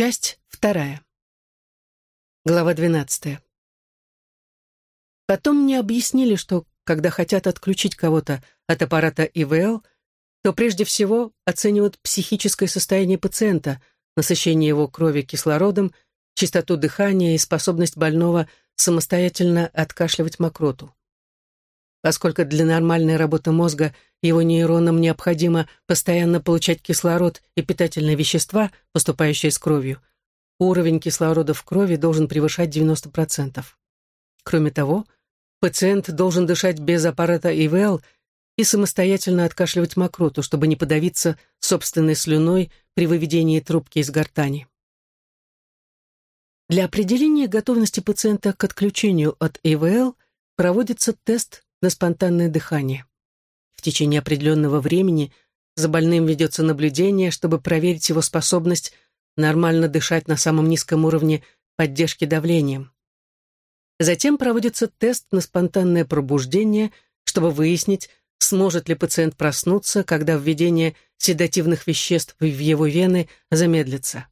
Часть вторая. Глава двенадцатая. Потом мне объяснили, что когда хотят отключить кого-то от аппарата ИВЛ, то прежде всего оценивают психическое состояние пациента, насыщение его крови кислородом, частоту дыхания и способность больного самостоятельно откашливать мокроту. Поскольку для нормальной работы мозга его нейронам необходимо постоянно получать кислород и питательные вещества, поступающие с кровью, уровень кислорода в крови должен превышать 90%. Кроме того, пациент должен дышать без аппарата ИВЛ и самостоятельно откашливать мокроту, чтобы не подавиться собственной слюной при выведении трубки из гортани. Для определения готовности пациента к отключению от ИВЛ проводится тест на спонтанное дыхание. В течение определенного времени за больным ведется наблюдение, чтобы проверить его способность нормально дышать на самом низком уровне поддержки давлением. Затем проводится тест на спонтанное пробуждение, чтобы выяснить, сможет ли пациент проснуться, когда введение седативных веществ в его вены замедлится.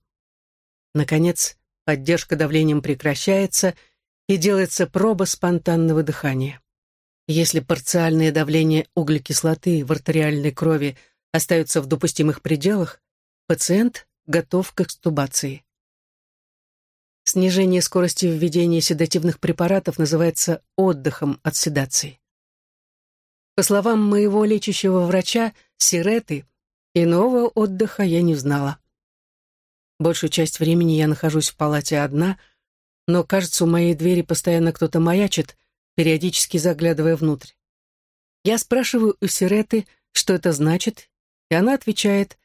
Наконец, поддержка давлением прекращается и делается проба спонтанного дыхания. Если парциальное давление углекислоты в артериальной крови остается в допустимых пределах, пациент готов к экстубации. Снижение скорости введения седативных препаратов называется отдыхом от седации. По словам моего лечащего врача, сиреты, иного отдыха я не знала. Большую часть времени я нахожусь в палате одна, но, кажется, у моей двери постоянно кто-то маячит — периодически заглядывая внутрь. Я спрашиваю у Сиреты, что это значит, и она отвечает,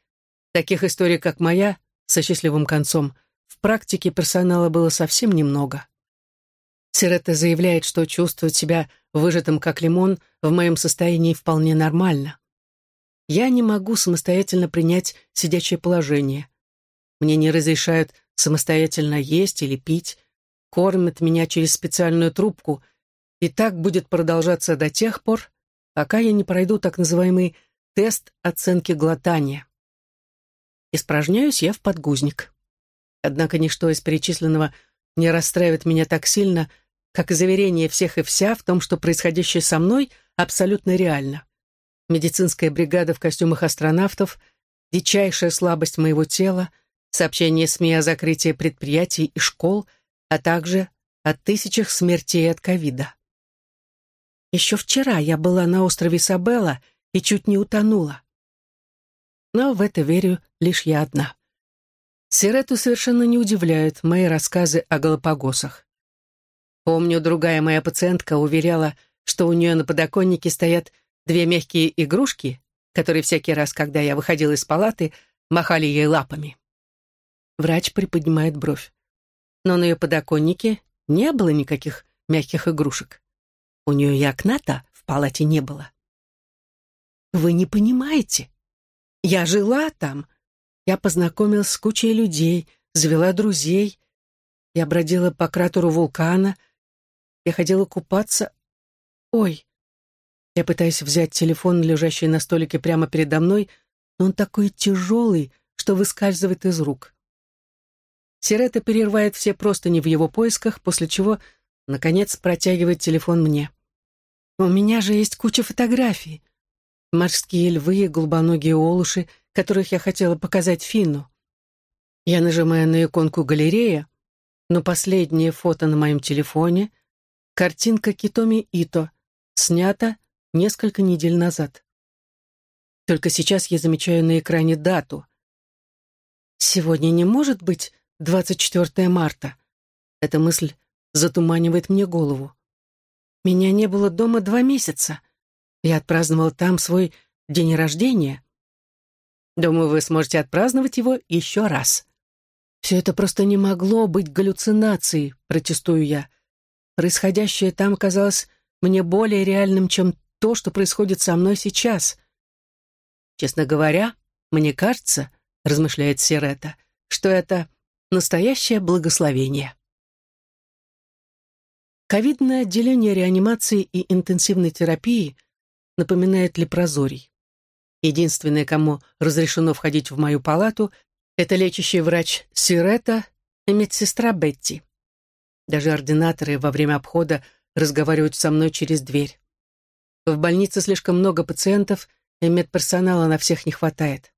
таких историй, как моя, со счастливым концом, в практике персонала было совсем немного. Сирета заявляет, что чувствует себя выжатым как лимон в моем состоянии вполне нормально. Я не могу самостоятельно принять сидячее положение. Мне не разрешают самостоятельно есть или пить, кормят меня через специальную трубку — и так будет продолжаться до тех пор, пока я не пройду так называемый тест оценки глотания. Испражняюсь я в подгузник. Однако ничто из перечисленного не расстраивает меня так сильно, как и заверение всех и вся в том, что происходящее со мной абсолютно реально. Медицинская бригада в костюмах астронавтов, дичайшая слабость моего тела, сообщение СМИ о закрытии предприятий и школ, а также о тысячах смертей от ковида. Еще вчера я была на острове Сабелла и чуть не утонула. Но в это верю лишь я одна. Сирету совершенно не удивляют мои рассказы о Галапагосах. Помню, другая моя пациентка уверяла, что у нее на подоконнике стоят две мягкие игрушки, которые всякий раз, когда я выходила из палаты, махали ей лапами. Врач приподнимает бровь. Но на ее подоконнике не было никаких мягких игрушек. У нее и окна-то в палате не было. Вы не понимаете. Я жила там. Я познакомилась с кучей людей, завела друзей. Я бродила по кратеру вулкана. Я ходила купаться. Ой. Я пытаюсь взять телефон, лежащий на столике прямо передо мной, но он такой тяжелый, что выскальзывает из рук. Сирета перерывает все простыни в его поисках, после чего, наконец, протягивает телефон мне. У меня же есть куча фотографий. Морские львы и голубоногие олуши, которых я хотела показать Финну. Я нажимаю на иконку галерея, но последнее фото на моем телефоне — картинка Китоми Ито, снята несколько недель назад. Только сейчас я замечаю на экране дату. Сегодня не может быть 24 марта. Эта мысль затуманивает мне голову. Меня не было дома два месяца. Я отпраздновала там свой день рождения. Думаю, вы сможете отпраздновать его еще раз. Все это просто не могло быть галлюцинацией, протестую я. Происходящее там казалось мне более реальным, чем то, что происходит со мной сейчас. Честно говоря, мне кажется, размышляет Сирета, что это настоящее благословение. Ковидное отделение реанимации и интенсивной терапии напоминает лепрозорий. Единственное, кому разрешено входить в мою палату, Это лечащий врач Сирета и медсестра Бетти. Даже ординаторы во время обхода разговаривают со мной через дверь. В больнице слишком много пациентов, и медперсонала на всех не хватает.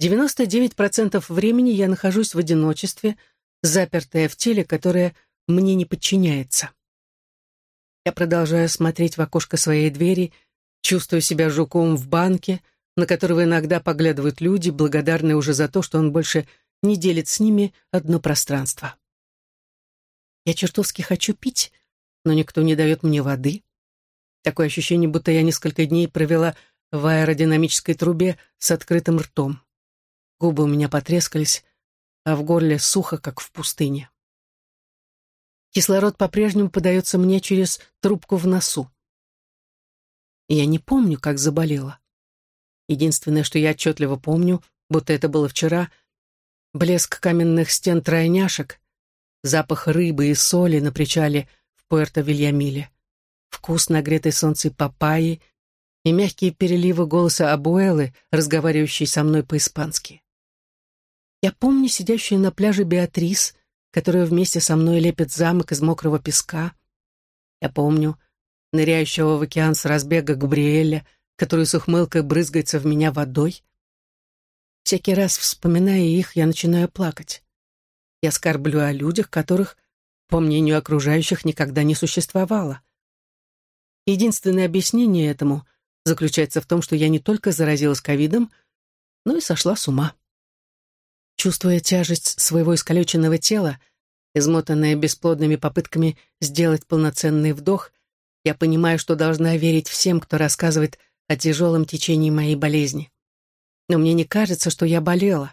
99% времени я нахожусь в одиночестве, запертая в теле, которое мне не подчиняется. Я продолжаю смотреть в окошко своей двери, чувствую себя жуком в банке, на которого иногда поглядывают люди, благодарные уже за то, что он больше не делит с ними одно пространство. Я чертовски хочу пить, но никто не дает мне воды. Такое ощущение, будто я несколько дней провела в аэродинамической трубе с открытым ртом. Губы у меня потрескались, а в горле сухо, как в пустыне. Кислород по-прежнему подается мне через трубку в носу. Я не помню, как заболела. Единственное, что я отчетливо помню, будто это было вчера, блеск каменных стен тройняшек, запах рыбы и соли на причале в Пуэрто-Вильямиле, вкус нагретой солнцем папайи и мягкие переливы голоса Абуэлы, разговаривающей со мной по-испански. Я помню сидящую на пляже Беатрис, которая вместе со мной лепит замок из мокрого песка. Я помню ныряющего в океан с разбега Габриэля, который с ухмылкой брызгается в меня водой. Всякий раз, вспоминая их, я начинаю плакать. Я скорблю о людях, которых, по мнению окружающих, никогда не существовало. Единственное объяснение этому заключается в том, что я не только заразилась ковидом, но и сошла с ума. Чувствуя тяжесть своего искалеченного тела, измотанная бесплодными попытками сделать полноценный вдох, я понимаю, что должна верить всем, кто рассказывает о тяжелом течении моей болезни. Но мне не кажется, что я болела.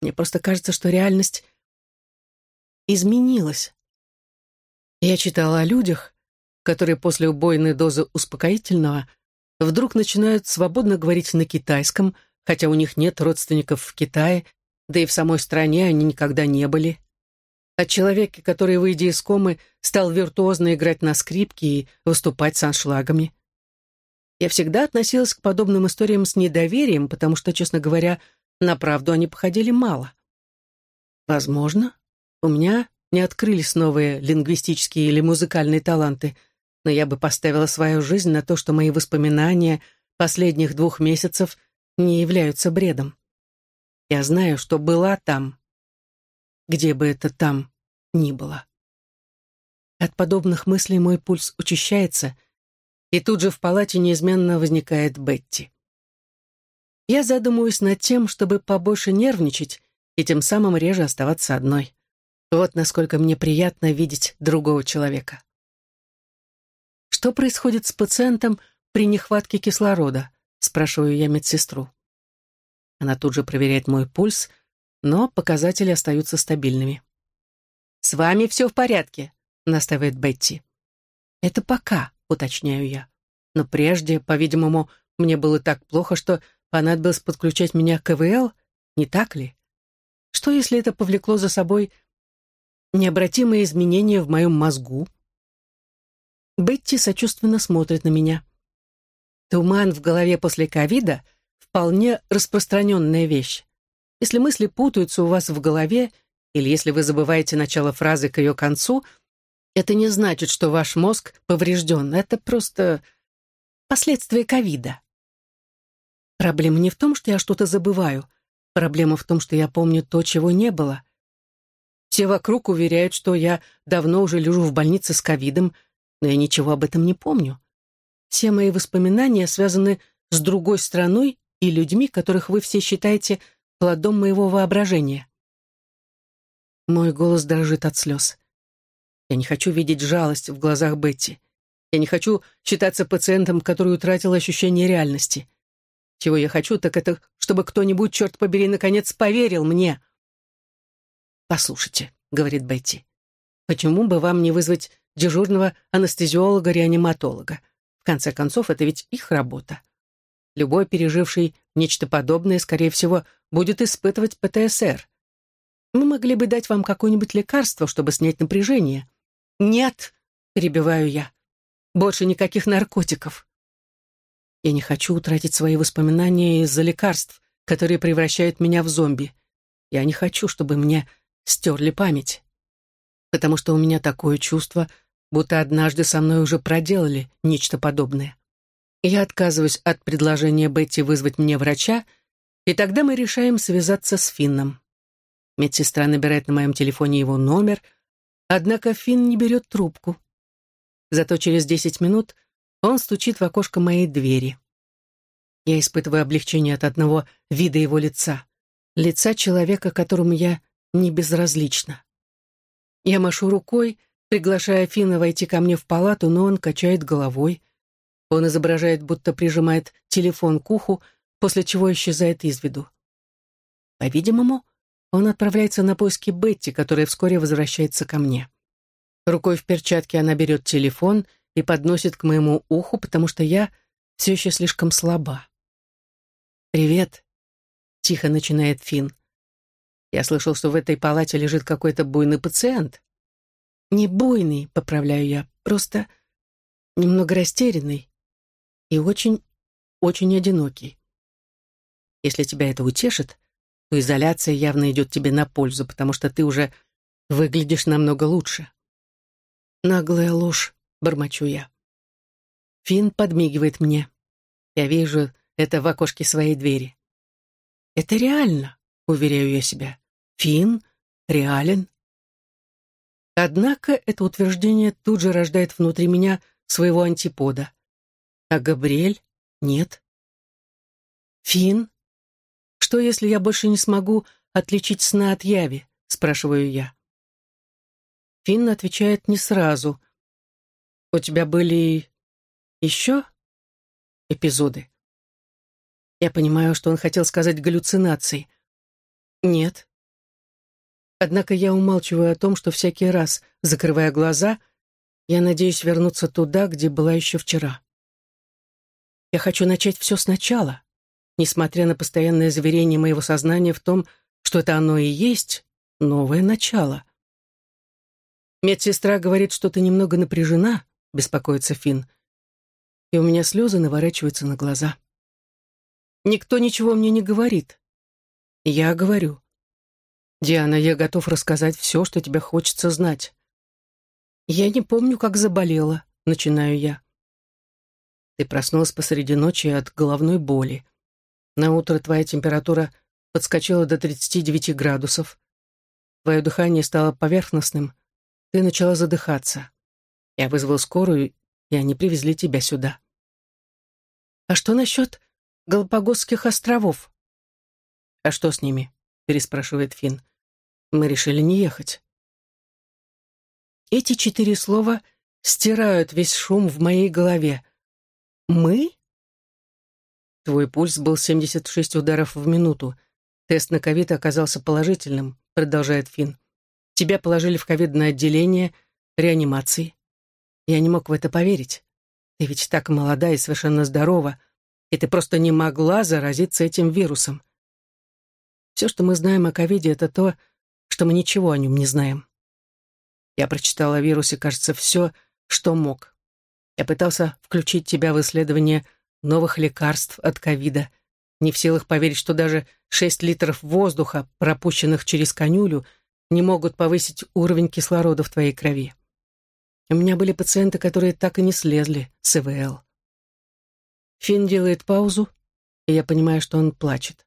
Мне просто кажется, что реальность изменилась. Я читала о людях, которые после убойной дозы успокоительного вдруг начинают свободно говорить на китайском, хотя у них нет родственников в Китае, да и в самой стране они никогда не были. О человеке, который, выйдя из комы, стал виртуозно играть на скрипке и выступать с аншлагами. Я всегда относилась к подобным историям с недоверием, потому что, честно говоря, на правду они походили мало. Возможно, у меня не открылись новые лингвистические или музыкальные таланты, но я бы поставила свою жизнь на то, что мои воспоминания последних двух месяцев не являются бредом. Я знаю, что была там, где бы это там ни было. От подобных мыслей мой пульс учащается — и тут же в палате неизменно возникает Бетти. Я задумываюсь над тем, чтобы побольше нервничать и тем самым реже оставаться одной. Вот насколько мне приятно видеть другого человека. «Что происходит с пациентом при нехватке кислорода?» — спрашиваю я медсестру. Она тут же проверяет мой пульс, но показатели остаются стабильными. «С вами все в порядке», — настаивает Бетти. «Это пока», уточняю я. Но прежде, по-видимому, мне было так плохо, что понадобилось подключать меня к КВЛ, не так ли? Что, если это повлекло за собой необратимые изменения в моем мозгу? Бетти сочувственно смотрит на меня. Туман в голове после ковида — вполне распространенная вещь. Если мысли путаются у вас в голове, или если вы забываете начало фразы к ее концу — это не значит, что ваш мозг поврежден. Это просто последствия ковида. Проблема не в том, что я что-то забываю. Проблема в том, что я помню то, чего не было. Все вокруг уверяют, что я давно уже лежу в больнице с ковидом, но я ничего об этом не помню. Все мои воспоминания связаны с другой страной и людьми, которых вы все считаете плодом моего воображения. Мой голос дрожит от слез. Я не хочу видеть жалость в глазах Бетти. Я не хочу считаться пациентом, который утратил ощущение реальности. Чего я хочу, так это, чтобы кто-нибудь, черт побери, наконец поверил мне. «Послушайте», — говорит Бетти, — «почему бы вам не вызвать дежурного анестезиолога-реаниматолога? В конце концов, это ведь их работа. Любой, переживший нечто подобное, скорее всего, будет испытывать ПТСР. Мы могли бы дать вам какое-нибудь лекарство, чтобы снять напряжение. «Нет», — перебиваю я, — «больше никаких наркотиков». Я не хочу утратить свои воспоминания из-за лекарств, которые превращают меня в зомби. Я не хочу, чтобы мне стерли память. Потому что у меня такое чувство, будто однажды со мной уже проделали нечто подобное. Я отказываюсь от предложения Бетти вызвать мне врача, и тогда мы решаем связаться с Финном. Медсестра набирает на моем телефоне его номер, однако Финн не берет трубку. Зато через десять минут он стучит в окошко моей двери. Я испытываю облегчение от одного вида его лица. Лица человека, которому я не безразлична. Я машу рукой, приглашая Фина войти ко мне в палату, но он качает головой. Он изображает, будто прижимает телефон к уху, после чего исчезает из виду. По-видимому, он отправляется на поиски Бетти, которая вскоре возвращается ко мне. Рукой в перчатке она берет телефон и подносит к моему уху, потому что я все еще слишком слаба. «Привет», — тихо начинает Финн. «Я слышал, что в этой палате лежит какой-то буйный пациент». «Не буйный», — поправляю я, — «просто немного растерянный и очень, очень одинокий. Если тебя это утешит, то изоляция явно идет тебе на пользу, потому что ты уже выглядишь намного лучше». «Наглая ложь», — бормочу я. Финн подмигивает мне. Я вижу это в окошке своей двери. «Это реально», — уверяю я себя. «Финн реален». Однако это утверждение тут же рождает внутри меня своего антипода. А Габриэль нет. Финн? Что, если я больше не смогу отличить сна от яви? Спрашиваю я. Финн отвечает не сразу. У тебя были еще эпизоды? Я понимаю, что он хотел сказать галлюцинации. Нет. Однако я умалчиваю о том, что всякий раз, закрывая глаза, я надеюсь вернуться туда, где была еще вчера. Я хочу начать все сначала, несмотря на постоянное заверение моего сознания в том, что это оно и есть новое начало. Медсестра говорит, что ты немного напряжена, беспокоится Финн, и у меня слезы наворачиваются на глаза. Никто ничего мне не говорит. Я говорю. «Диана, я готов рассказать все, что тебе хочется знать». «Я не помню, как заболела», — начинаю я. Ты проснулась посреди ночи от головной боли. На утро твоя температура подскочила до 39 градусов. Твое дыхание стало поверхностным. Ты начала задыхаться. Я вызвал скорую, и они привезли тебя сюда. А что насчет Галапагосских островов? А что с ними? переспрашивает Финн. Мы решили не ехать. Эти четыре слова стирают весь шум в моей голове. Мы? Твой пульс был 76 ударов в минуту. Тест на ковид оказался положительным, продолжает Финн. Тебя положили в ковидное отделение реанимации. Я не мог в это поверить. Ты ведь так молода и совершенно здорова, и ты просто не могла заразиться этим вирусом. Все, что мы знаем о ковиде, это то, что мы ничего о нем не знаем. Я прочитала о вирусе, кажется, все, что мог. Я пытался включить тебя в исследование новых лекарств от ковида, не в силах поверить, что даже 6 литров воздуха, пропущенных через конюлю, не могут повысить уровень кислорода в твоей крови. У меня были пациенты, которые так и не слезли с ИВЛ. Финн делает паузу, и я понимаю, что он плачет.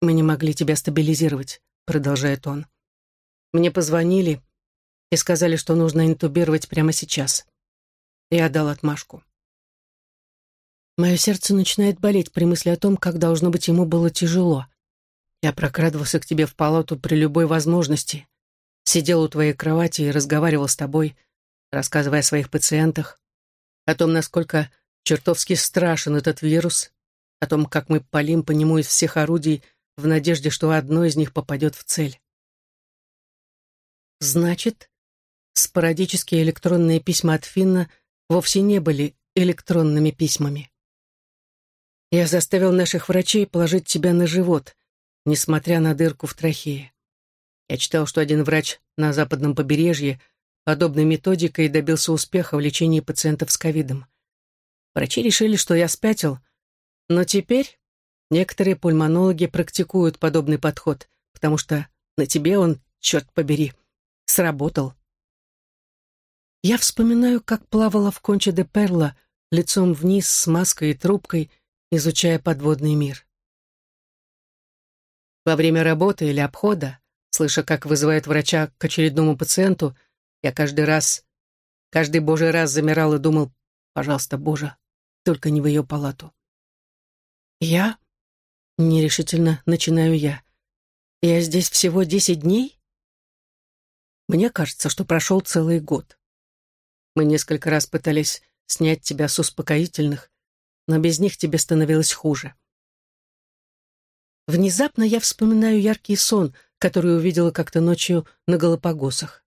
«Мы не могли тебя стабилизировать», — продолжает он. «Мне позвонили и сказали, что нужно интубировать прямо сейчас». Я дал отмашку. Мое сердце начинает болеть при мысли о том, как должно быть ему было тяжело. Я прокрадывался к тебе в палату при любой возможности, сидел у твоей кровати и разговаривал с тобой, рассказывая о своих пациентах, о том, насколько чертовски страшен этот вирус, о том, как мы палим по нему из всех орудий в надежде, что одно из них попадет в цель. Значит, спорадические электронные письма от Финна вовсе не были электронными письмами. Я заставил наших врачей положить тебя на живот, несмотря на дырку в трахее. Я читал, что один врач на западном побережье подобной методикой добился успеха в лечении пациентов с ковидом. Врачи решили, что я спятил, но теперь Некоторые пульмонологи практикуют подобный подход потому что на тебе он, черт побери, сработал. Я вспоминаю, как плавала в конче де Перла лицом вниз с маской и трубкой, изучая подводный мир. Во время работы или обхода, слыша, как вызывает врача к очередному пациенту, я каждый раз, каждый божий раз замирал и думал, пожалуйста, Боже, только не в ее палату. Я? Нерешительно начинаю я. Я здесь всего десять дней? Мне кажется, что прошел целый год. Мы несколько раз пытались снять тебя с успокоительных, но без них тебе становилось хуже. Внезапно я вспоминаю яркий сон, который увидела как-то ночью на Галапагосах.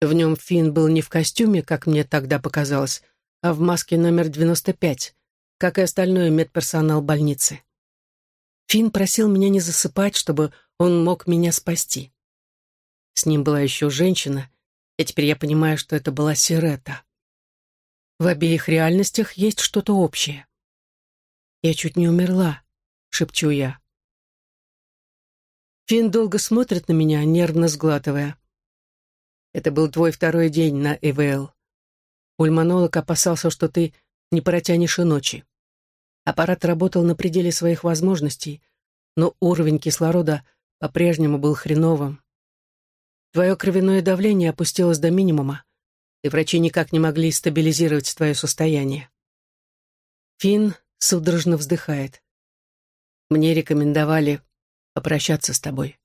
В нем Финн был не в костюме, как мне тогда показалось, а в маске номер 95, как и остальной медперсонал больницы. Финн просил меня не засыпать, чтобы он мог меня спасти. С ним была еще женщина, и теперь я понимаю, что это была Сирета. В обеих реальностях есть что-то общее. «Я чуть не умерла», — шепчу я. Финн долго смотрит на меня, нервно сглатывая. «Это был твой второй день на ЭВЛ. Пульмонолог опасался, что ты не протянешь и ночи. Аппарат работал на пределе своих возможностей, но уровень кислорода по-прежнему был хреновым. Твое кровяное давление опустилось до минимума, и врачи никак не могли стабилизировать твое состояние. Финн судорожно вздыхает. Мне рекомендовали попрощаться с тобой.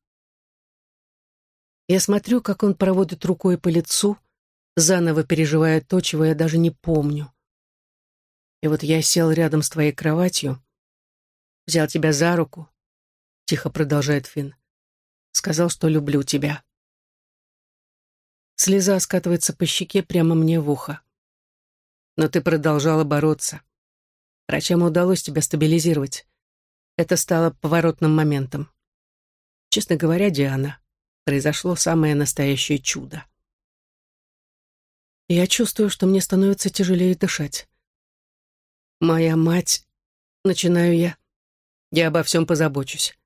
Я смотрю, как он проводит рукой по лицу, заново переживая то, чего я даже не помню. И вот я сел рядом с твоей кроватью, взял тебя за руку, тихо продолжает Финн. Сказал, что люблю тебя. Слеза скатывается по щеке прямо мне в ухо. Но ты продолжала бороться. Врачам удалось тебя стабилизировать. Это стало поворотным моментом. Честно говоря, Диана, произошло самое настоящее чудо. Я чувствую, что мне становится тяжелее дышать. «Моя мать...» — начинаю я. «Я обо всем позабочусь.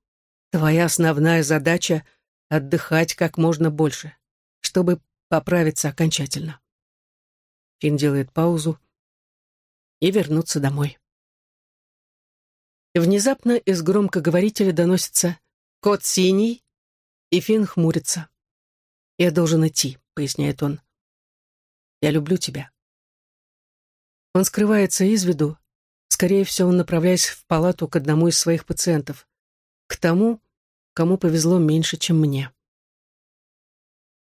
Твоя основная задача — отдыхать как можно больше, чтобы поправиться окончательно». Финн делает паузу и вернуться домой. Внезапно из громкоговорителя доносится «Кот синий», и Финн хмурится. «Я должен идти», — поясняет он. «Я люблю тебя». Он скрывается из виду, Скорее всего, направляясь в палату к одному из своих пациентов. К тому, кому повезло меньше, чем мне.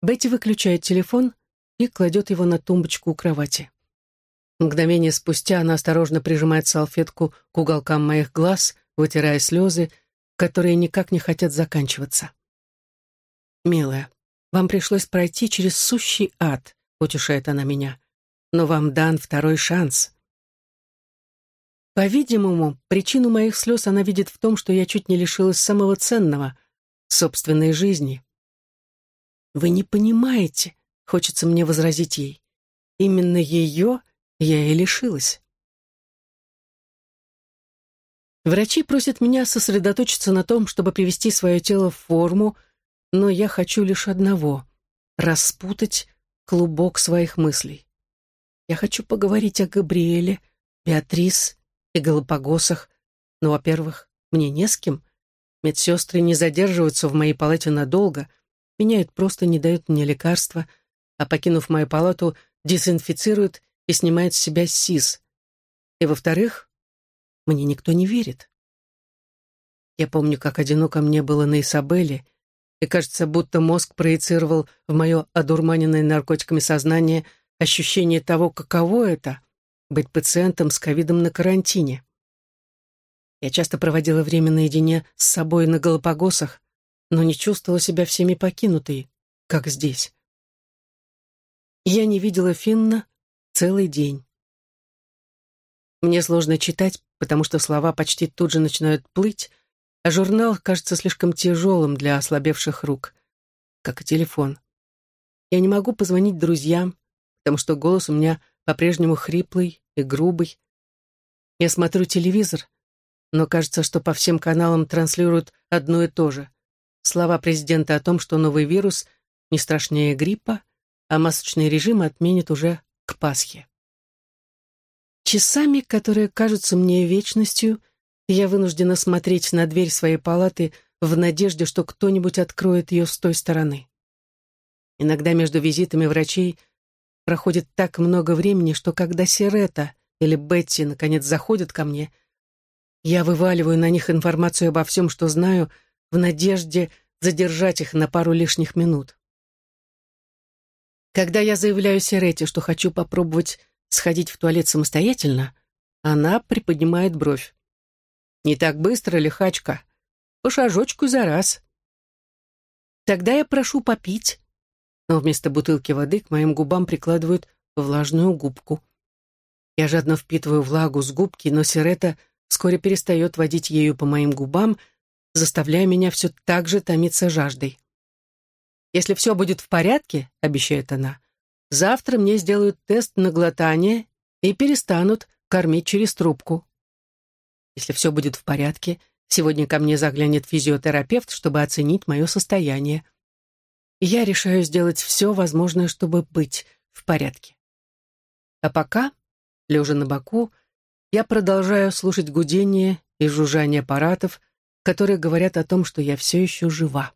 Бетти выключает телефон и кладет его на тумбочку у кровати. Мгновение спустя она осторожно прижимает салфетку к уголкам моих глаз, вытирая слезы, которые никак не хотят заканчиваться. «Милая, вам пришлось пройти через сущий ад», — утешает она меня. «Но вам дан второй шанс. По-видимому, причину моих слез она видит в том, что я чуть не лишилась самого ценного — собственной жизни. «Вы не понимаете», — хочется мне возразить ей. «Именно ее я и лишилась». Врачи просят меня сосредоточиться на том, чтобы привести свое тело в форму, но я хочу лишь одного — распутать клубок своих мыслей. Я хочу поговорить о Габриэле, Беатрис и Галапагосах, но, во-первых, мне не с кем. Медсестры не задерживаются в моей палате надолго, меняют просто, не дают мне лекарства, а, покинув мою палату, дезинфицируют и снимают с себя СИС. И, во-вторых, мне никто не верит. Я помню, как одиноко мне было на Исабелле, и кажется, будто мозг проецировал в мое одурманенное наркотиками сознание ощущение того, каково это быть пациентом с ковидом на карантине. Я часто проводила время наедине с собой на Галапагосах, но не чувствовала себя всеми покинутой, как здесь. Я не видела Финна целый день. Мне сложно читать, потому что слова почти тут же начинают плыть, а журнал кажется слишком тяжелым для ослабевших рук, как и телефон. Я не могу позвонить друзьям, потому что голос у меня по-прежнему хриплый и грубый. Я смотрю телевизор, но кажется, что по всем каналам транслируют одно и то же. Слова президента о том, что новый вирус не страшнее гриппа, а масочный режим отменит уже к Пасхе. Часами, которые кажутся мне вечностью, я вынуждена смотреть на дверь своей палаты в надежде, что кто-нибудь откроет ее с той стороны. Иногда между визитами врачей проходит так много времени, что когда Сирета или Бетти наконец заходят ко мне, я вываливаю на них информацию обо всем, что знаю, в надежде задержать их на пару лишних минут. Когда я заявляю Сирете, что хочу попробовать сходить в туалет самостоятельно, она приподнимает бровь. «Не так быстро, лихачка. По шажочку за раз». Тогда я прошу попить, но вместо бутылки воды к моим губам прикладывают влажную губку. Я жадно впитываю влагу с губки, но Сирета вскоре перестает водить ею по моим губам, заставляя меня все так же томиться жаждой. «Если все будет в порядке», — обещает она, «завтра мне сделают тест на глотание и перестанут кормить через трубку». Если все будет в порядке, сегодня ко мне заглянет физиотерапевт, чтобы оценить мое состояние. И я решаю сделать все возможное, чтобы быть в порядке. А пока, лежа на боку, я продолжаю слушать гудение и жужжание аппаратов, которые говорят о том, что я все еще жива.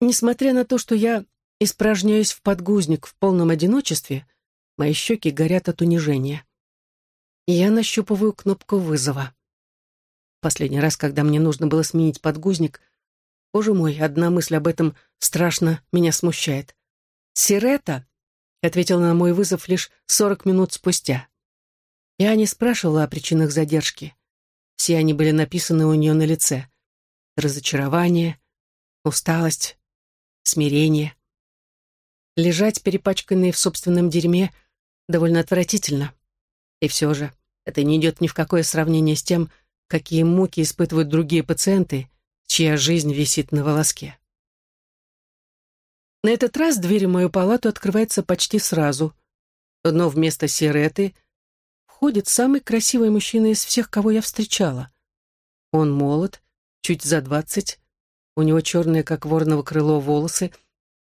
Несмотря на то, что я испражняюсь в подгузник в полном одиночестве, мои щеки горят от унижения. я нащупываю кнопку вызова. Последний раз, когда мне нужно было сменить подгузник, боже мой, одна мысль об этом страшно меня смущает. «Сирета?» — ответил на мой вызов лишь сорок минут спустя. Я не спрашивала о причинах задержки. Все они были написаны у нее на лице. Разочарование, усталость, смирение. Лежать, перепачканный в собственном дерьме, довольно отвратительно. И все же это не идет ни в какое сравнение с тем, какие муки испытывают другие пациенты, чья жизнь висит на волоске. На этот раз дверь в мою палату открывается почти сразу, но вместо сиреты входит самый красивый мужчина из всех, кого я встречала. Он молод, чуть за двадцать, у него черные, как вороново крыло, волосы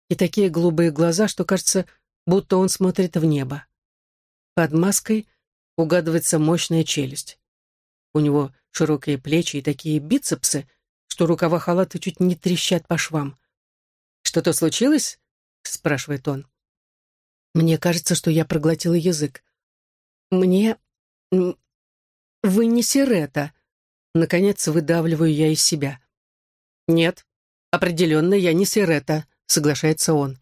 и такие голубые глаза, что кажется, будто он смотрит в небо. Под маской угадывается мощная челюсть. У него широкие плечи и такие бицепсы, что рукава халата чуть не трещат по швам. «Что-то случилось?» — спрашивает он. Мне кажется, что я проглотила язык. «Мне... Вы не Сирета», — наконец выдавливаю я из себя. «Нет, определенно я не Сирета», — соглашается он.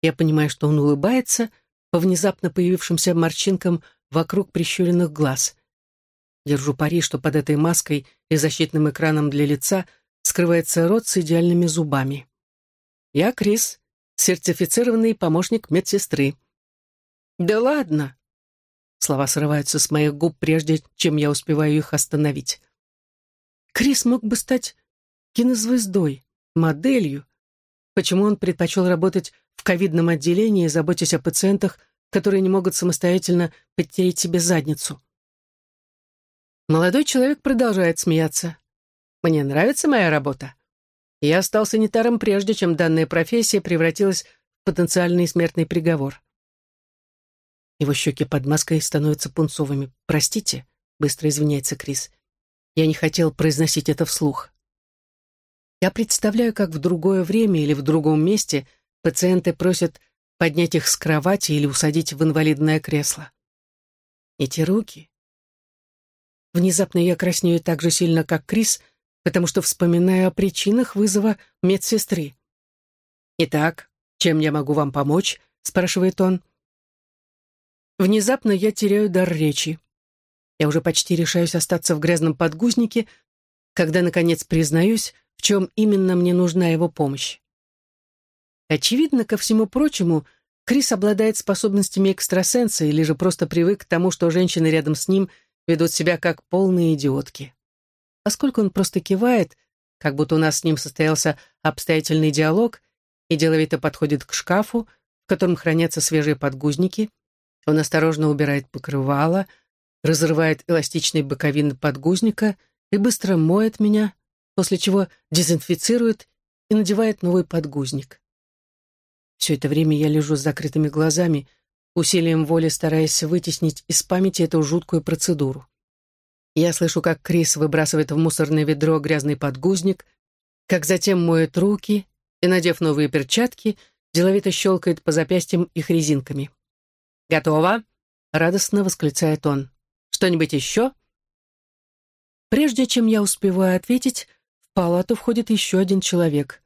Я понимаю, что он улыбается по внезапно появившимся морщинкам вокруг прищуренных глаз. Держу пари, что под этой маской и защитным экраном для лица скрывается рот с идеальными зубами. Я Крис, сертифицированный помощник медсестры. «Да ладно!» Слова срываются с моих губ, прежде чем я успеваю их остановить. Крис мог бы стать кинозвездой, моделью. Почему он предпочел работать в ковидном отделении, заботясь о пациентах, которые не могут самостоятельно подтереть себе задницу? Молодой человек продолжает смеяться. «Мне нравится моя работа. Я стал санитаром прежде, чем данная профессия превратилась в потенциальный смертный приговор». Его щеки под маской становятся пунцовыми. «Простите», — быстро извиняется Крис. «Я не хотел произносить это вслух». Я представляю, как в другое время или в другом месте пациенты просят поднять их с кровати или усадить в инвалидное кресло. Эти руки. Внезапно я краснею так же сильно, как Крис, потому что вспоминаю о причинах вызова медсестры. «Итак, чем я могу вам помочь?» — спрашивает он. Внезапно я теряю дар речи. Я уже почти решаюсь остаться в грязном подгузнике, когда, наконец, признаюсь, в чем именно мне нужна его помощь. Очевидно, ко всему прочему, Крис обладает способностями экстрасенса или же просто привык к тому, что женщины рядом с ним ведут себя как полные идиотки. Поскольку он просто кивает, как будто у нас с ним состоялся обстоятельный диалог, и деловито подходит к шкафу, в котором хранятся свежие подгузники, он осторожно убирает покрывало, разрывает эластичный боковин подгузника и быстро моет меня, после чего дезинфицирует и надевает новый подгузник. Все это время я лежу с закрытыми глазами, усилием воли стараясь вытеснить из памяти эту жуткую процедуру. Я слышу, как Крис выбрасывает в мусорное ведро грязный подгузник, как затем моет руки и, надев новые перчатки, деловито щелкает по запястьям их резинками. «Готово!» — радостно восклицает он. «Что-нибудь еще?» Прежде чем я успеваю ответить, в палату входит еще один человек.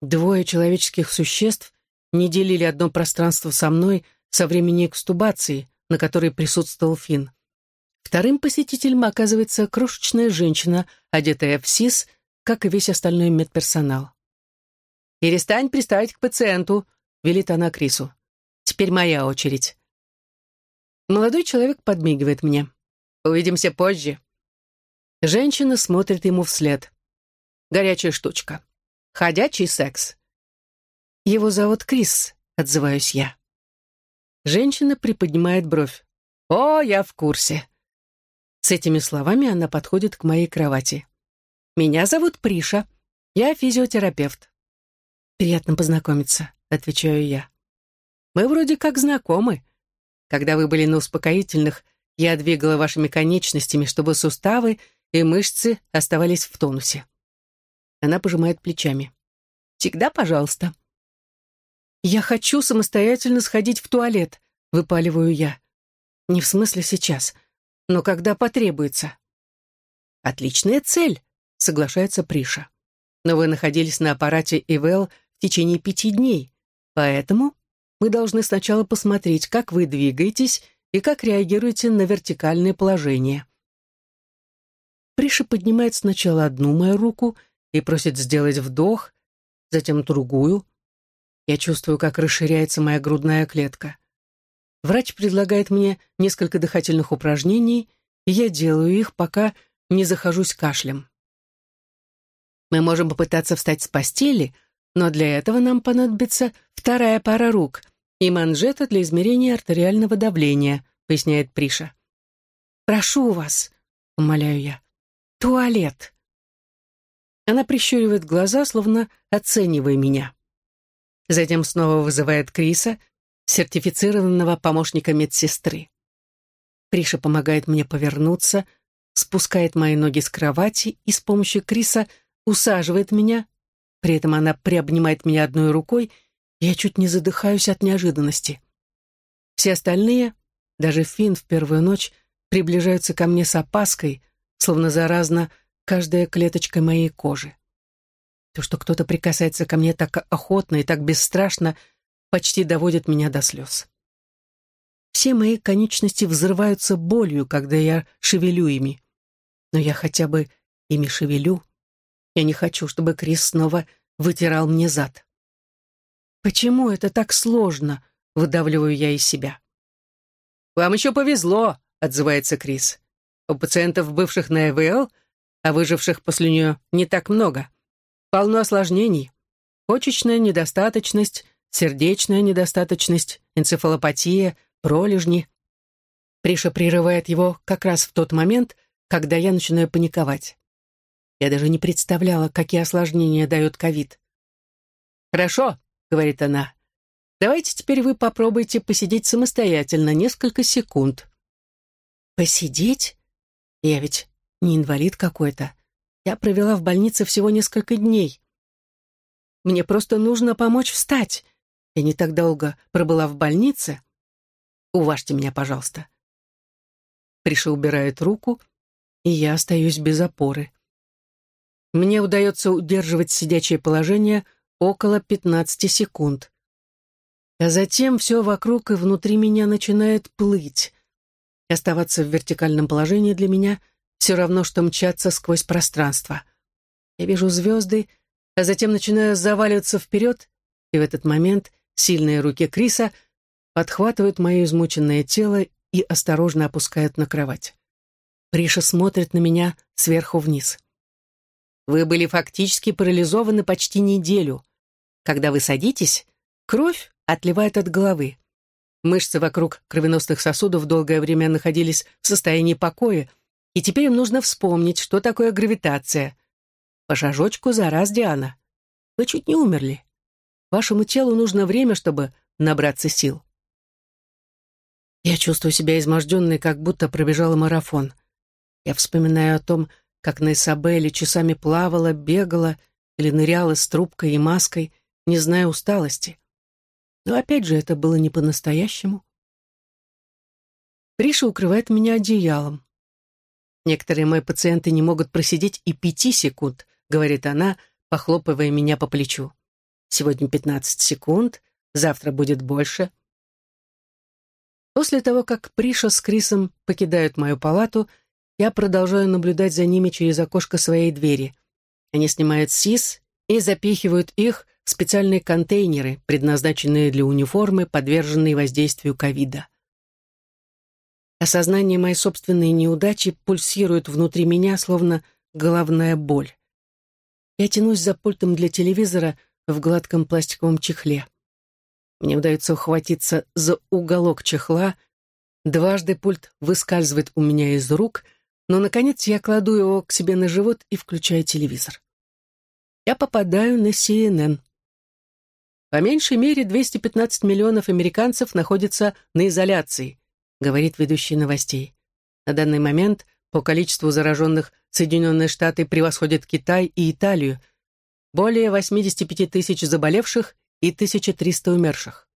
Двое человеческих существ не делили одно пространство со мной со времени экстубации, на которой присутствовал Финн. Вторым посетителем оказывается крошечная женщина, одетая в СИС, как и весь остальной медперсонал. «Перестань приставать к пациенту», — велит она Крису. «Теперь моя очередь». Молодой человек подмигивает мне. «Увидимся позже». Женщина смотрит ему вслед. Горячая штучка. Ходячий секс. «Его зовут Крис», — отзываюсь я. Женщина приподнимает бровь. «О, я в курсе». С этими словами она подходит к моей кровати. «Меня зовут Приша. Я физиотерапевт». «Приятно познакомиться», — отвечаю я. «Мы вроде как знакомы. Когда вы были на успокоительных, я двигала вашими конечностями, чтобы суставы и мышцы оставались в тонусе». Она пожимает плечами. «Всегда пожалуйста». «Я хочу самостоятельно сходить в туалет», — выпаливаю я. «Не в смысле сейчас, но когда потребуется». «Отличная цель», — соглашается Приша. «Но вы находились на аппарате ИВЛ в течение пяти дней, поэтому мы должны сначала посмотреть, как вы двигаетесь и как реагируете на вертикальное положение». Приша поднимает сначала одну мою руку и просит сделать вдох, затем другую — я чувствую, как расширяется моя грудная клетка. Врач предлагает мне несколько дыхательных упражнений, и я делаю их, пока не захожусь кашлем. Мы можем попытаться встать с постели, но для этого нам понадобится вторая пара рук и манжета для измерения артериального давления, поясняет Приша. «Прошу вас», — умоляю я, — «туалет». Она прищуривает глаза, словно оценивая меня. Затем снова вызывает Криса, сертифицированного помощника медсестры. Криша помогает мне повернуться, спускает мои ноги с кровати и с помощью Криса усаживает меня. При этом она приобнимает меня одной рукой, я чуть не задыхаюсь от неожиданности. Все остальные, даже Финн в первую ночь, приближаются ко мне с опаской, словно заразно каждая клеточка моей кожи. То, что кто-то прикасается ко мне так охотно и так бесстрашно, почти доводит меня до слез. Все мои конечности взрываются болью, когда я шевелю ими. Но я хотя бы ими шевелю. Я не хочу, чтобы Крис снова вытирал мне зад. «Почему это так сложно?» — выдавливаю я из себя. «Вам еще повезло», — отзывается Крис. «У пациентов, бывших на ЭВЛ, а выживших после нее, не так много. Полно осложнений. Почечная недостаточность, сердечная недостаточность, энцефалопатия, пролежни. Приша прерывает его как раз в тот момент, когда я начинаю паниковать. Я даже не представляла, какие осложнения дает ковид. «Хорошо», — говорит она. «Давайте теперь вы попробуйте посидеть самостоятельно несколько секунд». «Посидеть? Я ведь не инвалид какой-то. Я провела в больнице всего несколько дней. Мне просто нужно помочь встать. Я не так долго пробыла в больнице. Уважьте меня, пожалуйста. Приша убирает руку, и я остаюсь без опоры. Мне удается удерживать сидячее положение около 15 секунд. А затем все вокруг и внутри меня начинает плыть. Оставаться в вертикальном положении для меня — все равно, что мчаться сквозь пространство. Я вижу звезды, а затем начинаю заваливаться вперед, и в этот момент сильные руки Криса подхватывают мое измученное тело и осторожно опускают на кровать. Приша смотрит на меня сверху вниз. Вы были фактически парализованы почти неделю. Когда вы садитесь, кровь отливает от головы. Мышцы вокруг кровеносных сосудов долгое время находились в состоянии покоя, и теперь им нужно вспомнить, что такое гравитация. По шажочку за раз, Диана. Вы чуть не умерли. Вашему телу нужно время, чтобы набраться сил. Я чувствую себя изможденной, как будто пробежала марафон. Я вспоминаю о том, как на Исабеле часами плавала, бегала или ныряла с трубкой и маской, не зная усталости. Но опять же, это было не по-настоящему. Приша укрывает меня одеялом. Некоторые мои пациенты не могут просидеть и пяти секунд, говорит она, похлопывая меня по плечу. Сегодня пятнадцать секунд, завтра будет больше. После того, как Приша с Крисом покидают мою палату, я продолжаю наблюдать за ними через окошко своей двери. Они снимают СИС и запихивают их в специальные контейнеры, предназначенные для униформы, подверженной воздействию ковида. Осознание моей собственной неудачи пульсирует внутри меня, словно головная боль. Я тянусь за пультом для телевизора в гладком пластиковом чехле. Мне удается ухватиться за уголок чехла. Дважды пульт выскальзывает у меня из рук, но, наконец, я кладу его к себе на живот и включаю телевизор. Я попадаю на CNN. По меньшей мере 215 миллионов американцев находятся на изоляции, говорит ведущий новостей. На данный момент по количеству зараженных Соединенные Штаты превосходят Китай и Италию. Более 85 тысяч заболевших и 1300 умерших.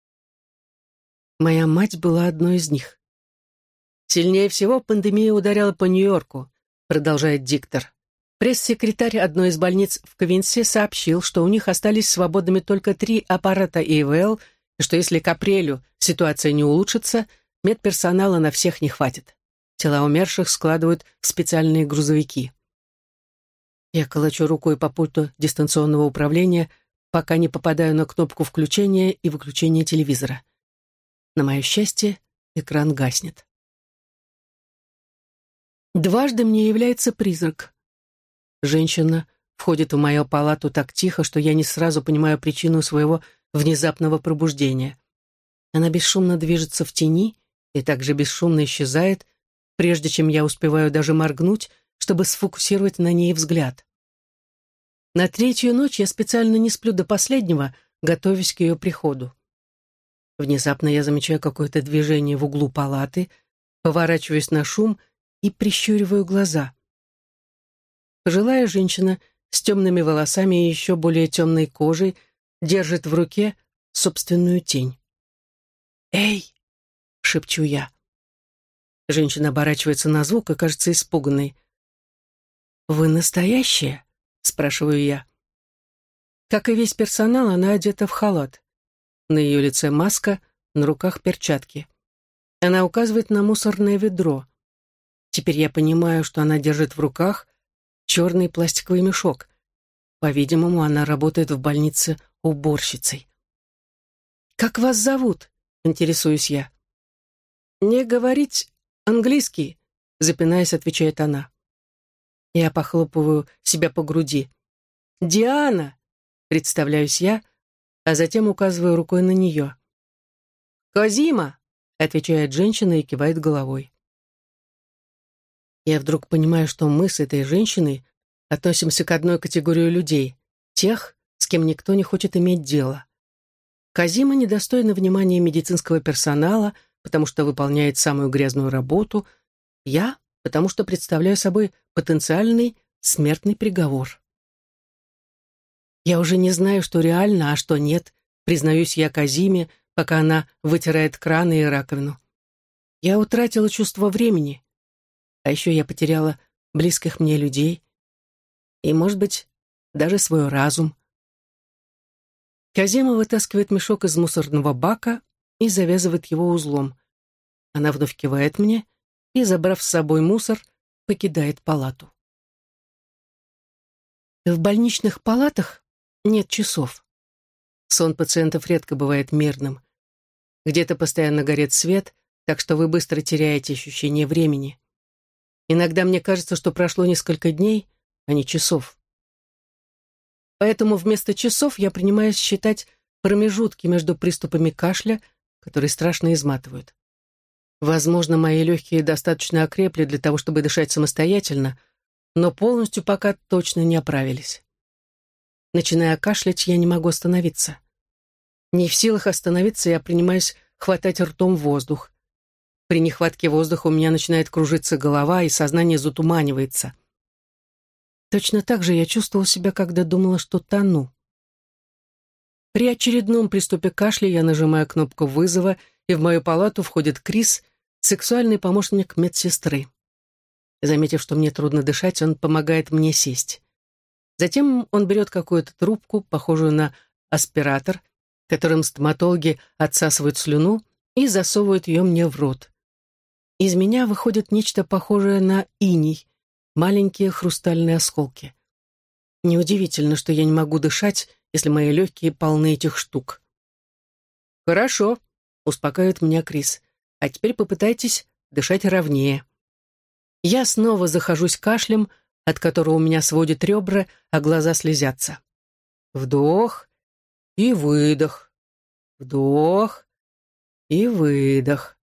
Моя мать была одной из них. Сильнее всего пандемия ударила по Нью-Йорку, продолжает диктор. Пресс-секретарь одной из больниц в Ковенсе сообщил, что у них остались свободными только три аппарата ИВЛ, и что если к апрелю ситуация не улучшится, медперсонала на всех не хватит. Тела умерших складывают в специальные грузовики. Я колочу рукой по пульту дистанционного управления, пока не попадаю на кнопку включения и выключения телевизора. На мое счастье, экран гаснет. Дважды мне является призрак. Женщина входит в мою палату так тихо, что я не сразу понимаю причину своего внезапного пробуждения. Она бесшумно движется в тени и также бесшумно исчезает, прежде чем я успеваю даже моргнуть, чтобы сфокусировать на ней взгляд. На третью ночь я специально не сплю до последнего, готовясь к ее приходу. Внезапно я замечаю какое-то движение в углу палаты, поворачиваюсь на шум и прищуриваю глаза. Пожилая женщина с темными волосами и еще более темной кожей держит в руке собственную тень. «Эй!» — шепчу я. Женщина оборачивается на звук и кажется испуганной. «Вы настоящая?» — спрашиваю я. Как и весь персонал, она одета в халат. На ее лице маска, на руках перчатки. Она указывает на мусорное ведро. Теперь я понимаю, что она держит в руках черный пластиковый мешок. По-видимому, она работает в больнице уборщицей. «Как вас зовут?» — интересуюсь я. «Не говорить английский», — запинаясь, отвечает она. Я похлопываю себя по груди. «Диана!» — представляюсь я, а затем указываю рукой на нее. «Козима!» — отвечает женщина и кивает головой. Я вдруг понимаю, что мы с этой женщиной относимся к одной категории людей, тех, с кем никто не хочет иметь дело. Казима недостойна внимания медицинского персонала, потому что выполняет самую грязную работу. Я потому что представляю собой потенциальный смертный приговор. Я уже не знаю, что реально, а что нет, признаюсь я Казиме, пока она вытирает краны и раковину. Я утратила чувство времени, а еще я потеряла близких мне людей и, может быть, даже свой разум. Казима вытаскивает мешок из мусорного бака и завязывает его узлом. Она вновь кивает мне — и, забрав с собой мусор, покидает палату. В больничных палатах нет часов. Сон пациентов редко бывает мирным. Где-то постоянно горит свет, так что вы быстро теряете ощущение времени. Иногда мне кажется, что прошло несколько дней, а не часов. Поэтому вместо часов я принимаюсь считать промежутки между приступами кашля, которые страшно изматывают. Возможно, мои легкие достаточно окрепли для того, чтобы дышать самостоятельно, но полностью пока точно не оправились. Начиная кашлять, я не могу остановиться. Не в силах остановиться, я принимаюсь хватать ртом воздух. При нехватке воздуха у меня начинает кружиться голова, и сознание затуманивается. Точно так же я чувствовала себя, когда думала, что тону. При очередном приступе кашля я нажимаю кнопку вызова, и в мою палату входит Крис, сексуальный помощник медсестры. Заметив, что мне трудно дышать, он помогает мне сесть. Затем он берет какую-то трубку, похожую на аспиратор, которым стоматологи отсасывают слюну, и засовывают ее мне в рот. Из меня выходит нечто похожее на иней, маленькие хрустальные осколки. Неудивительно, что я не могу дышать, если мои легкие полны этих штук. «Хорошо», — успокаивает меня Крис. «А теперь попытайтесь дышать ровнее». Я снова захожусь кашлем, от которого у меня сводит ребра, а глаза слезятся. Вдох и выдох. Вдох и выдох.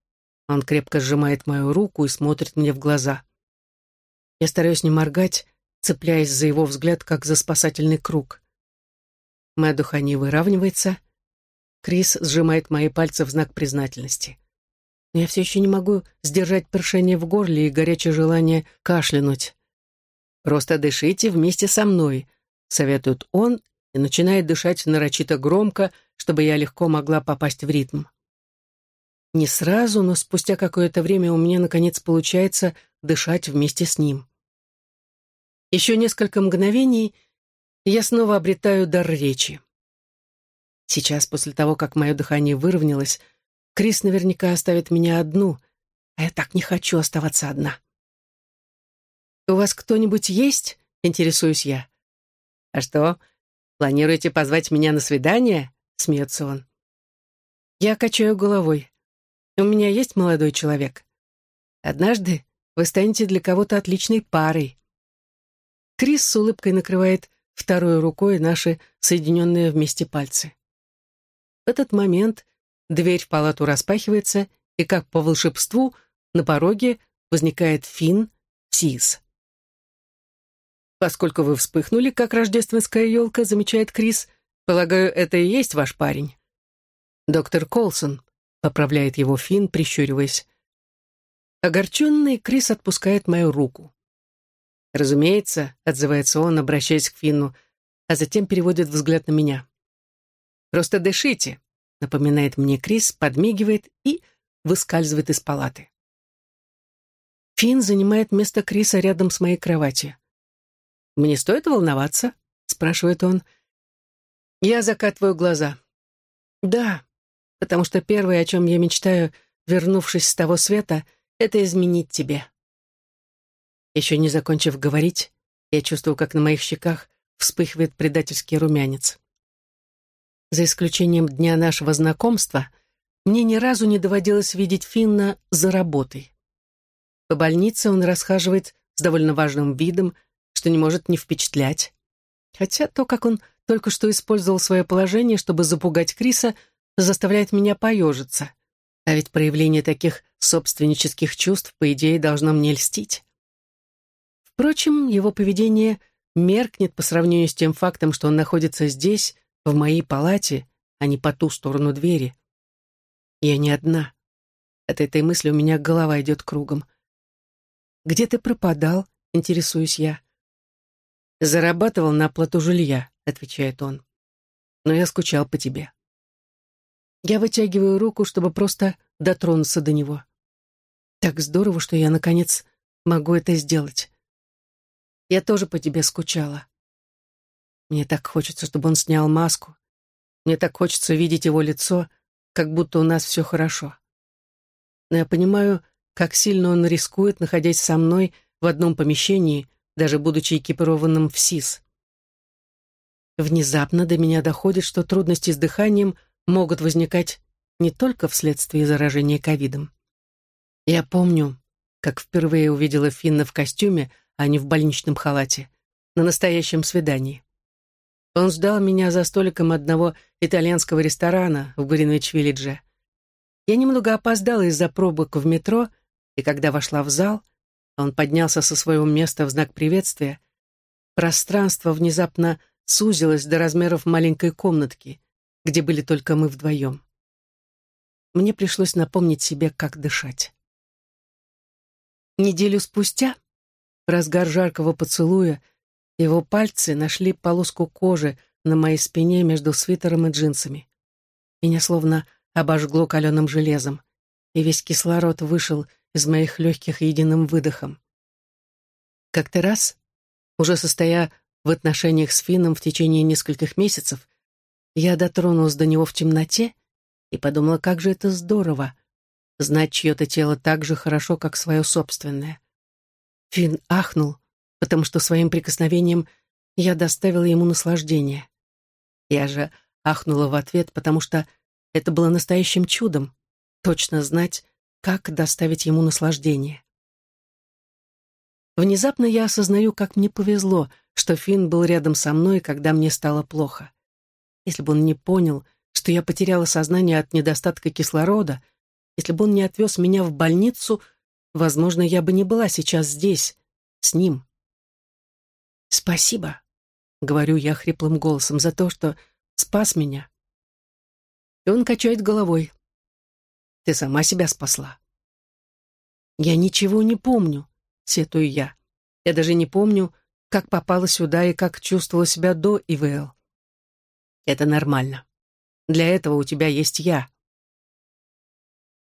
Он крепко сжимает мою руку и смотрит мне в глаза. Я стараюсь не моргать, цепляясь за его взгляд, как за спасательный круг. Мое дыхание выравнивается. Крис сжимает мои пальцы в знак признательности но я все еще не могу сдержать першение в горле и горячее желание кашлянуть. «Просто дышите вместе со мной», — советует он и начинает дышать нарочито громко, чтобы я легко могла попасть в ритм. Не сразу, но спустя какое-то время у меня, наконец, получается дышать вместе с ним. Еще несколько мгновений, и я снова обретаю дар речи. Сейчас, после того, как мое дыхание выровнялось, Крис наверняка оставит меня одну, а я так не хочу оставаться одна. «У вас кто-нибудь есть?» — интересуюсь я. «А что, планируете позвать меня на свидание?» — смеется он. Я качаю головой. «У меня есть молодой человек. Однажды вы станете для кого-то отличной парой». Крис с улыбкой накрывает второй рукой наши соединенные вместе пальцы. В этот момент Дверь в палату распахивается, и как по волшебству на пороге возникает Финн Сис. «Поскольку вы вспыхнули, как рождественская елка», — замечает Крис, «полагаю, это и есть ваш парень». «Доктор Колсон», — поправляет его Финн, прищуриваясь. Огорченный, Крис отпускает мою руку. «Разумеется», — отзывается он, обращаясь к Финну, а затем переводит взгляд на меня. «Просто дышите напоминает мне Крис, подмигивает и выскальзывает из палаты. Финн занимает место Криса рядом с моей кроватью. «Мне стоит волноваться?» — спрашивает он. Я закатываю глаза. «Да, потому что первое, о чем я мечтаю, вернувшись с того света, это изменить тебе». Еще не закончив говорить, я чувствую, как на моих щеках вспыхивает предательский румянец. За исключением дня нашего знакомства, мне ни разу не доводилось видеть Финна за работой. По больнице он расхаживает с довольно важным видом, что не может не впечатлять. Хотя то, как он только что использовал свое положение, чтобы запугать Криса, заставляет меня поежиться. А ведь проявление таких собственнических чувств, по идее, должно мне льстить. Впрочем, его поведение меркнет по сравнению с тем фактом, что он находится здесь, в моей палате, а не по ту сторону двери. Я не одна. От этой мысли у меня голова идет кругом. «Где ты пропадал?» — интересуюсь я. «Зарабатывал на оплату жилья», — отвечает он. «Но я скучал по тебе». Я вытягиваю руку, чтобы просто дотронуться до него. Так здорово, что я, наконец, могу это сделать. Я тоже по тебе скучала. Мне так хочется, чтобы он снял маску. Мне так хочется видеть его лицо, как будто у нас все хорошо. Но я понимаю, как сильно он рискует, находясь со мной в одном помещении, даже будучи экипированным в СИС. Внезапно до меня доходит, что трудности с дыханием могут возникать не только вследствие заражения ковидом. Я помню, как впервые увидела Финна в костюме, а не в больничном халате, на настоящем свидании. Он ждал меня за столиком одного итальянского ресторана в Гринвич-Виллидже. Я немного опоздала из-за пробок в метро, и когда вошла в зал, Он поднялся со своего места в знак приветствия. Пространство внезапно сузилось до размеров маленькой комнатки, где были только мы вдвоем. Мне пришлось напомнить себе, как дышать. Неделю спустя, в разгар жаркого поцелуя, его пальцы нашли полоску кожи на моей спине между свитером и джинсами. Меня словно обожгло каленым железом, и весь кислород вышел из моих легких единым выдохом. Как-то раз, уже состоя в отношениях с Финном в течение нескольких месяцев, я дотронулась до него в темноте и подумала, как же это здорово — знать чье-то тело так же хорошо, как свое собственное. Финн ахнул, потому что своим прикосновением я доставила ему наслаждение. Я же ахнула в ответ, потому что это было настоящим чудом — точно знать, как доставить ему наслаждение. Внезапно я осознаю, как мне повезло, что Финн был рядом со мной, когда мне стало плохо. Если бы он не понял, что я потеряла сознание от недостатка кислорода, если бы он не отвез меня в больницу, возможно, я бы не была сейчас здесь, с ним. «Спасибо», — говорю я хриплым голосом, за то, что спас меня. И он качает головой. «Ты сама себя спасла». «Я ничего не помню», — сетую я. «Я даже не помню, как попала сюда и как чувствовала себя до ИВЛ. Это нормально. Для этого у тебя есть я.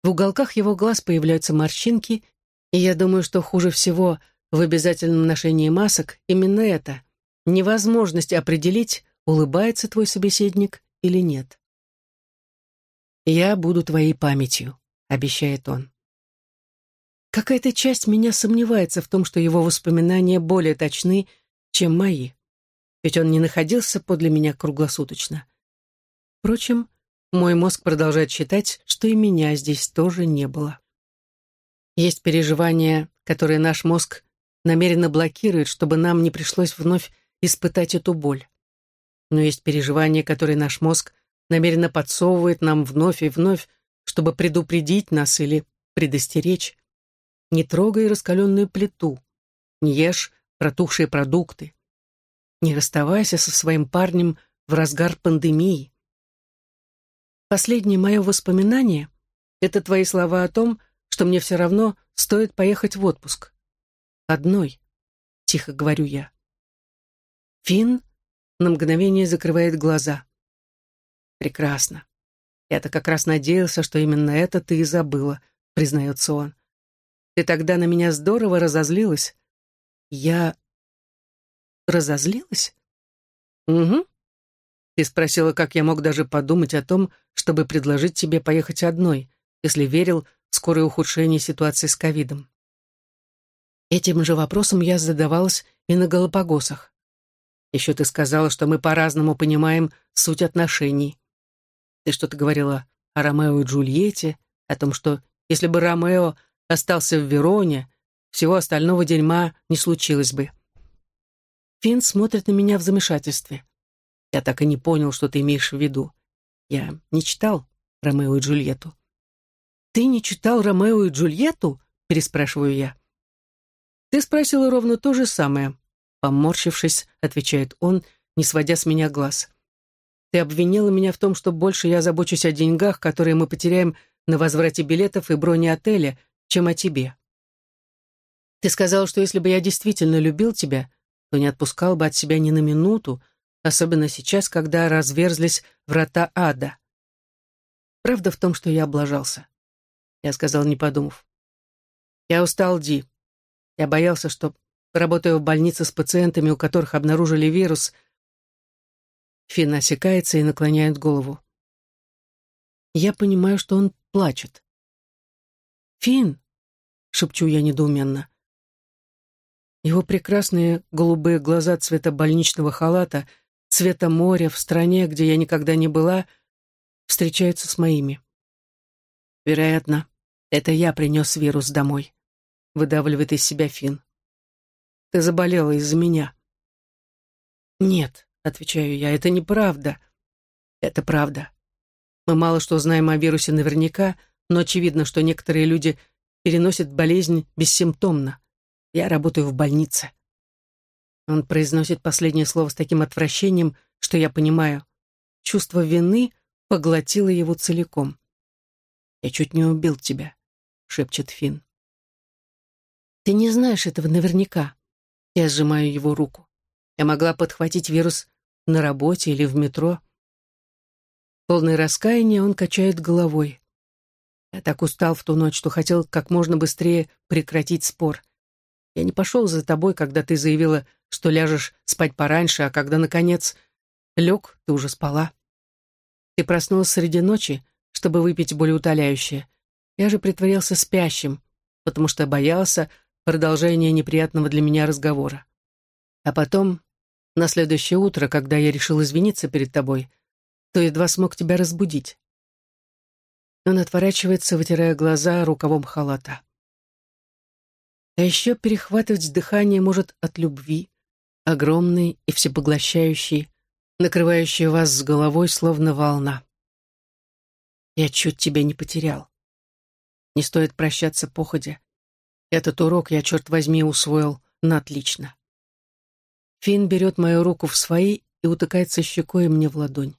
В уголках его глаз появляются морщинки, и я думаю, что хуже всего в обязательном ношении масок именно это — невозможность определить, улыбается твой собеседник или нет. «Я буду твоей памятью», — обещает он. Какая-то часть меня сомневается в том, что его воспоминания более точны, чем мои ведь он не находился подле меня круглосуточно. Впрочем, мой мозг продолжает считать, что и меня здесь тоже не было. Есть переживания, которые наш мозг намеренно блокирует, чтобы нам не пришлось вновь испытать эту боль. Но есть переживания, которые наш мозг намеренно подсовывает нам вновь и вновь, чтобы предупредить нас или предостеречь. Не трогай раскаленную плиту, не ешь протухшие продукты, не расставайся со своим парнем в разгар пандемии. Последнее мое воспоминание — это твои слова о том, что мне все равно стоит поехать в отпуск. Одной, — тихо говорю я. Финн на мгновение закрывает глаза. Прекрасно. Я-то как раз надеялся, что именно это ты и забыла, признается он. Ты тогда на меня здорово разозлилась. Я разозлилась? Угу. Ты спросила, как я мог даже подумать о том, чтобы предложить тебе поехать одной, если верил в скорое ухудшение ситуации с ковидом. Этим же вопросом я задавалась и на Галапагосах. Еще ты сказала, что мы по-разному понимаем суть отношений. Ты что-то говорила о Ромео и Джульетте, о том, что если бы Ромео остался в Вероне, всего остального дерьма не случилось бы. Финн смотрит на меня в замешательстве. Я так и не понял, что ты имеешь в виду. Я не читал Ромео и Джульетту. «Ты не читал Ромео и Джульетту?» — переспрашиваю я. «Ты спросила ровно то же самое», — поморщившись, отвечает он, не сводя с меня глаз. «Ты обвинила меня в том, что больше я забочусь о деньгах, которые мы потеряем на возврате билетов и броне отеля, чем о тебе. Ты сказал, что если бы я действительно любил тебя, то не отпускал бы от себя ни на минуту, особенно сейчас, когда разверзлись врата ада. Правда в том, что я облажался. Я сказал, не подумав. Я устал, Ди. Я боялся, что, работая в больнице с пациентами, у которых обнаружили вирус, Финн осекается и наклоняет голову. Я понимаю, что он плачет. «Финн!» — шепчу я недоуменно. Его прекрасные голубые глаза цвета больничного халата, цвета моря в стране, где я никогда не была, встречаются с моими. Вероятно, это я принес вирус домой, выдавливает из себя Фин. Ты заболела из-за меня. Нет, отвечаю я, это неправда. Это правда. Мы мало что знаем о вирусе наверняка, но очевидно, что некоторые люди переносят болезнь бессимптомно Я работаю в больнице. Он произносит последнее слово с таким отвращением, что я понимаю. Чувство вины поглотило его целиком. «Я чуть не убил тебя», — шепчет Финн. «Ты не знаешь этого наверняка». Я сжимаю его руку. Я могла подхватить вирус на работе или в метро. Полное раскаяние он качает головой. Я так устал в ту ночь, что хотел как можно быстрее прекратить спор. Я не пошел за тобой, когда ты заявила, что ляжешь спать пораньше, а когда, наконец, лег, ты уже спала. Ты проснулась среди ночи, чтобы выпить болеутоляющее. Я же притворился спящим, потому что боялся продолжения неприятного для меня разговора. А потом, на следующее утро, когда я решил извиниться перед тобой, то едва смог тебя разбудить. Он отворачивается, вытирая глаза рукавом халата. А еще перехватывать дыхание может от любви, огромной и всепоглощающей, накрывающей вас с головой, словно волна. Я чуть тебя не потерял. Не стоит прощаться походя. Этот урок я, черт возьми, усвоил на отлично. Финн берет мою руку в свои и утыкается щекой мне в ладонь.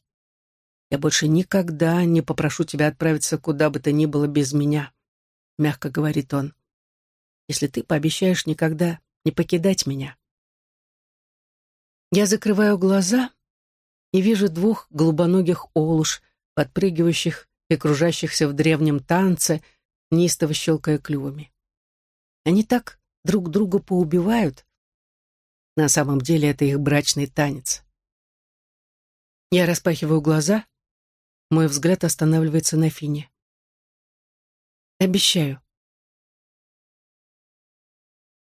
«Я больше никогда не попрошу тебя отправиться куда бы то ни было без меня», — мягко говорит он если ты пообещаешь никогда не покидать меня. Я закрываю глаза и вижу двух голубоногих олуш, подпрыгивающих и кружащихся в древнем танце, неистово щелкая клювами. Они так друг друга поубивают. На самом деле это их брачный танец. Я распахиваю глаза, мой взгляд останавливается на Фине. Обещаю,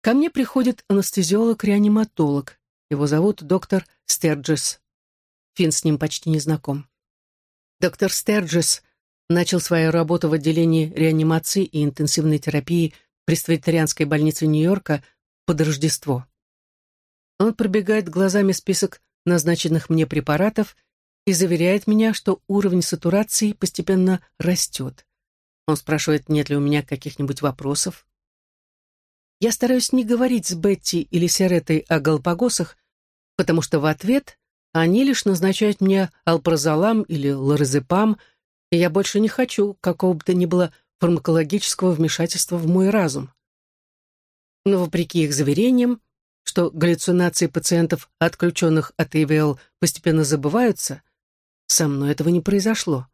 Ко мне приходит анестезиолог-реаниматолог. Его зовут доктор Стерджес. Финн с ним почти не знаком. Доктор Стерджес начал свою работу в отделении реанимации и интенсивной терапии пресвитерианской больницы Нью-Йорка под Рождество. Он пробегает глазами список назначенных мне препаратов и заверяет меня, что уровень сатурации постепенно растет. Он спрашивает, нет ли у меня каких-нибудь вопросов. Я стараюсь не говорить с Бетти или Серетой о Галапагосах, потому что в ответ они лишь назначают мне алпрозолам или лоразепам, и я больше не хочу какого бы то ни было фармакологического вмешательства в мой разум. Но вопреки их заверениям, что галлюцинации пациентов, отключенных от ИВЛ, постепенно забываются, со мной этого не произошло.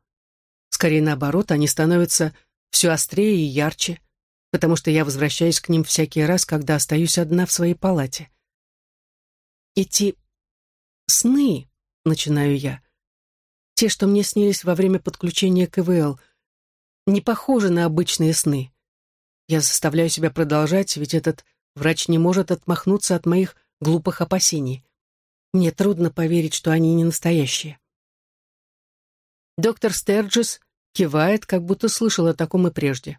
Скорее наоборот, они становятся все острее и ярче потому что я возвращаюсь к ним всякий раз, когда остаюсь одна в своей палате. Эти сны, начинаю я, те, что мне снились во время подключения к ИВЛ, не похожи на обычные сны. Я заставляю себя продолжать, ведь этот врач не может отмахнуться от моих глупых опасений. Мне трудно поверить, что они не настоящие. Доктор Стерджис кивает, как будто слышал о таком и прежде.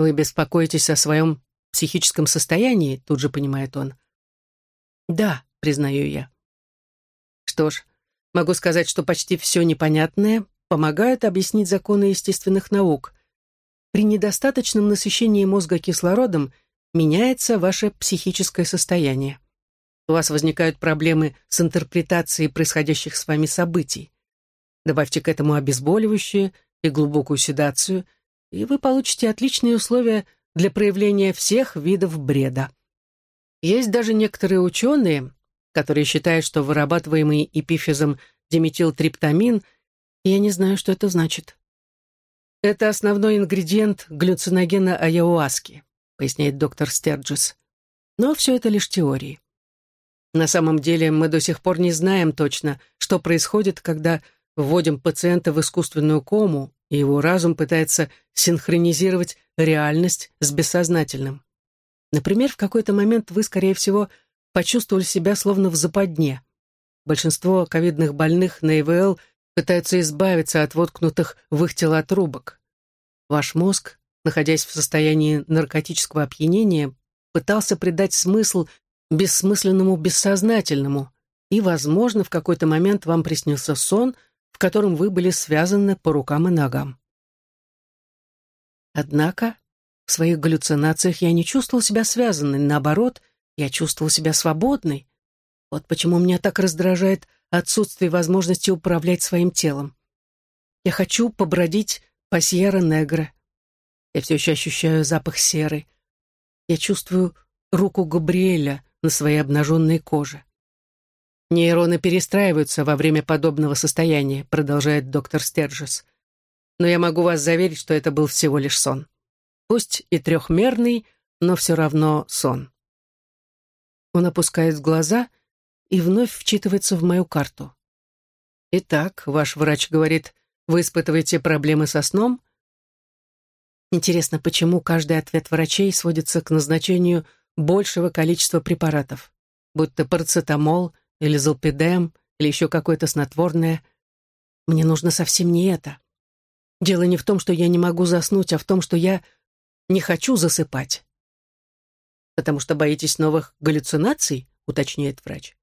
Вы беспокоитесь о своем психическом состоянии, тут же понимает он. Да, признаю я. Что ж, могу сказать, что почти все непонятное помогают объяснить законы естественных наук. При недостаточном насыщении мозга кислородом меняется ваше психическое состояние. У вас возникают проблемы с интерпретацией происходящих с вами событий. Добавьте к этому обезболивающее и глубокую седацию – и вы получите отличные условия для проявления всех видов бреда. Есть даже некоторые ученые, которые считают, что вырабатываемый эпифизом диметилтриптамин, я не знаю, что это значит. Это основной ингредиент глюциногена аяуаски, поясняет доктор Стерджис. Но все это лишь теории. На самом деле мы до сих пор не знаем точно, что происходит, когда вводим пациента в искусственную кому и его разум пытается синхронизировать реальность с бессознательным. Например, в какой-то момент вы, скорее всего, почувствовали себя словно в западне. Большинство ковидных больных на ИВЛ пытаются избавиться от воткнутых в их тела трубок. Ваш мозг, находясь в состоянии наркотического опьянения, пытался придать смысл бессмысленному бессознательному, и, возможно, в какой-то момент вам приснился сон — в котором вы были связаны по рукам и ногам. Однако, В своих галлюцинациях я не чувствовал себя связанной, наоборот, я чувствовал себя свободной. Вот почему меня так раздражает отсутствие возможности управлять своим телом. Я хочу побродить по Сьерра-Негре. Я все еще ощущаю запах серы. Я чувствую руку Габриэля на своей обнаженной коже. Нейроны перестраиваются во время подобного состояния, продолжает доктор Стерджес. Но я могу вас заверить, что это был всего лишь сон. Пусть и трехмерный, но все равно сон. Он опускает глаза и вновь вчитывается в мою карту. «Итак, ваш врач говорит, вы испытываете проблемы со сном?» Интересно, почему каждый ответ врачей сводится к назначению большего количества препаратов, будь то парацетамол или золпидем, или еще какое-то снотворное. Мне нужно совсем не это. Дело не в том, что я не могу заснуть, а в том, что я не хочу засыпать. «Потому что боитесь новых галлюцинаций?» — уточняет врач.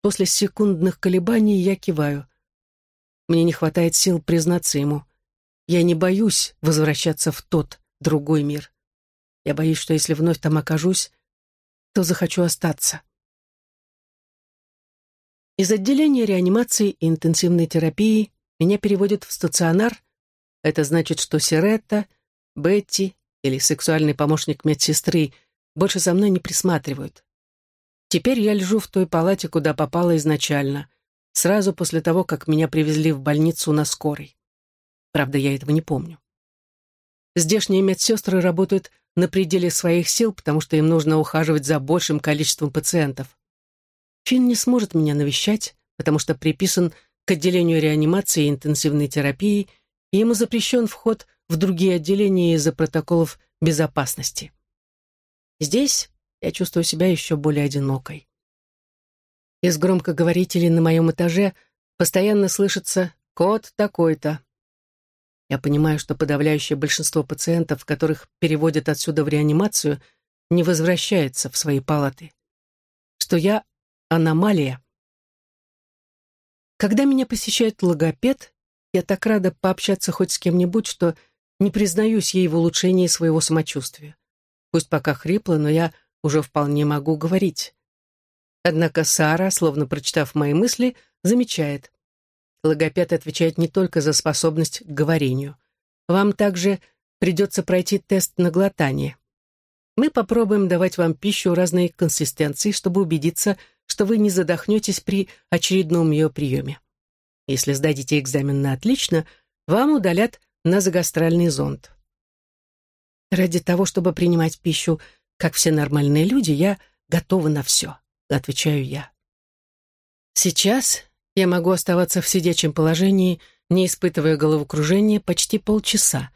После секундных колебаний я киваю. Мне не хватает сил признаться ему. Я не боюсь возвращаться в тот, другой мир. Я боюсь, что если вновь там окажусь, то захочу остаться. Из отделения реанимации и интенсивной терапии меня переводят в стационар. Это значит, что Сиретта, Бетти или сексуальный помощник медсестры больше за мной не присматривают. Теперь я лежу в той палате, куда попала изначально, сразу после того, как меня привезли в больницу на скорой. Правда, я этого не помню. Здешние медсестры работают на пределе своих сил, потому что им нужно ухаживать за большим количеством пациентов. Финн не сможет меня навещать, потому что приписан к отделению реанимации и интенсивной терапии, и ему запрещен вход в другие отделения из-за протоколов безопасности. Здесь я чувствую себя еще более одинокой. Из громкоговорителей на моем этаже постоянно слышится «код такой-то». Я понимаю, что подавляющее большинство пациентов, которых переводят отсюда в реанимацию, не возвращается в свои палаты. Что я аномалия. Когда меня посещает логопед, я так рада пообщаться хоть с кем-нибудь, что не признаюсь ей в улучшении своего самочувствия. Пусть пока хрипло, но я уже вполне могу говорить. Однако Сара, словно прочитав мои мысли, замечает. Логопед отвечает не только за способность к говорению. Вам также придется пройти тест на глотание. Мы попробуем давать вам пищу разной консистенции, чтобы убедиться, что вы не задохнетесь при очередном ее приеме. Если сдадите экзамен на отлично, вам удалят назогастральный зонд. Ради того, чтобы принимать пищу как все нормальные люди, я готова на все, отвечаю я. Сейчас я могу оставаться в сидячем положении, не испытывая головокружения, почти полчаса,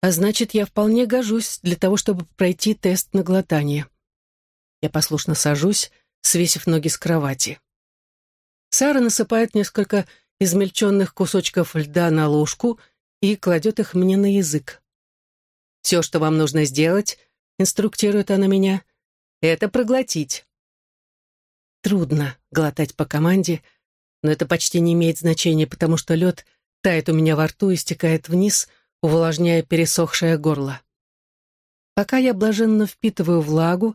а значит, я вполне гожусь для того, чтобы пройти тест на глотание. Я послушно сажусь, свесив ноги с кровати. Сара насыпает несколько измельченных кусочков льда на ложку и кладет их мне на язык. «Все, что вам нужно сделать, — инструктирует она меня, — это проглотить. Трудно глотать по команде, но это почти не имеет значения, потому что лед тает у меня во рту и стекает вниз, увлажняя пересохшее горло. Пока я блаженно впитываю влагу,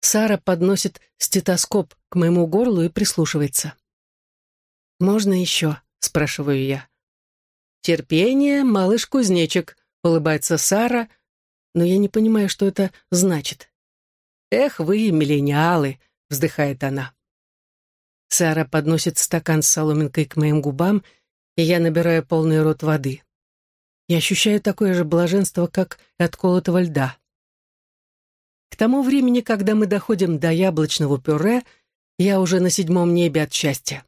Сара подносит стетоскоп к моему горлу и прислушивается. «Можно еще?» — спрашиваю я. «Терпение, малыш-кузнечик», — улыбается Сара, но я не понимаю, что это значит. «Эх вы, миллениалы!» — вздыхает она. Сара подносит стакан с соломинкой к моим губам, и я набираю полный рот воды. Я ощущаю такое же блаженство, как от колотого льда. Тому времени, когда мы доходим до яблочного пюре, я уже на седьмом небе от счастья.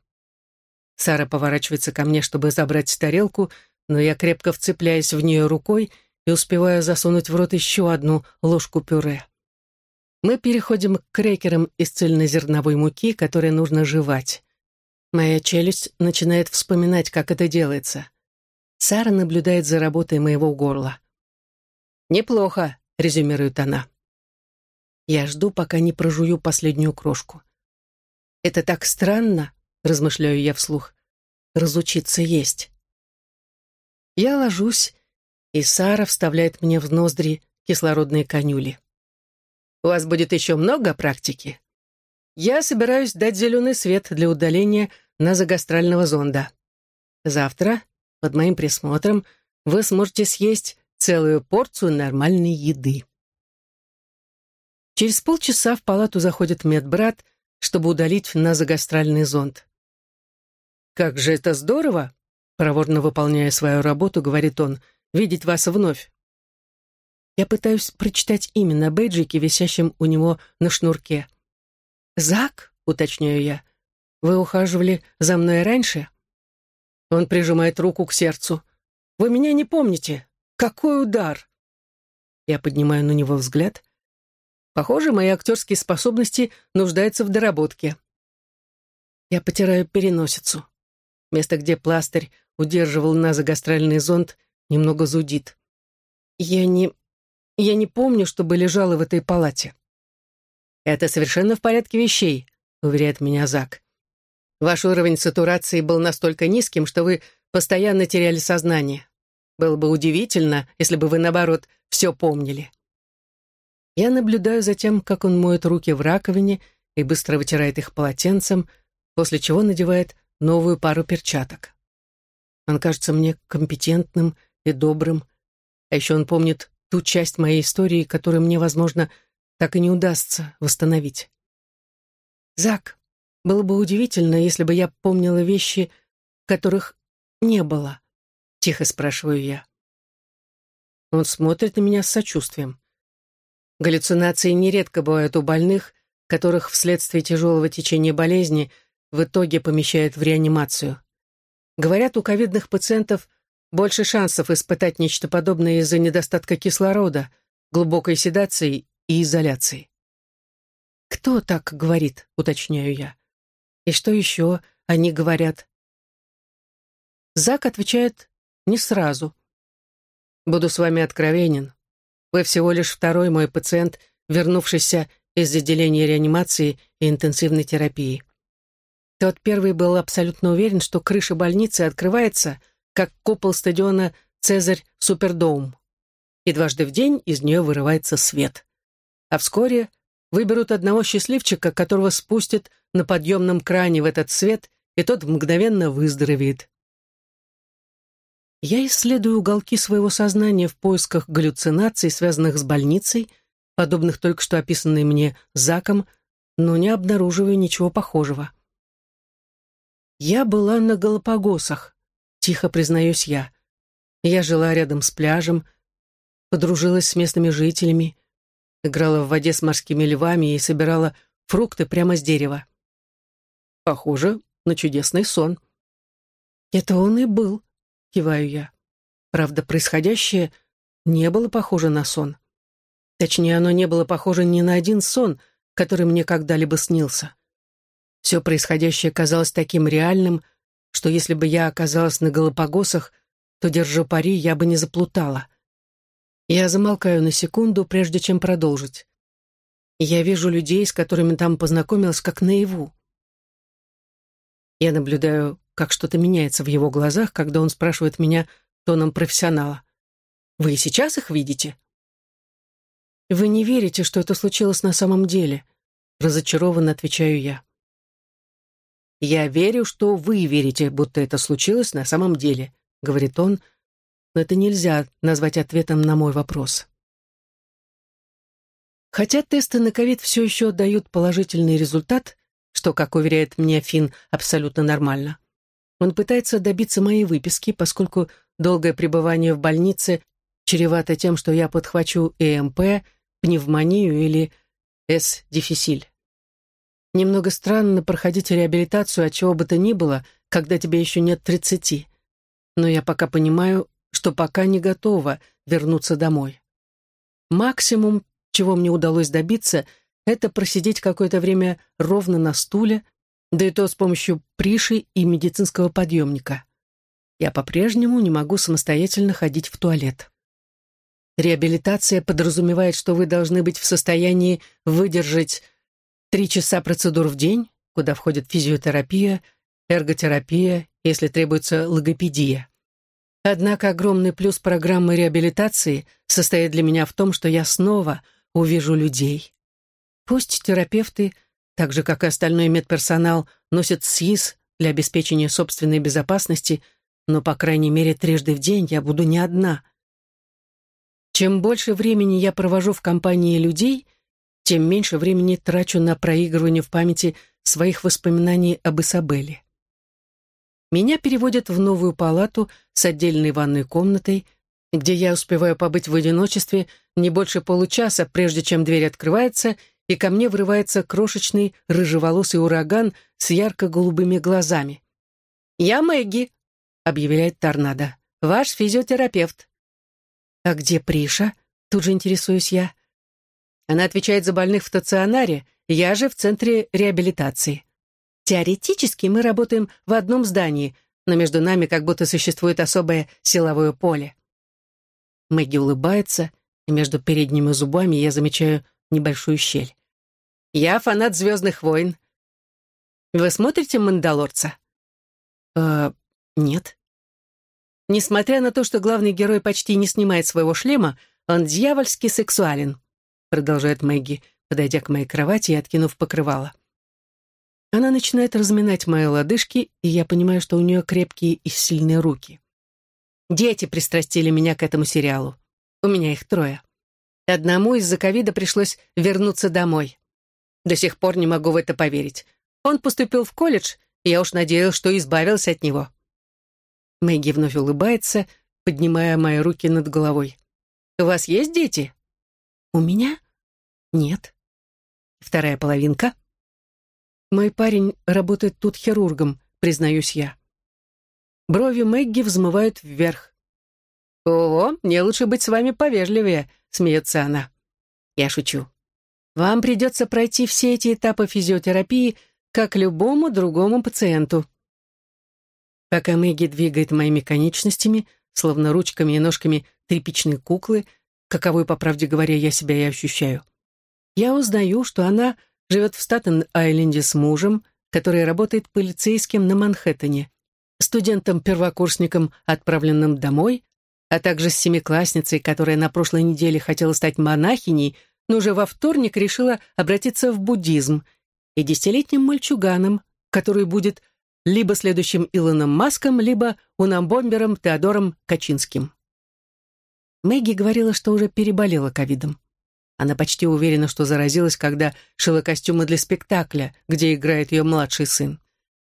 Сара поворачивается ко мне, чтобы забрать тарелку, но я крепко вцепляюсь в нее рукой и успеваю засунуть в рот еще одну ложку пюре. Мы переходим к крекерам из цельнозерновой муки, которые нужно жевать. Моя челюсть начинает вспоминать, как это делается. Сара наблюдает за работой моего горла. «Неплохо», — резюмирует она. Я жду, пока не прожую последнюю крошку. «Это так странно», — размышляю я вслух, — «разучиться есть». Я ложусь и Сара вставляет мне в ноздри кислородные конюли. «У вас будет еще много практики?» «Я собираюсь дать зеленый свет для удаления назогастрального зонда. Завтра, под моим присмотром, вы сможете съесть целую порцию нормальной еды». Через полчаса в палату заходит медбрат, чтобы удалить назогастральный зонд. «Как же это здорово!» Проворно выполняя свою работу, говорит он, «видеть вас вновь». Я пытаюсь прочитать имя на бейджике, висящем у него на шнурке. «Зак?» — уточняю я. «Вы ухаживали за мной раньше?» Он прижимает руку к сердцу. «Вы меня не помните? Какой удар!» Я поднимаю на него взгляд. Похоже, мои актерские способности нуждаются в доработке. Я потираю переносицу. Место, где пластырь удерживал назогастральный зонд, немного зудит. Я не... я не помню, чтобы лежала в этой палате. «Это совершенно в порядке вещей», — уверяет меня Зак. «Ваш уровень сатурации был настолько низким, что вы постоянно теряли сознание. Было бы удивительно, если бы вы, наоборот, все помнили». Я наблюдаю за тем, как он моет руки в раковине и быстро вытирает их полотенцем, после чего надевает новую пару перчаток. Он кажется мне компетентным и добрым, а еще он помнит ту часть моей истории, которую мне, возможно, так и не удастся восстановить. Зак, было бы удивительно, если бы я помнила вещи, которых не было, тихо спрашиваю я. Он смотрит на меня с сочувствием. Галлюцинации нередко бывают у больных, которых вследствие тяжелого течения болезни в итоге помещают в реанимацию. Говорят, у ковидных пациентов больше шансов испытать нечто подобное из-за недостатка кислорода, глубокой седации и изоляции. «Кто так говорит?» — уточняю я. «И что еще они говорят?» Зак отвечает не сразу. «Буду с вами откровенен. Вы всего лишь второй мой пациент, вернувшийся из отделения реанимации и интенсивной терапии. Тот первый был абсолютно уверен, что крыша больницы открывается, как купол стадиона «Цезарь Супердоум». И дважды в день из нее вырывается свет. А вскоре выберут одного счастливчика, которого спустят на подъемном кране в этот свет, и тот мгновенно выздоровеет. Я исследую уголки своего сознания в поисках галлюцинаций, связанных с больницей, подобных только что описанной мне Заком, но не обнаруживаю ничего похожего. «Я была на Галапагосах», — тихо признаюсь я. Я жила рядом с пляжем, подружилась с местными жителями, играла в воде с морскими львами и собирала фрукты прямо с дерева. Похоже на чудесный сон. «Это он и был», — киваю я. Правда, происходящее не было похоже на сон. Точнее, оно не было похоже ни на один сон, который мне когда-либо снился. Все происходящее казалось таким реальным, что если бы я оказалась на Галапагосах, то, держу пари, я бы не заплутала. Я замолкаю на секунду, прежде чем продолжить. Я вижу людей, с которыми там познакомилась, как наяву. Я наблюдаю, как что-то меняется в его глазах, когда он спрашивает меня тоном профессионала. «Вы сейчас их видите?» «Вы не верите, что это случилось на самом деле?» Разочарованно отвечаю я. «Я верю, что вы верите, будто это случилось на самом деле», — говорит он, но это нельзя назвать ответом на мой вопрос. Хотя тесты на ковид все еще дают положительный результат, что, как уверяет меня Финн, абсолютно нормально, он пытается добиться моей выписки, поскольку долгое пребывание в больнице чревато тем, что я подхвачу ЭМП, пневмонию или С-диффисиль. Немного странно проходить реабилитацию от чего бы то ни было, когда тебе еще нет тридцати. Но я пока понимаю, что пока не готова вернуться домой. Максимум, чего мне удалось добиться, это просидеть какое-то время ровно на стуле, да и то с помощью приши и медицинского подъемника. Я по-прежнему не могу самостоятельно ходить в туалет. Реабилитация подразумевает, что вы должны быть в состоянии выдержать Три часа процедур в день, куда входит физиотерапия, эрготерапия, если требуется логопедия. Однако огромный плюс программы реабилитации состоит для меня в том, что я снова увижу людей. Пусть терапевты, так же как и остальной медперсонал, носят СИС для обеспечения собственной безопасности, но, по крайней мере, трижды в день я буду не одна. Чем больше времени я провожу в компании людей, тем меньше времени трачу на проигрывание в памяти своих воспоминаний об Исабелле. Меня переводят в новую палату с отдельной ванной комнатой, где я успеваю побыть в одиночестве не больше получаса, прежде чем дверь открывается, и ко мне врывается крошечный рыжеволосый ураган с ярко-голубыми глазами. «Я Мэгги», — объявляет торнадо, — «ваш физиотерапевт». «А где Приша?» — тут же интересуюсь я. Она отвечает за больных в стационаре, я же в центре реабилитации. Теоретически мы работаем в одном здании, но между нами как будто существует особое силовое поле. Мэгги улыбается, и между передними зубами я замечаю небольшую щель. «Я фанат «Звездных войн». Вы смотрите «Мандалорца»?» «Э, нет». Несмотря на то, что главный герой почти не снимает своего шлема, он дьявольски сексуален, продолжает Мэгги, подойдя к моей кровати и откинув покрывало. Она начинает разминать мои лодыжки, и я понимаю, что у нее крепкие и сильные руки. Дети пристрастили меня к этому сериалу. У меня их трое. Одному из-за ковида пришлось вернуться домой. До сих пор не могу в это поверить. Он поступил в колледж, и я уж надеялась, что избавился от него. Мэгги вновь улыбается, поднимая мои руки над головой. «У вас есть дети?» «У меня? Нет». «Вторая половинка?» Мой парень работает тут хирургом, признаюсь я. Брови Мэгги взмывают вверх. «О, мне лучше быть с вами повежливее», — смеется она. Я шучу. «Вам придется пройти все эти этапы физиотерапии, как любому другому пациенту». Пока Мэгги двигает моими конечностями, словно ручками и ножками тряпичной куклы, каковой, по правде говоря, я себя и ощущаю, я узнаю, что она живет в Статен-Айленде с мужем, который работает полицейским на Манхэттене, студентом-первокурсником, отправленным домой, а также с семиклассницей, которая на прошлой неделе хотела стать монахиней, но уже во вторник решила обратиться в буддизм, и десятилетним мальчуганом, который будет либо следующим Илоном Маском, либо унамбомбером Теодором Качинским. Мэгги говорила, что уже переболела ковидом. Она почти уверена, что заразилась, когда шила костюмы для спектакля, где играет ее младший сын.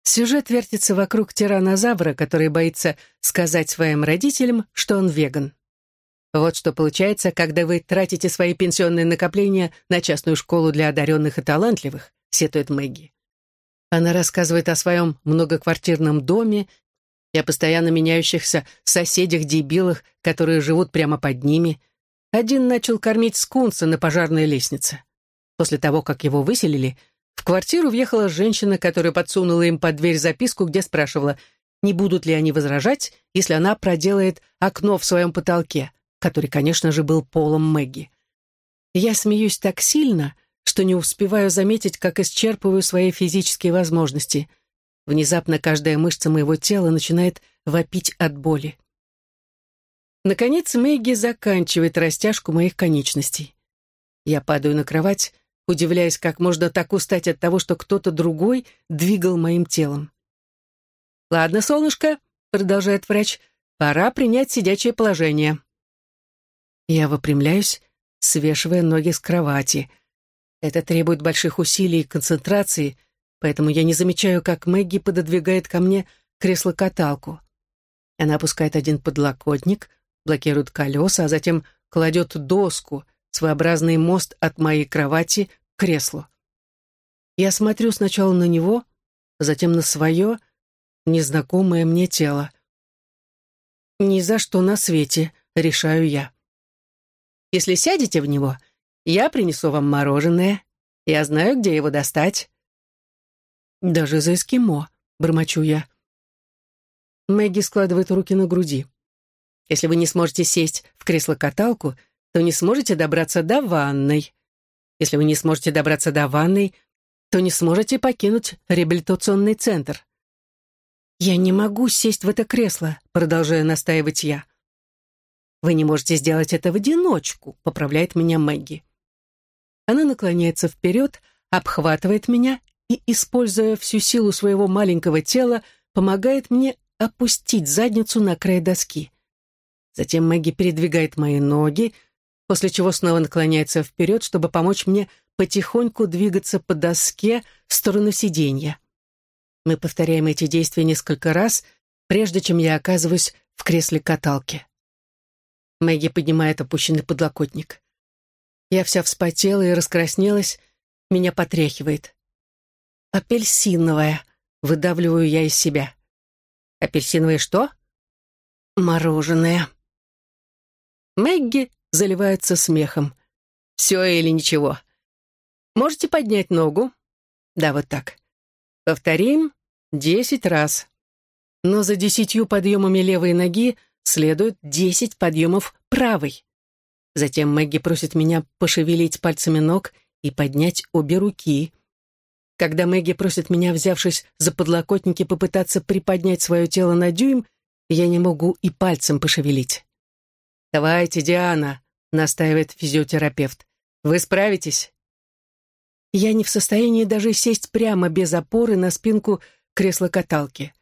Сюжет вертится вокруг тиранозавра, который боится сказать своим родителям, что он веган. Вот что получается, когда вы тратите свои пенсионные накопления на частную школу для одаренных и талантливых, сетует Мэгги. Она рассказывает о своем многоквартирном доме и о постоянно меняющихся соседях-дебилах, которые живут прямо под ними – один начал кормить скунса на пожарной лестнице. После того, как его выселили, в квартиру въехала женщина, которая подсунула им под дверь записку, где спрашивала, не будут ли они возражать, если она проделает окно в своем потолке, который, конечно же, был полом Мэгги. Я смеюсь так сильно, что не успеваю заметить, как исчерпываю свои физические возможности. Внезапно каждая мышца моего тела начинает вопить от боли. Наконец Мэгги заканчивает растяжку моих конечностей. Я падаю на кровать, удивляясь, как можно так устать от того, что кто-то другой двигал моим телом. «Ладно, солнышко», — продолжает врач, — «пора принять сидячее положение». Я выпрямляюсь, свешивая ноги с кровати. Это требует больших усилий и концентрации, поэтому я не замечаю, как Мэгги пододвигает ко мне кресло-каталку. Она опускает один подлокотник — блокирует колеса, а затем кладет доску, своеобразный мост от моей кровати к креслу. Я смотрю сначала на него, затем на свое, незнакомое мне тело. Ни за что на свете, решаю я. Если сядете в него, я принесу вам мороженое. Я знаю, где его достать. Даже за эскимо, бормочу я. Мэгги складывает руки на груди. Если вы не сможете сесть в кресло-каталку, то не сможете добраться до ванной. Если вы не сможете добраться до ванной, то не сможете покинуть реабилитационный центр. «Я не могу сесть в это кресло», — продолжаю настаивать я. «Вы не можете сделать это в одиночку», — поправляет меня Мэгги. Она наклоняется вперед, обхватывает меня и, используя всю силу своего маленького тела, помогает мне опустить задницу на край доски. Затем Мэгги передвигает мои ноги, после чего снова наклоняется вперед, чтобы помочь мне потихоньку двигаться по доске в сторону сиденья. Мы повторяем эти действия несколько раз, прежде чем я оказываюсь в кресле каталки. Мэгги поднимает опущенный подлокотник. Я вся вспотела и раскраснелась, меня потряхивает. «Апельсиновая», — выдавливаю я из себя. «Апельсиновое что?» «Мороженое». Мэгги заливается смехом. «Все или ничего. Можете поднять ногу?» «Да, вот так. Повторим десять раз. Но за десятью подъемами левой ноги следует десять подъемов правой. Затем Мэгги просит меня пошевелить пальцами ног и поднять обе руки. Когда Мэгги просит меня, взявшись за подлокотники, попытаться приподнять свое тело на дюйм, я не могу и пальцем пошевелить. «Давайте, Диана», — настаивает физиотерапевт. «Вы справитесь?» Я не в состоянии даже сесть прямо без опоры на спинку кресла-каталки.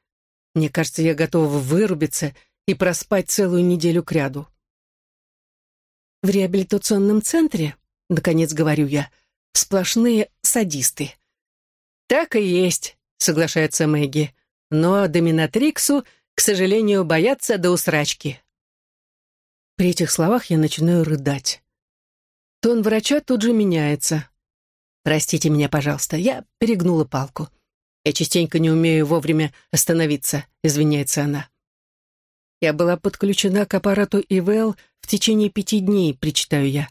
Мне кажется, я готова вырубиться и проспать целую неделю кряду. В реабилитационном центре, наконец говорю я, сплошные садисты. Так и есть, соглашается Мэгги. Но доминатриксу, к сожалению, боятся до усрачки. При этих словах я начинаю рыдать. Тон врача тут же меняется. Простите меня, пожалуйста, я перегнула палку. Я частенько не умею вовремя остановиться, извиняется она. Я была подключена к аппарату ИВЛ в течение пяти дней, причитаю я.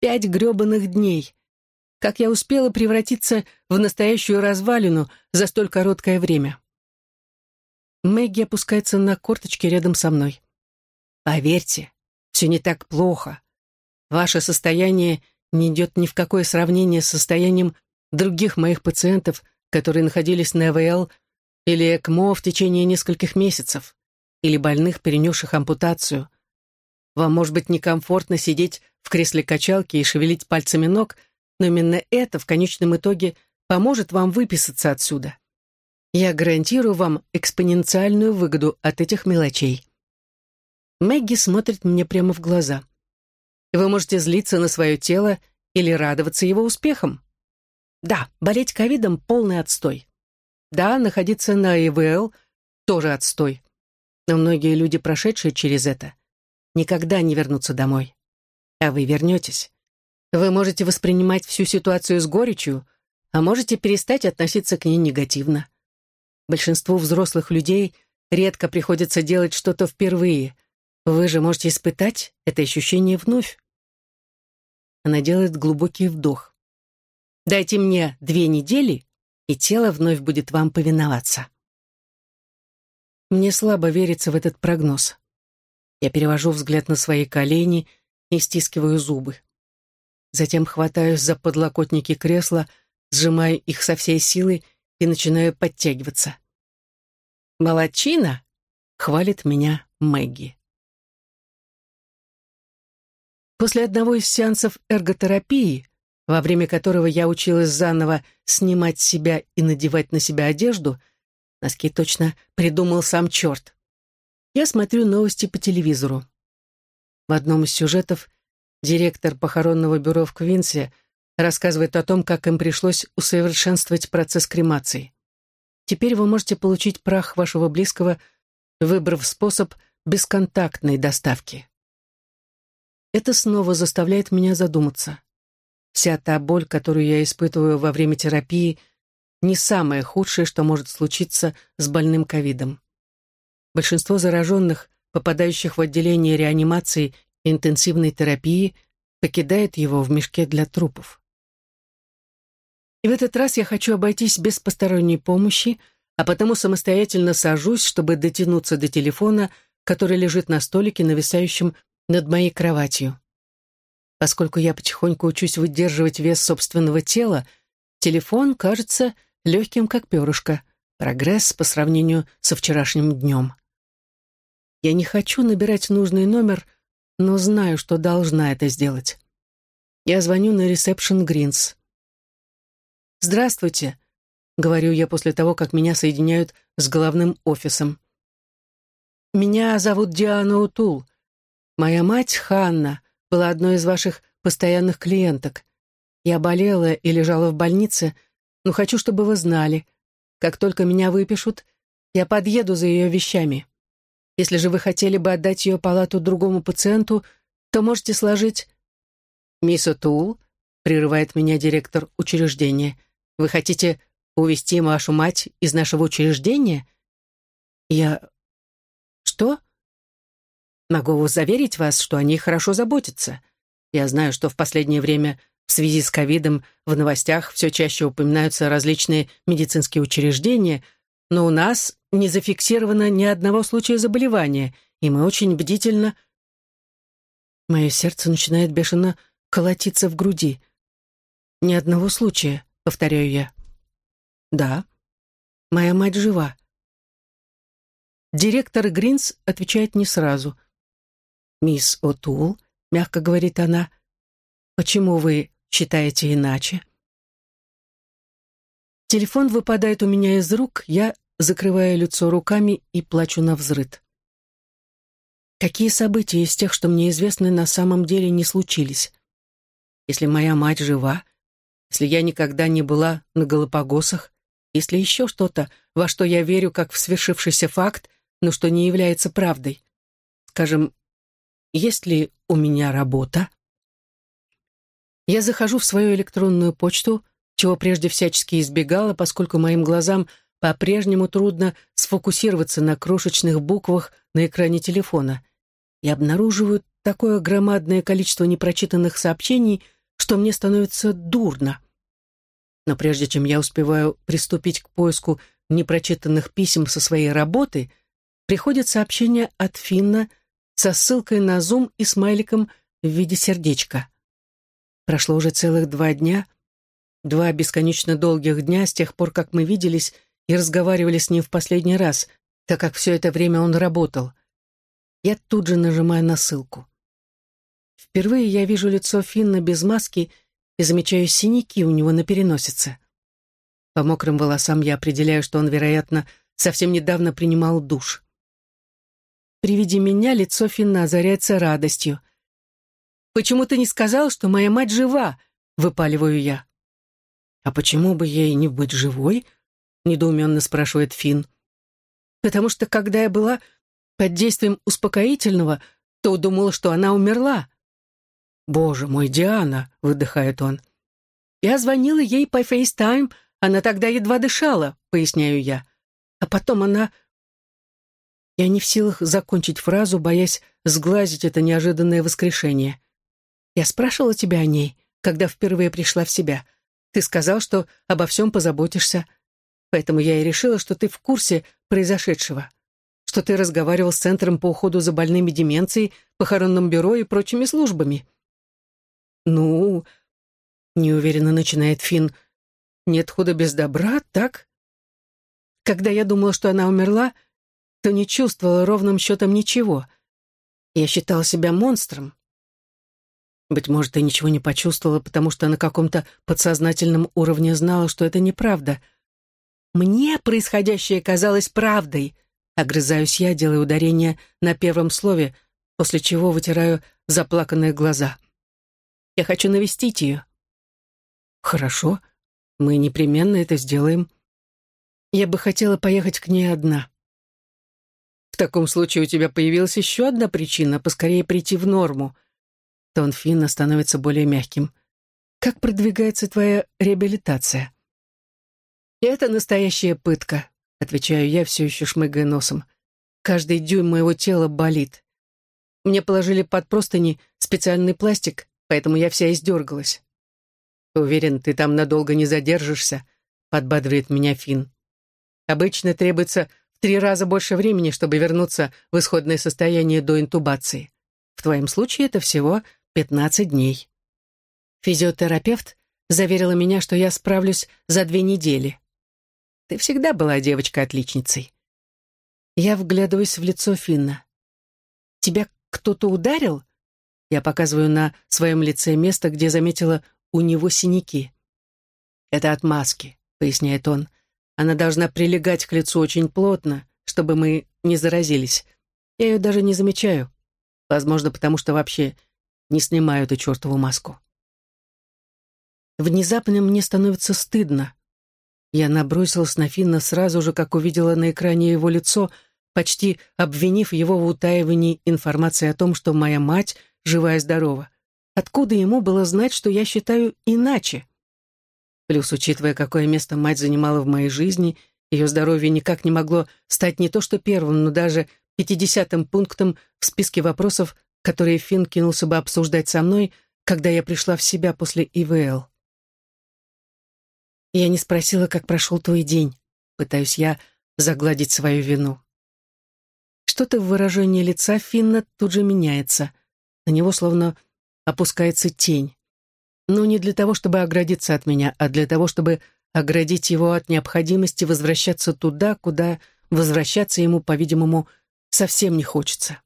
Пять гребаных дней. Как я успела превратиться в настоящую развалину за столь короткое время? Мэгги опускается на корточки рядом со мной. Поверьте, все не так плохо. Ваше состояние не идет ни в какое сравнение с состоянием других моих пациентов, которые находились на ЭВЛ или ЭКМО в течение нескольких месяцев, или больных, перенесших ампутацию. Вам может быть некомфортно сидеть в кресле качалки и шевелить пальцами ног, но именно это в конечном итоге поможет вам выписаться отсюда. Я гарантирую вам экспоненциальную выгоду от этих мелочей. Мэгги смотрит мне прямо в глаза. Вы можете злиться на свое тело или радоваться его успехам. Да, болеть ковидом — полный отстой. Да, находиться на ИВЛ — тоже отстой. Но многие люди, прошедшие через это, никогда не вернутся домой. А вы вернетесь. Вы можете воспринимать всю ситуацию с горечью, а можете перестать относиться к ней негативно. Большинству взрослых людей редко приходится делать что-то впервые. Вы же можете испытать это ощущение вновь. Она делает глубокий вдох. «Дайте мне две недели, и тело вновь будет вам повиноваться». Мне слабо верится в этот прогноз. Я перевожу взгляд на свои колени и стискиваю зубы. Затем хватаюсь за подлокотники кресла, сжимаю их со всей силы и начинаю подтягиваться. «Молодчина!» — хвалит меня Мэгги. После одного из сеансов эрготерапии, во время которого я училась заново снимать себя и надевать на себя одежду, носки точно придумал сам черт, я смотрю новости по телевизору. В одном из сюжетов директор похоронного бюро в Квинсе рассказывает о том, как им пришлось усовершенствовать процесс кремации. Теперь вы можете получить прах вашего близкого, выбрав способ бесконтактной доставки. Это снова заставляет меня задуматься. Вся та боль, которую я испытываю во время терапии, не самое худшее, что может случиться с больным ковидом. Большинство зараженных, попадающих в отделение реанимации и интенсивной терапии, покидает его в мешке для трупов. И в этот раз я хочу обойтись без посторонней помощи, а потому самостоятельно сажусь, чтобы дотянуться до телефона, который лежит на столике, нависающем над моей кроватью. Поскольку я потихоньку учусь выдерживать вес собственного тела, телефон кажется легким, как перышко, Прогресс по сравнению со вчерашним днем. Я не хочу набирать нужный номер, но знаю, что должна это сделать. Я звоню на ресепшн Гринс. «Здравствуйте», — говорю я после того, как меня соединяют с главным офисом. «Меня зовут Диана Утул. Моя мать, Ханна, была одной из ваших постоянных клиенток. Я болела и лежала в больнице, но хочу, чтобы вы знали. Как только меня выпишут, я подъеду за ее вещами. Если же вы хотели бы отдать ее палату другому пациенту, то можете сложить... «Мисс Утул», — прерывает меня директор учреждения, «вы хотите увезти вашу мать из нашего учреждения?» Я... «Что?» Могу заверить вас, что они хорошо заботятся. Я знаю, что в последнее время в связи с ковидом в новостях все чаще упоминаются различные медицинские учреждения, но у нас не зафиксировано ни одного случая заболевания, и мы очень бдительно... Мое сердце начинает бешено колотиться в груди. «Ни одного случая», — повторяю я. «Да, моя мать жива». Директор Гринс отвечает не сразу. «Мисс О'Тул», — мягко говорит она, — «почему вы считаете иначе?» Телефон выпадает у меня из рук, я закрываю лицо руками и плачу на взрыд. Какие события из тех, что мне известны, на самом деле не случились? Если моя мать жива, если я никогда не была на Галапагосах, если еще что-то, во что я верю как в свершившийся факт, но что не является правдой. Скажем, есть ли у меня работа? Я захожу в свою электронную почту, чего прежде всячески избегала, поскольку моим глазам по-прежнему трудно сфокусироваться на крошечных буквах на экране телефона, и обнаруживаю такое громадное количество непрочитанных сообщений, что мне становится дурно. Но прежде чем я успеваю приступить к поиску непрочитанных писем со своей работы, приходит сообщение от Финна — со ссылкой на Zoom и смайликом в виде сердечка. Прошло уже целых два дня, два бесконечно долгих дня с тех пор, как мы виделись и разговаривали с ним в последний раз, так как все это время он работал. Я тут же нажимаю на ссылку. Впервые я вижу лицо Финна без маски и замечаю синяки у него на переносице. По мокрым волосам я определяю, что он, вероятно, совсем недавно принимал душ. При виде меня лицо Финна озаряется радостью. «Почему ты не сказал, что моя мать жива?» — выпаливаю я. «А почему бы ей не быть живой?» — недоуменно спрашивает Финн. «Потому что, когда я была под действием успокоительного, то думала, что она умерла». «Боже мой, Диана!» — выдыхает он. «Я звонила ей по FaceTime, она тогда едва дышала», — поясняю я. «А потом она я не в силах закончить фразу, боясь сглазить это неожиданное воскрешение. «Я спрашивала тебя о ней, когда впервые пришла в себя. Ты сказал, что обо всем позаботишься. Поэтому я и решила, что ты в курсе произошедшего, что ты разговаривал с Центром по уходу за больными деменцией, похоронным бюро и прочими службами». «Ну...» — неуверенно начинает Финн. «Нет худа без добра, так?» Когда я думала, что она умерла, то не чувствовала ровным счетом ничего. Я считала себя монстром. Быть может, и ничего не почувствовала, потому что на каком-то подсознательном уровне знала, что это неправда. Мне происходящее казалось правдой. Огрызаюсь я, делая ударение на первом слове, после чего вытираю заплаканные глаза. Я хочу навестить ее. Хорошо, мы непременно это сделаем. Я бы хотела поехать к ней одна. В таком случае у тебя появилась еще одна причина поскорее прийти в норму. Тон Финна становится более мягким. Как продвигается твоя реабилитация? Это настоящая пытка, отвечаю я, все еще шмыгая носом. Каждый дюйм моего тела болит. Мне положили под простыни специальный пластик, поэтому я вся издергалась. «Уверен, ты там надолго не задержишься», — подбадривает меня Финн. «Обычно требуется три раза больше времени, чтобы вернуться в исходное состояние до интубации. В твоем случае это всего 15 дней. Физиотерапевт заверила меня, что я справлюсь за две недели. Ты всегда была девочкой-отличницей. Я вглядываюсь в лицо Финна. Тебя кто-то ударил? Я показываю на своем лице место, где заметила у него синяки. Это от маски, поясняет он. Она должна прилегать к лицу очень плотно, чтобы мы не заразились. Я ее даже не замечаю. Возможно, потому что вообще не снимаю эту чертову маску. Внезапно мне становится стыдно. Я набросилась на Финна сразу же, как увидела на экране его лицо, почти обвинив его в утаивании информации о том, что моя мать жива и здорова. Откуда ему было знать, что я считаю иначе? Плюс, учитывая, какое место мать занимала в моей жизни, ее здоровье никак не могло стать не то что первым, но даже пятидесятым пунктом в списке вопросов, которые Финн кинулся бы обсуждать со мной, когда я пришла в себя после ИВЛ. Я не спросила, как прошел твой день. Пытаюсь я загладить свою вину. Что-то в выражении лица Финна тут же меняется. На него словно опускается тень. Но не для того, чтобы оградиться от меня, а для того, чтобы оградить его от необходимости возвращаться туда, куда возвращаться ему, по-видимому, совсем не хочется.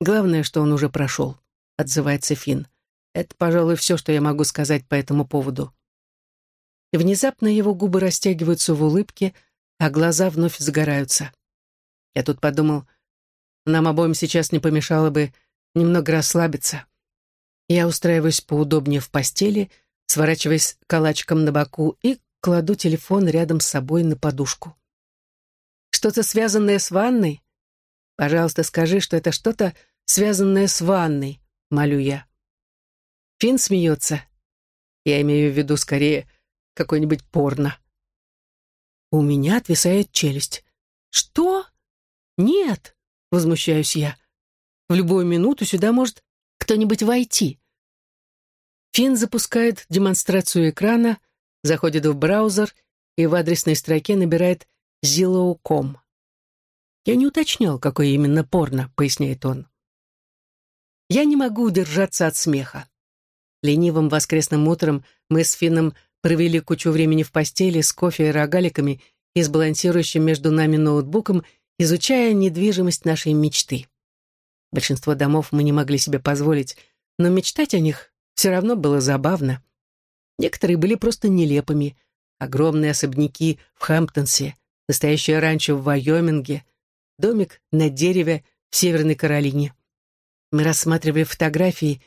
Главное, что он уже прошел, отзывается Финн. Это, пожалуй, все, что я могу сказать по этому поводу. Внезапно его губы растягиваются в улыбке, а глаза вновь загораются. Я тут подумал, нам обоим сейчас не помешало бы немного расслабиться. Я устраиваюсь поудобнее в постели, сворачиваясь калачиком на боку и кладу телефон рядом с собой на подушку. Что-то связанное с ванной? Пожалуйста, скажи, что это что-то связанное с ванной, молю я. Финн смеется. Я имею в виду скорее какой-нибудь порно. У меня отвисает челюсть. «Что? Нет!» — возмущаюсь я. «В любую минуту сюда может кто-нибудь войти». Финн запускает демонстрацию экрана, заходит в браузер и в адресной строке набирает Zillow.com. «Я не уточнял, какое именно порно», — поясняет он. Я не могу удержаться от смеха. Ленивым воскресным утром мы с Финном провели кучу времени в постели с кофе и рогаликами и с балансирующим между нами ноутбуком, изучая недвижимость нашей мечты. Большинство домов мы не могли себе позволить, но мечтать о них все равно было забавно. Некоторые были просто нелепыми. Огромные особняки в Хэмптонсе, настоящее ранчо в Вайоминге, домик на дереве в Северной Каролине. Мы рассматривали фотографии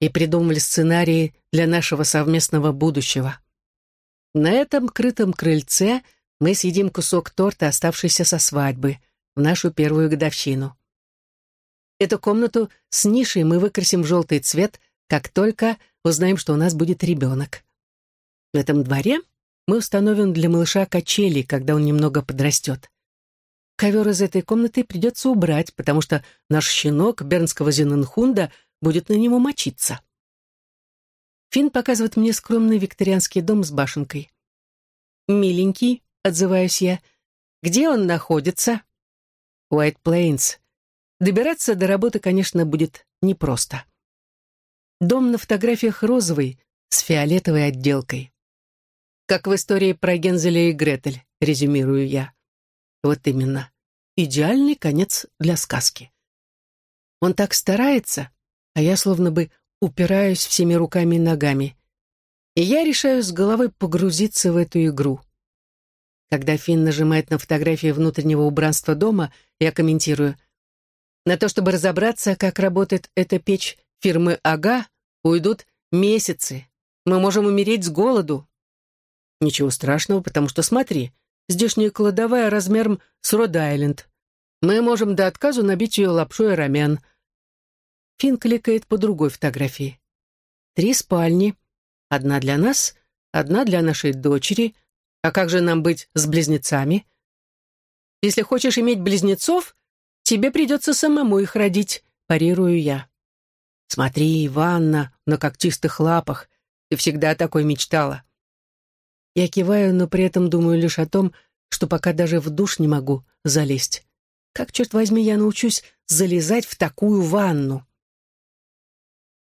и придумывали сценарии для нашего совместного будущего. На этом крытом крыльце мы съедим кусок торта, оставшийся со свадьбы, в нашу первую годовщину. Эту комнату с нишей мы выкрасим в желтый цвет, как только узнаем, что у нас будет ребенок. В этом дворе мы установим для малыша качели, когда он немного подрастет. Ковер из этой комнаты придется убрать, потому что наш щенок бернского Зененхунда будет на него мочиться. Финн показывает мне скромный викторианский дом с башенкой. «Миленький», — отзываюсь я, — «где он находится?» «Уайт Плейнс». Добираться до работы, конечно, будет непросто. Дом на фотографиях розовый, с фиолетовой отделкой. Как в истории про Гензеля и Гретель, резюмирую я. Вот именно. Идеальный конец для сказки. Он так старается, а я словно бы упираюсь всеми руками и ногами. И я решаю с головой погрузиться в эту игру. Когда Финн нажимает на фотографии внутреннего убранства дома, я комментирую. На то, чтобы разобраться, как работает эта печь фирмы «Ага», уйдут месяцы. Мы можем умереть с голоду. Ничего страшного, потому что, смотри, здешняя кладовая размером с Род-Айленд. Мы можем до отказу набить ее лапшой рамен — Финн кликает по другой фотографии. Три спальни. Одна для нас, одна для нашей дочери. А как же нам быть с близнецами? Если хочешь иметь близнецов, тебе придется самому их родить, парирую я. Смотри, Иванна, на когтистых лапах. Ты всегда такой мечтала. Я киваю, но при этом думаю лишь о том, что пока даже в душ не могу залезть. Как, черт возьми, я научусь залезать в такую ванну?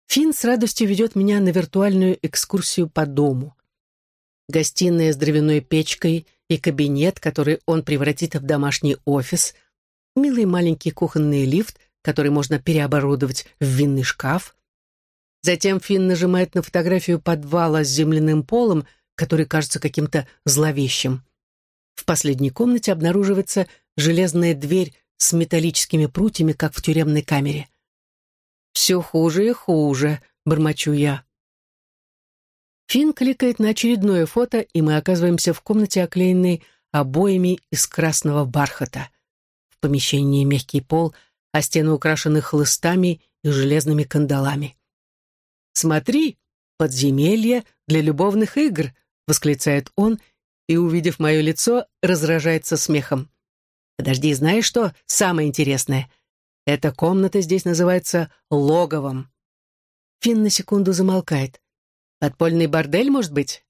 Финн с радостью ведет меня на виртуальную экскурсию по дому. Гостиная с дровяной печкой и кабинет, который он превратит в домашний офис, милый маленький кухонный лифт, который можно переоборудовать в винный шкаф. Затем Финн нажимает на фотографию подвала с земляным полом, который кажется каким-то зловещим. В последней комнате обнаруживается железная дверь с металлическими прутьями, как в тюремной камере. «Все хуже и хуже», — бормочу я. Финн кликает на очередное фото, и мы оказываемся в комнате, оклеенной обоями из красного бархата. В помещении мягкий пол, а стены украшены хлыстами и железными кандалами. «Смотри, подземелье для любовных игр!» — восклицает он, и, увидев мое лицо, разражается смехом. «Подожди, знаешь что самое интересное? Эта комната здесь называется логовом». Финн на секунду замолкает. «Подпольный бордель, может быть?»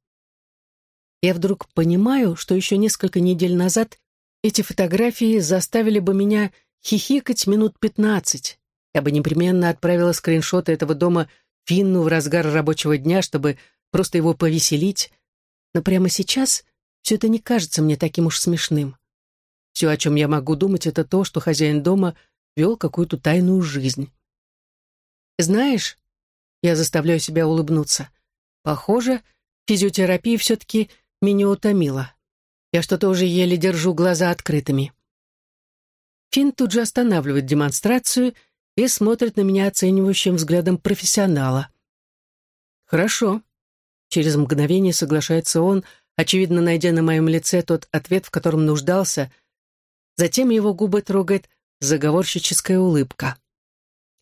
Я вдруг понимаю, что еще несколько недель назад эти фотографии заставили бы меня хихикать минут пятнадцать. Я бы непременно отправила скриншоты этого дома Финну в разгар рабочего дня, чтобы просто его повеселить. Но прямо сейчас все это не кажется мне таким уж смешным. Все, о чем я могу думать, это то, что хозяин дома вел какую-то тайную жизнь. Знаешь, я заставляю себя улыбнуться. Похоже, физиотерапия все-таки меня утомила. Я что-то уже еле держу глаза открытыми. Финн тут же останавливает демонстрацию и смотрит на меня оценивающим взглядом профессионала. «Хорошо». Через мгновение соглашается он, очевидно, найдя на моем лице тот ответ, в котором нуждался. Затем его губы трогает заговорщическая улыбка.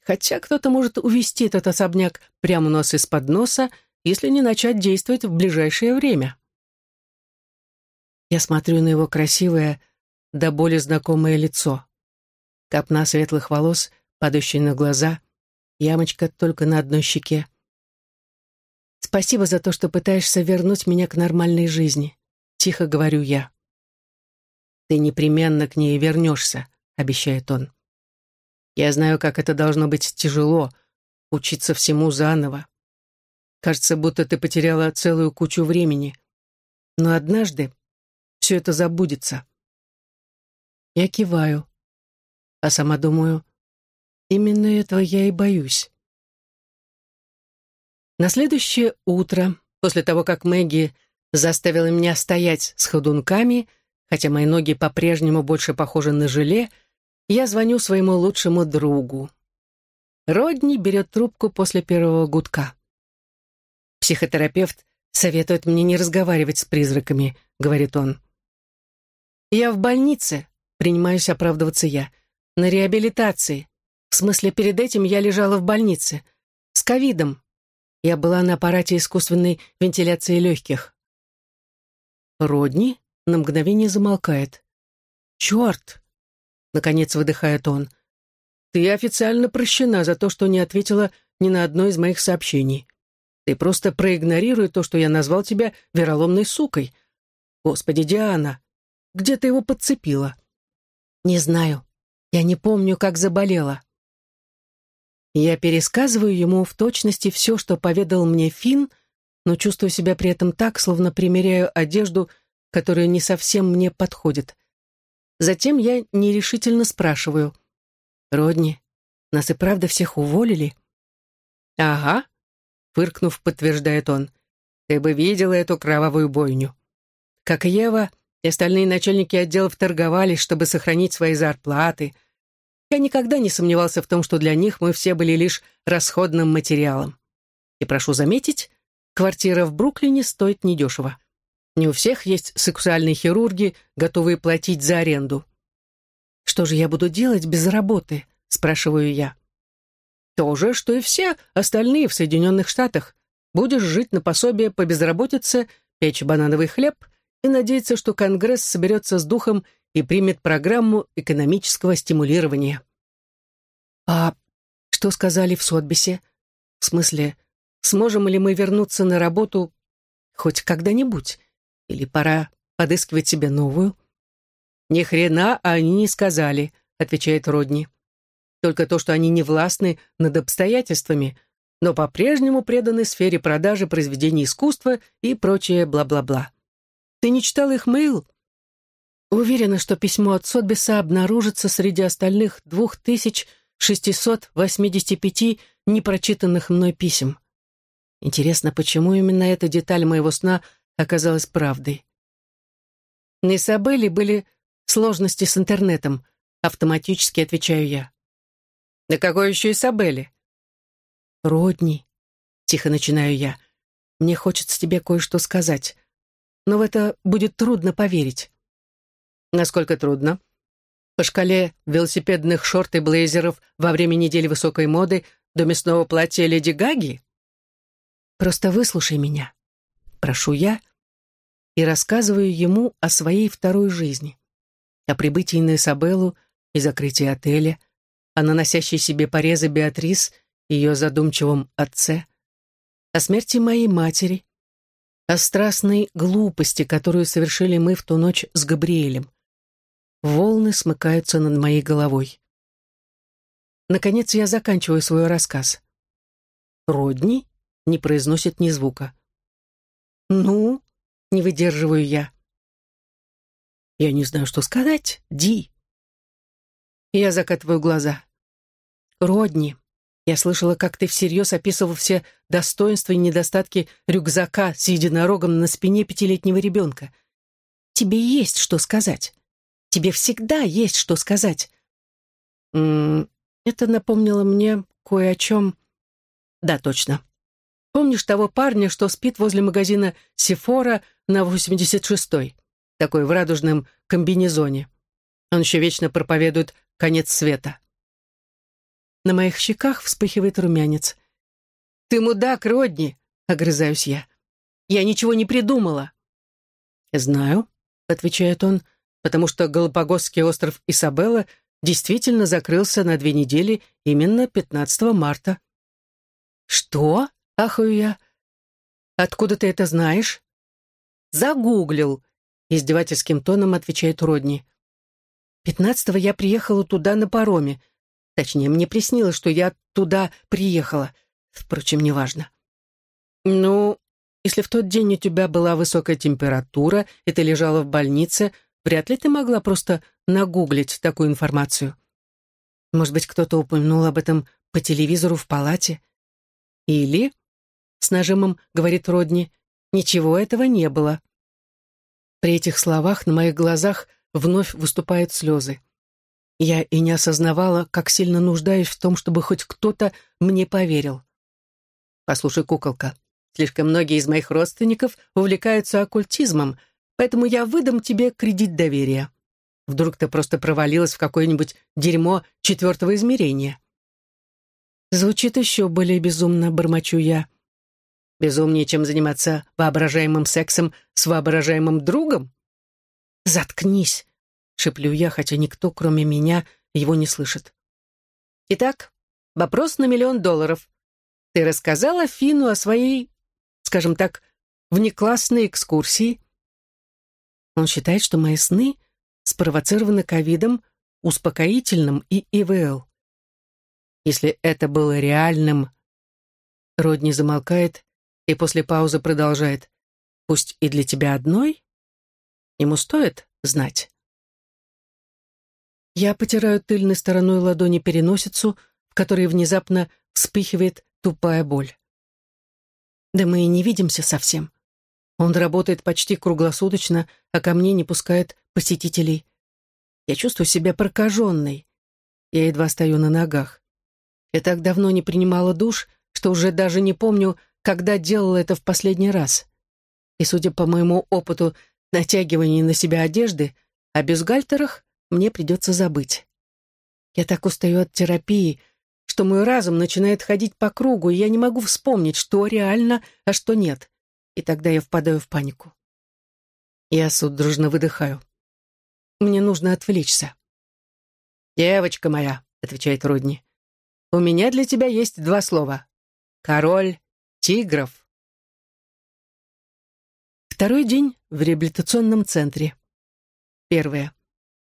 Хотя кто-то может увести этот особняк прямо у нас из-под носа, если не начать действовать в ближайшее время. Я смотрю на его красивое, до боли знакомое лицо. Копна светлых волос, падающая на глаза, ямочка только на одной щеке. «Спасибо за то, что пытаешься вернуть меня к нормальной жизни», — тихо говорю я. «Ты непременно к ней вернешься», — обещает он. «Я знаю, как это должно быть тяжело, учиться всему заново. Кажется, будто ты потеряла целую кучу времени. Но однажды все это забудется». Я киваю, а сама думаю, именно этого я и боюсь. На следующее утро, после того, как Мэгги заставила меня стоять с ходунками, хотя мои ноги по-прежнему больше похожи на желе, я звоню своему лучшему другу. Родни берет трубку после первого гудка. «Психотерапевт советует мне не разговаривать с призраками», — говорит он. «Я в больнице», — принимаюсь оправдываться я, — «на реабилитации. В смысле, перед этим я лежала в больнице. С ковидом. Я была на аппарате искусственной вентиляции легких. Родни на мгновение замолкает. «Черт!» — наконец выдыхает он. «Ты официально прощена за то, что не ответила ни на одно из моих сообщений. Ты просто проигнорируй то, что я назвал тебя вероломной сукой. Господи, Диана, где ты его подцепила?» «Не знаю. Я не помню, как заболела». Я пересказываю ему в точности все, что поведал мне Финн, но чувствую себя при этом так, словно примеряю одежду, которая не совсем мне подходит. Затем я нерешительно спрашиваю. «Родни, нас и правда всех уволили?» «Ага», — фыркнув, подтверждает он. «Ты бы видела эту кровавую бойню. Как Ева и остальные начальники отделов торговались, чтобы сохранить свои зарплаты — я никогда не сомневался в том, что для них мы все были лишь расходным материалом. И прошу заметить, квартира в Бруклине стоит недешево. Не у всех есть сексуальные хирурги, готовые платить за аренду. «Что же я буду делать без работы?» — спрашиваю я. «То же, что и все остальные в Соединенных Штатах. Будешь жить на пособие по безработице, печь банановый хлеб и надеяться, что Конгресс соберется с духом и примет программу экономического стимулирования. А что сказали в Сотбисе? В смысле, сможем ли мы вернуться на работу хоть когда-нибудь? Или пора подыскивать себе новую? Ни хрена они не сказали, отвечает Родни. Только то, что они не властны над обстоятельствами, но по-прежнему преданы сфере продажи произведений искусства и прочее бла-бла-бла. Ты не читал их мейл? Уверена, что письмо от Сотбиса обнаружится среди остальных 2685 непрочитанных мной писем. Интересно, почему именно эта деталь моего сна оказалась правдой? На Исабелле были сложности с интернетом, автоматически отвечаю я. На какой еще Исабелле? Родни, тихо начинаю я. Мне хочется тебе кое-что сказать, но в это будет трудно поверить. Насколько трудно? По шкале велосипедных шорт и блейзеров во время недели высокой моды до мясного платья Леди Гаги? Просто выслушай меня. Прошу я и рассказываю ему о своей второй жизни. О прибытии на Исабеллу и закрытии отеля, о наносящей себе порезы Беатрис и ее задумчивом отце, о смерти моей матери, о страстной глупости, которую совершили мы в ту ночь с Габриэлем. Волны смыкаются над моей головой. Наконец я заканчиваю свой рассказ. Родни не произносит ни звука. «Ну?» — не выдерживаю я. «Я не знаю, что сказать, Ди». Я закатываю глаза. «Родни, я слышала, как ты всерьез описывал все достоинства и недостатки рюкзака с единорогом на спине пятилетнего ребенка. Тебе есть что сказать. Тебе всегда есть что сказать. М -м, это напомнило мне кое о чем. Да, точно. Помнишь того парня, что спит возле магазина Сефора на 86-й? Такой в радужном комбинезоне. Он еще вечно проповедует конец света. На моих щеках вспыхивает румянец. «Ты мудак, Родни!» — огрызаюсь я. «Я ничего не придумала». «Знаю», — отвечает он, — потому что Галапагосский остров Исабелла действительно закрылся на две недели именно 15 марта. «Что?» — ахаю я. «Откуда ты это знаешь?» «Загуглил», — издевательским тоном отвечает Родни. «Пятнадцатого я приехала туда на пароме. Точнее, мне приснилось, что я туда приехала. Впрочем, неважно». «Ну, если в тот день у тебя была высокая температура, и ты лежала в больнице, Вряд ли ты могла просто нагуглить такую информацию. Может быть, кто-то упомянул об этом по телевизору в палате? Или, с нажимом говорит Родни, ничего этого не было. При этих словах на моих глазах вновь выступают слезы. Я и не осознавала, как сильно нуждаюсь в том, чтобы хоть кто-то мне поверил. Послушай, куколка, слишком многие из моих родственников увлекаются оккультизмом — Поэтому я выдам тебе кредит доверия. Вдруг ты просто провалилась в какое-нибудь дерьмо четвертого измерения. Звучит еще более безумно, бормочу я. Безумнее, чем заниматься воображаемым сексом с воображаемым другом? Заткнись, шеплю я, хотя никто, кроме меня, его не слышит. Итак, вопрос на миллион долларов. Ты рассказала Фину о своей, скажем так, внеклассной экскурсии, он считает, что мои сны спровоцированы ковидом, успокоительным и ИВЛ. Если это было реальным... Родни замолкает и после паузы продолжает. Пусть и для тебя одной, ему стоит знать. Я потираю тыльной стороной ладони переносицу, в которой внезапно вспыхивает тупая боль. Да мы и не видимся совсем. Он работает почти круглосуточно, а ко мне не пускает посетителей. Я чувствую себя прокаженной. Я едва стою на ногах. Я так давно не принимала душ, что уже даже не помню, когда делала это в последний раз. И, судя по моему опыту натягивания на себя одежды, о бюстгальтерах мне придется забыть. Я так устаю от терапии, что мой разум начинает ходить по кругу, и я не могу вспомнить, что реально, а что нет и тогда я впадаю в панику. Я судорожно выдыхаю. Мне нужно отвлечься. «Девочка моя», — отвечает Родни, — «у меня для тебя есть два слова. Король тигров». Второй день в реабилитационном центре. Первое.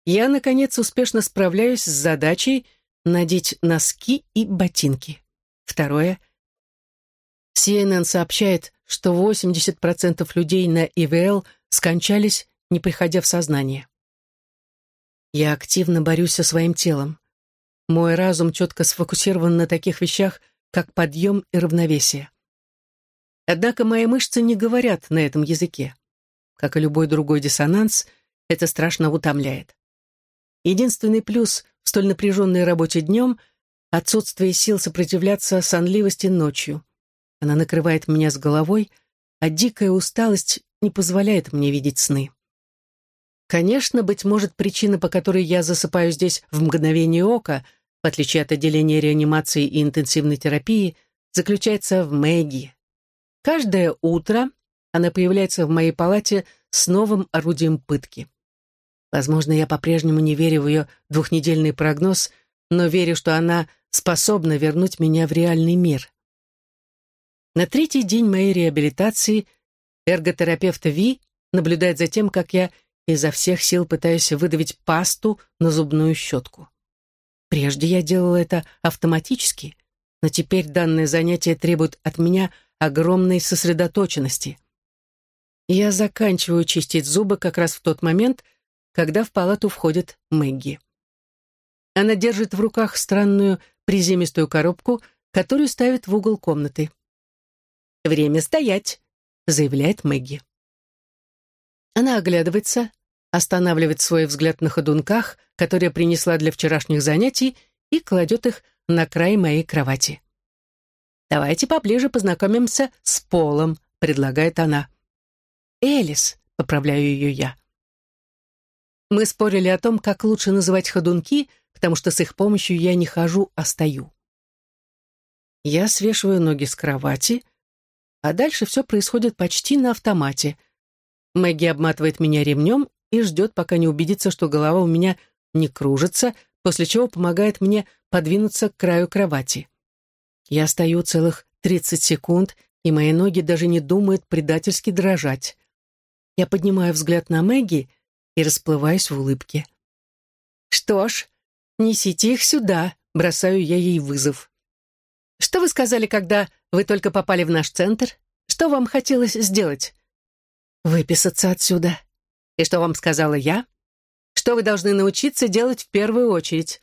Я, наконец, успешно справляюсь с задачей надеть носки и ботинки. Второе. CNN сообщает, что 80% людей на ИВЛ скончались, не приходя в сознание. Я активно борюсь со своим телом. Мой разум четко сфокусирован на таких вещах, как подъем и равновесие. Однако мои мышцы не говорят на этом языке. Как и любой другой диссонанс, это страшно утомляет. Единственный плюс в столь напряженной работе днем — отсутствие сил сопротивляться сонливости ночью. Она накрывает меня с головой, а дикая усталость не позволяет мне видеть сны. Конечно, быть может, причина, по которой я засыпаю здесь в мгновение ока, в отличие от отделения реанимации и интенсивной терапии, заключается в Мэгги. Каждое утро она появляется в моей палате с новым орудием пытки. Возможно, я по-прежнему не верю в ее двухнедельный прогноз, но верю, что она способна вернуть меня в реальный мир. На третий день моей реабилитации эрготерапевт Ви наблюдает за тем, как я изо всех сил пытаюсь выдавить пасту на зубную щетку. Прежде я делала это автоматически, но теперь данное занятие требует от меня огромной сосредоточенности. Я заканчиваю чистить зубы как раз в тот момент, когда в палату входит Мэгги. Она держит в руках странную приземистую коробку, которую ставит в угол комнаты. «Время стоять», — заявляет Мэгги. Она оглядывается, останавливает свой взгляд на ходунках, которые принесла для вчерашних занятий, и кладет их на край моей кровати. «Давайте поближе познакомимся с Полом», — предлагает она. «Элис», — поправляю ее я. Мы спорили о том, как лучше называть ходунки, потому что с их помощью я не хожу, а стою. Я свешиваю ноги с кровати, а дальше все происходит почти на автомате. Мэгги обматывает меня ремнем и ждет, пока не убедится, что голова у меня не кружится, после чего помогает мне подвинуться к краю кровати. Я стою целых 30 секунд, и мои ноги даже не думают предательски дрожать. Я поднимаю взгляд на Мэгги и расплываюсь в улыбке. «Что ж, несите их сюда», — бросаю я ей вызов. «Что вы сказали, когда вы только попали в наш центр? Что вам хотелось сделать?» «Выписаться отсюда», и что вам сказала я? Что вы должны научиться делать в первую очередь?»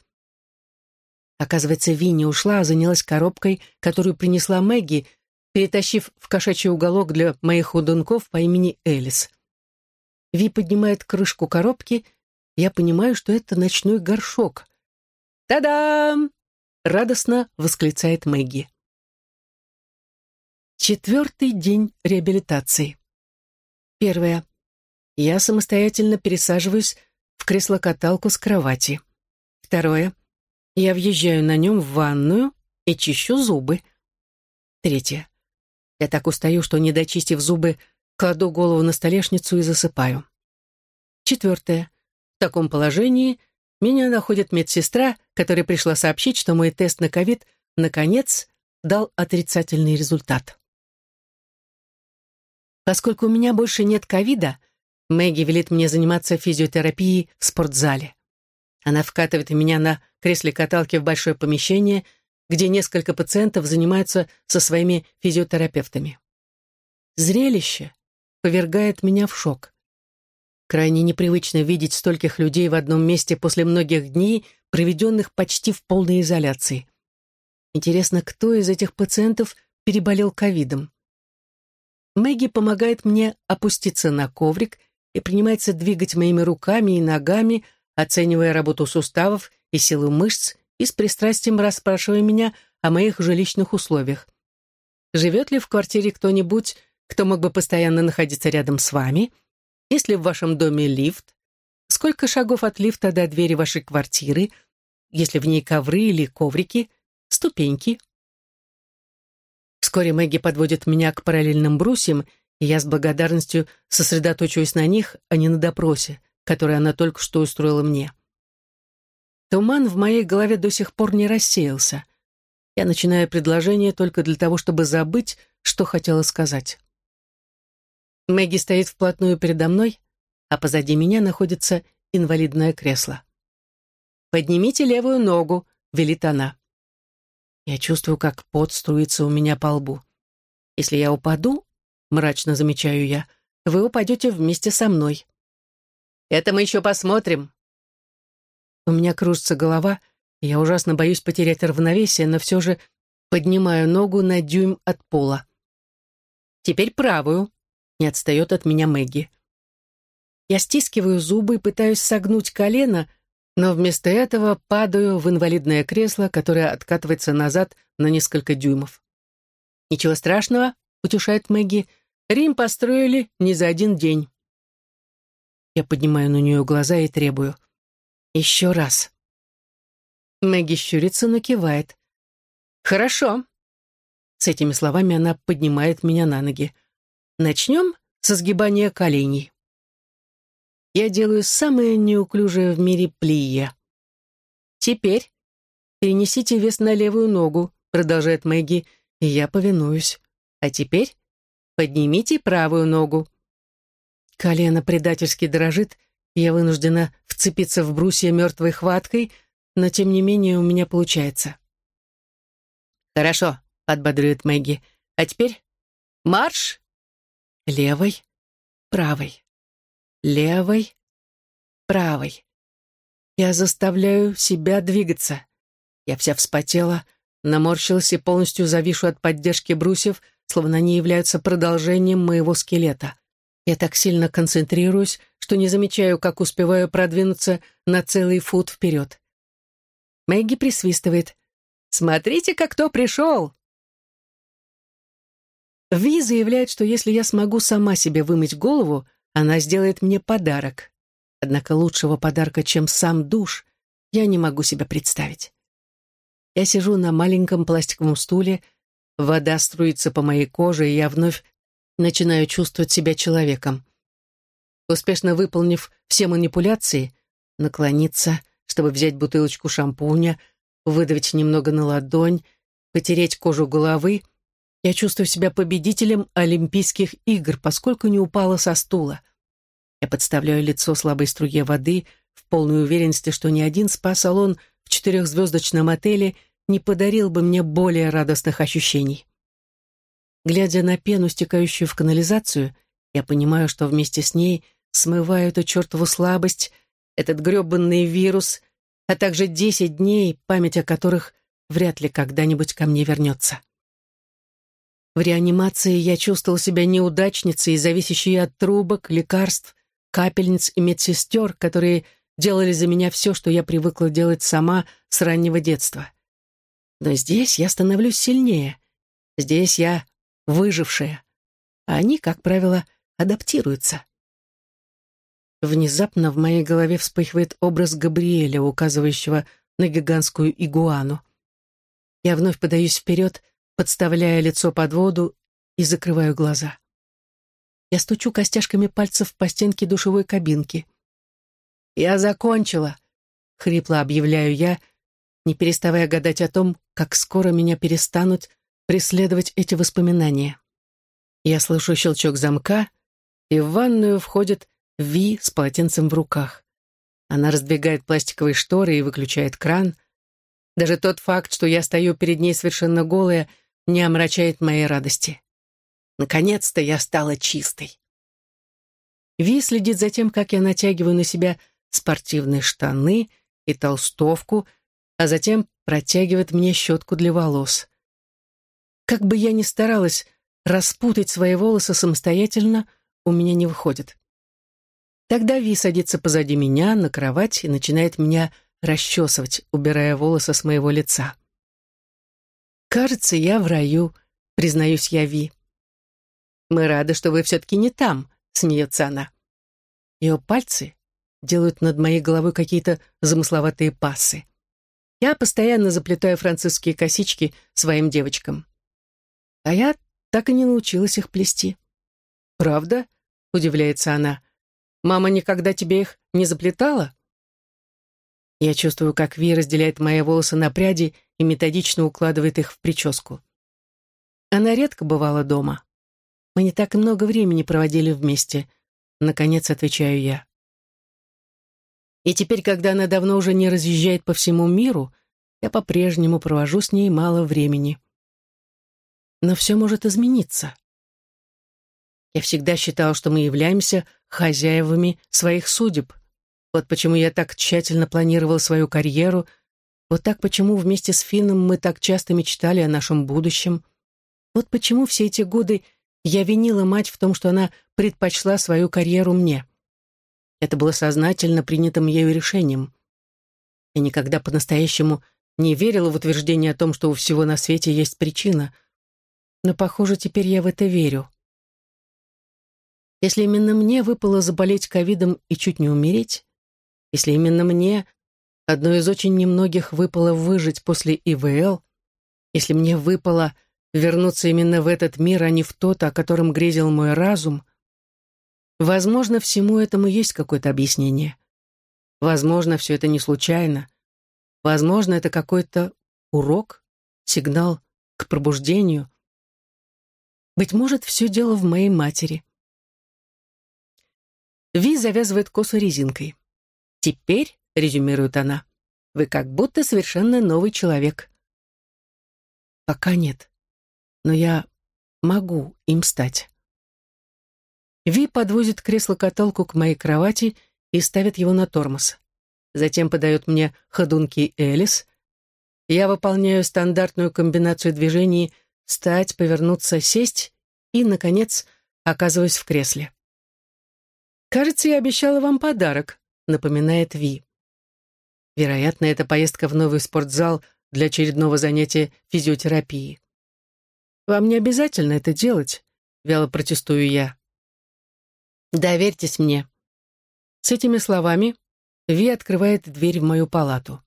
Оказывается, Винни ушла, а занялась коробкой, которую принесла Мэгги, перетащив в кошачий уголок для моих худунков по имени Элис. Ви поднимает крышку коробки, я понимаю, что это ночной горшок. «Та-дам!» — радостно восклицает Мэгги. Четвертый день реабилитации. Первое. Я самостоятельно пересаживаюсь в кресло-каталку с кровати. Второе. Я въезжаю на нем в ванную и чищу зубы. Третье. Я так устаю, что, не дочистив зубы, кладу голову на столешницу и засыпаю. Четвертое. В таком положении меня находит медсестра, которая пришла сообщить, что мой тест на ковид, наконец, дал отрицательный результат. Поскольку у меня больше нет ковида, Мэгги велит мне заниматься физиотерапией в спортзале. Она вкатывает меня на кресле-каталке в большое помещение, где несколько пациентов занимаются со своими физиотерапевтами. Зрелище повергает меня в шок. Крайне непривычно видеть стольких людей в одном месте после многих дней, проведенных почти в полной изоляции. Интересно, кто из этих пациентов переболел ковидом? Мэгги помогает мне опуститься на коврик и принимается двигать моими руками и ногами, оценивая работу суставов и силу мышц и с пристрастием расспрашивая меня о моих жилищных условиях. Живет ли в квартире кто-нибудь, кто мог бы постоянно находиться рядом с вами? Есть ли в вашем доме лифт? Сколько шагов от лифта до двери вашей квартиры? Есть ли в ней ковры или коврики? Ступеньки? Вскоре Мэгги подводит меня к параллельным брусьям, и я с благодарностью сосредоточуюсь на них, а не на допросе, который она только что устроила мне. Туман в моей голове до сих пор не рассеялся. Я начинаю предложение только для того, чтобы забыть, что хотела сказать. Мэгги стоит вплотную передо мной, а позади меня находится инвалидное кресло. «Поднимите левую ногу», — велит она. Я чувствую, как пот струится у меня по лбу. Если я упаду, мрачно замечаю я, вы упадете вместе со мной. Это мы еще посмотрим. У меня кружится голова, и я ужасно боюсь потерять равновесие, но все же поднимаю ногу на дюйм от пола. «Теперь правую», — не отстает от меня Мэгги. Я стискиваю зубы и пытаюсь согнуть колено, но вместо этого падаю в инвалидное кресло, которое откатывается назад на несколько дюймов. «Ничего страшного», — утешает Мэгги, — «Рим построили не за один день». Я поднимаю на нее глаза и требую. «Еще раз». Мэгги щурится, но кивает. «Хорошо». С этими словами она поднимает меня на ноги. «Начнем со сгибания коленей». Я делаю самое неуклюжее в мире плие. «Теперь перенесите вес на левую ногу», продолжает Мэгги, и я повинуюсь. «А теперь поднимите правую ногу». Колено предательски дрожит, я вынуждена вцепиться в брусья мертвой хваткой, но тем не менее у меня получается. «Хорошо», — подбадривает Мэгги. «А теперь марш!» Левой, правой, левой, правой. Я заставляю себя двигаться. Я вся вспотела, наморщилась и полностью завишу от поддержки брусьев, словно они являются продолжением моего скелета. Я так сильно концентрируюсь, что не замечаю, как успеваю продвинуться на целый фут вперед. Мэгги присвистывает. «Смотрите, как кто пришел!» Ви заявляет, что если я смогу сама себе вымыть голову, она сделает мне подарок. Однако лучшего подарка, чем сам душ, я не могу себе представить. Я сижу на маленьком пластиковом стуле, вода струится по моей коже, и я вновь начинаю чувствовать себя человеком. Успешно выполнив все манипуляции, наклониться, чтобы взять бутылочку шампуня, выдавить немного на ладонь, потереть кожу головы, я чувствую себя победителем Олимпийских игр, поскольку не упала со стула. Я подставляю лицо слабой струе воды в полной уверенности, что ни один спа-салон в четырехзвездочном отеле не подарил бы мне более радостных ощущений. Глядя на пену, стекающую в канализацию, я понимаю, что вместе с ней смываю эту чертову слабость, этот гребанный вирус, а также десять дней, память о которых вряд ли когда-нибудь ко мне вернется. В реанимации я чувствовал себя неудачницей, зависящей от трубок, лекарств, капельниц и медсестер, которые делали за меня все, что я привыкла делать сама с раннего детства. Но здесь я становлюсь сильнее. Здесь я выжившие, а они, как правило, адаптируются. Внезапно в моей голове вспыхивает образ Габриэля, указывающего на гигантскую игуану. Я вновь подаюсь вперед, подставляя лицо под воду и закрываю глаза. Я стучу костяшками пальцев по стенке душевой кабинки. «Я закончила», — хрипло объявляю я, не переставая гадать о том, как скоро меня перестанут преследовать эти воспоминания. Я слышу щелчок замка, и в ванную входит Ви с полотенцем в руках. Она раздвигает пластиковые шторы и выключает кран. Даже тот факт, что я стою перед ней совершенно голая, не омрачает моей радости. Наконец-то я стала чистой. Ви следит за тем, как я натягиваю на себя спортивные штаны и толстовку, а затем протягивает мне щетку для волос. Как бы я ни старалась распутать свои волосы самостоятельно, у меня не выходит. Тогда Ви садится позади меня на кровать и начинает меня расчесывать, убирая волосы с моего лица. «Кажется, я в раю», — признаюсь я Ви. «Мы рады, что вы все-таки не там», — смеется она. Ее пальцы делают над моей головой какие-то замысловатые пассы. Я постоянно заплетаю французские косички своим девочкам. А я так и не научилась их плести. «Правда?» — удивляется она. «Мама никогда тебе их не заплетала?» Я чувствую, как Ви разделяет мои волосы на пряди и методично укладывает их в прическу. Она редко бывала дома. Мы не так много времени проводили вместе. Наконец отвечаю я. И теперь, когда она давно уже не разъезжает по всему миру, я по-прежнему провожу с ней мало времени но все может измениться. Я всегда считал, что мы являемся хозяевами своих судеб. Вот почему я так тщательно планировал свою карьеру, вот так почему вместе с Финном мы так часто мечтали о нашем будущем. Вот почему все эти годы я винила мать в том, что она предпочла свою карьеру мне. Это было сознательно принятым ею решением. Я никогда по-настоящему не верила в утверждение о том, что у всего на свете есть причина. Но, похоже, теперь я в это верю. Если именно мне выпало заболеть ковидом и чуть не умереть, если именно мне, одной из очень немногих, выпало выжить после ИВЛ, если мне выпало вернуться именно в этот мир, а не в тот, о котором грезил мой разум, возможно, всему этому есть какое-то объяснение. Возможно, все это не случайно. Возможно, это какой-то урок, сигнал к пробуждению. Быть может, все дело в моей матери. Ви завязывает косу резинкой. «Теперь», — резюмирует она, — «вы как будто совершенно новый человек». «Пока нет, но я могу им стать». Ви подвозит кресло-каталку к моей кровати и ставит его на тормоз. Затем подает мне ходунки Элис. Я выполняю стандартную комбинацию движений «встать», «повернуться», «сесть» и, наконец, оказываюсь в кресле. «Кажется, я обещала вам подарок», — напоминает Ви. Вероятно, это поездка в новый спортзал для очередного занятия физиотерапии. «Вам не обязательно это делать», — вяло протестую я. «Доверьтесь мне». С этими словами Ви открывает дверь в мою палату.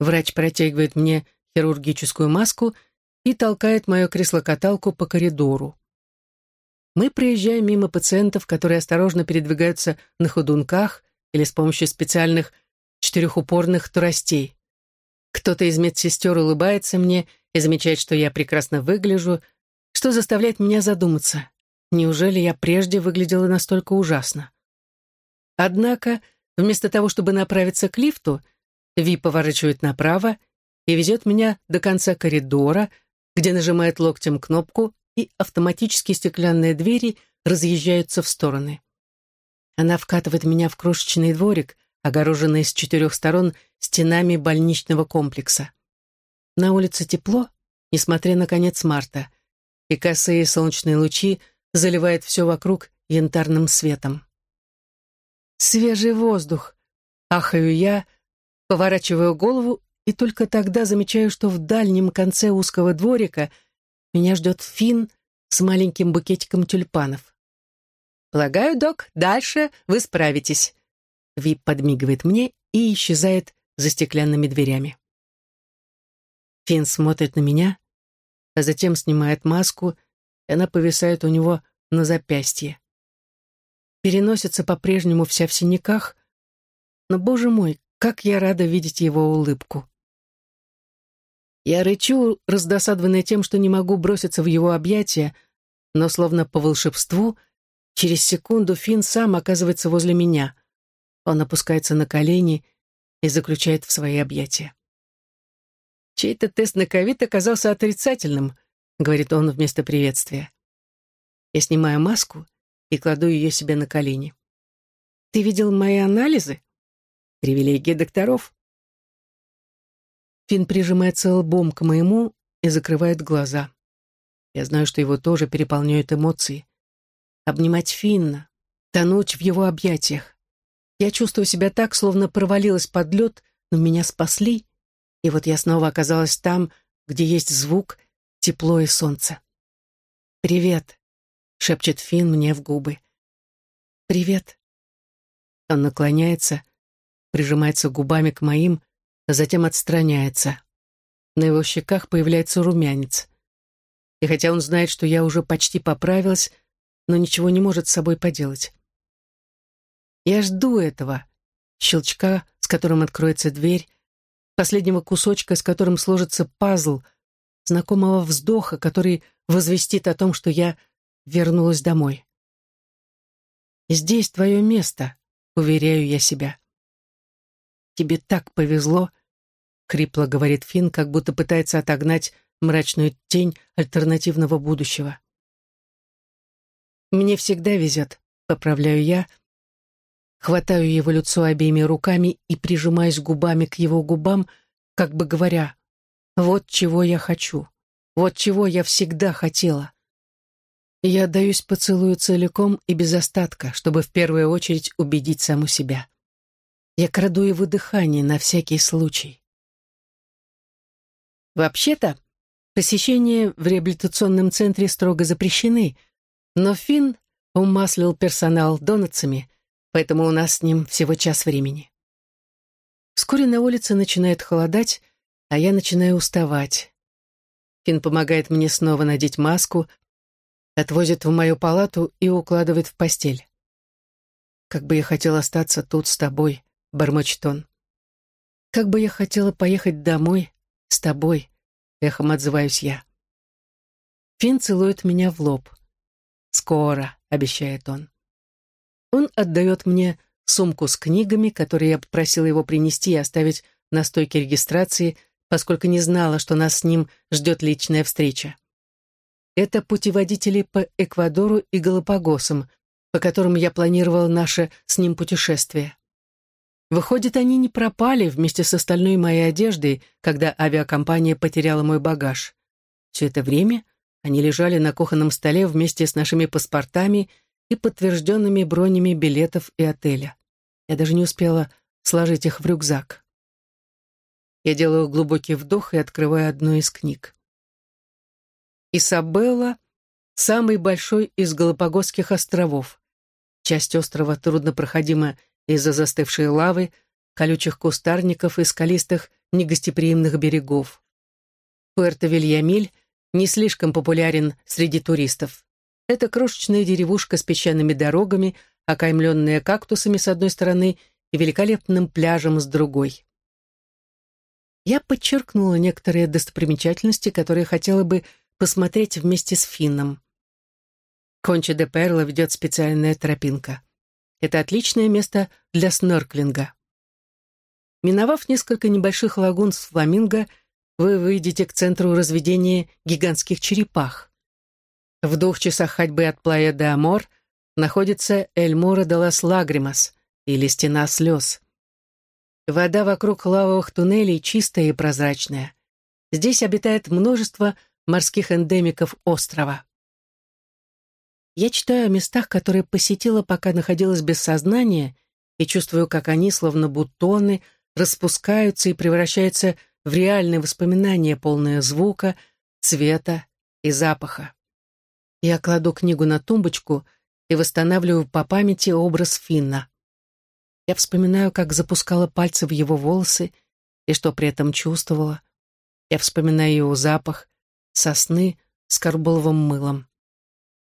Врач протягивает мне хирургическую маску и толкает мое кресло-каталку по коридору. Мы проезжаем мимо пациентов, которые осторожно передвигаются на ходунках или с помощью специальных четырехупорных тростей. Кто-то из медсестер улыбается мне и замечает, что я прекрасно выгляжу, что заставляет меня задуматься. Неужели я прежде выглядела настолько ужасно? Однако, вместо того, чтобы направиться к лифту, Ви поворачивает направо и везет меня до конца коридора, где нажимает локтем кнопку и автоматические стеклянные двери разъезжаются в стороны. Она вкатывает меня в крошечный дворик, огороженный с четырех сторон стенами больничного комплекса. На улице тепло, несмотря на конец марта, и косые солнечные лучи заливают все вокруг янтарным светом. Свежий воздух, ахаю я, поворачиваю голову и только тогда замечаю, что в дальнем конце узкого дворика — меня ждет Финн с маленьким букетиком тюльпанов. «Полагаю, док, дальше вы справитесь». Вип подмигивает мне и исчезает за стеклянными дверями. Финн смотрит на меня, а затем снимает маску, и она повисает у него на запястье. Переносится по-прежнему вся в синяках, но, боже мой, как я рада видеть его улыбку. Я рычу, раздосадованная тем, что не могу броситься в его объятия, но словно по волшебству, через секунду Финн сам оказывается возле меня. Он опускается на колени и заключает в свои объятия. «Чей-то тест на ковид оказался отрицательным», — говорит он вместо приветствия. Я снимаю маску и кладу ее себе на колени. «Ты видел мои анализы?» «Привилегия докторов», Финн прижимается лбом к моему и закрывает глаза. Я знаю, что его тоже переполняют эмоции. Обнимать Финна, тонуть в его объятиях. Я чувствую себя так, словно провалилась под лед, но меня спасли, и вот я снова оказалась там, где есть звук, тепло и солнце. «Привет», — шепчет Финн мне в губы. «Привет». Он наклоняется, прижимается губами к моим, а затем отстраняется. На его щеках появляется румянец. И хотя он знает, что я уже почти поправилась, но ничего не может с собой поделать. Я жду этого, щелчка, с которым откроется дверь, последнего кусочка, с которым сложится пазл, знакомого вздоха, который возвестит о том, что я вернулась домой. «Здесь твое место», — уверяю я себя. «Тебе так повезло, хрипло говорит Финн, как будто пытается отогнать мрачную тень альтернативного будущего. «Мне всегда везет», — поправляю я, Хватаю его лицо обеими руками и прижимаюсь губами к его губам, как бы говоря, «Вот чего я хочу, вот чего я всегда хотела». Я отдаюсь поцелую целиком и без остатка, чтобы в первую очередь убедить саму себя. Я краду его дыхание на всякий случай. Вообще-то, посещения в реабилитационном центре строго запрещены, но Финн умаслил персонал донатсами, поэтому у нас с ним всего час времени. Вскоре на улице начинает холодать, а я начинаю уставать. Финн помогает мне снова надеть маску, отвозит в мою палату и укладывает в постель. «Как бы я хотел остаться тут с тобой», — бормочет он. «Как бы я хотела поехать домой с тобой», — эхом отзываюсь я. Финн целует меня в лоб. «Скоро», — обещает он. Он отдает мне сумку с книгами, которые я попросила его принести и оставить на стойке регистрации, поскольку не знала, что нас с ним ждет личная встреча. Это путеводители по Эквадору и Галапагосам, по которым я планировала наше с ним путешествие. Выходит, они не пропали вместе с остальной моей одеждой, когда авиакомпания потеряла мой багаж. Все это время они лежали на кухонном столе вместе с нашими паспортами и подтвержденными бронями билетов и отеля. Я даже не успела сложить их в рюкзак. Я делаю глубокий вдох и открываю одну из книг. Исабелла — самый большой из Галапагосских островов. Часть острова труднопроходима из-за застывшей лавы, колючих кустарников и скалистых негостеприимных берегов. Пуэрто-Вильямиль не слишком популярен среди туристов. Это крошечная деревушка с песчаными дорогами, окаймленная кактусами с одной стороны и великолепным пляжем с другой. Я подчеркнула некоторые достопримечательности, которые хотела бы посмотреть вместе с Финном. Конча де Перла ведет специальная тропинка. Это отличное место для снорклинга. Миновав несколько небольших лагун с фламинго, вы выйдете к центру разведения гигантских черепах. В двух часах ходьбы от Плая де Амор находится Эль-Мора де лас Лагримас, или Стена слез. Вода вокруг лавовых туннелей чистая и прозрачная. Здесь обитает множество морских эндемиков острова. Я читаю о местах, которые посетила, пока находилась без сознания, и чувствую, как они, словно бутоны, распускаются и превращаются в реальные воспоминания, полные звука, цвета и запаха. Я кладу книгу на тумбочку и восстанавливаю по памяти образ Финна. Я вспоминаю, как запускала пальцы в его волосы и что при этом чувствовала. Я вспоминаю его запах, сосны с карболовым мылом.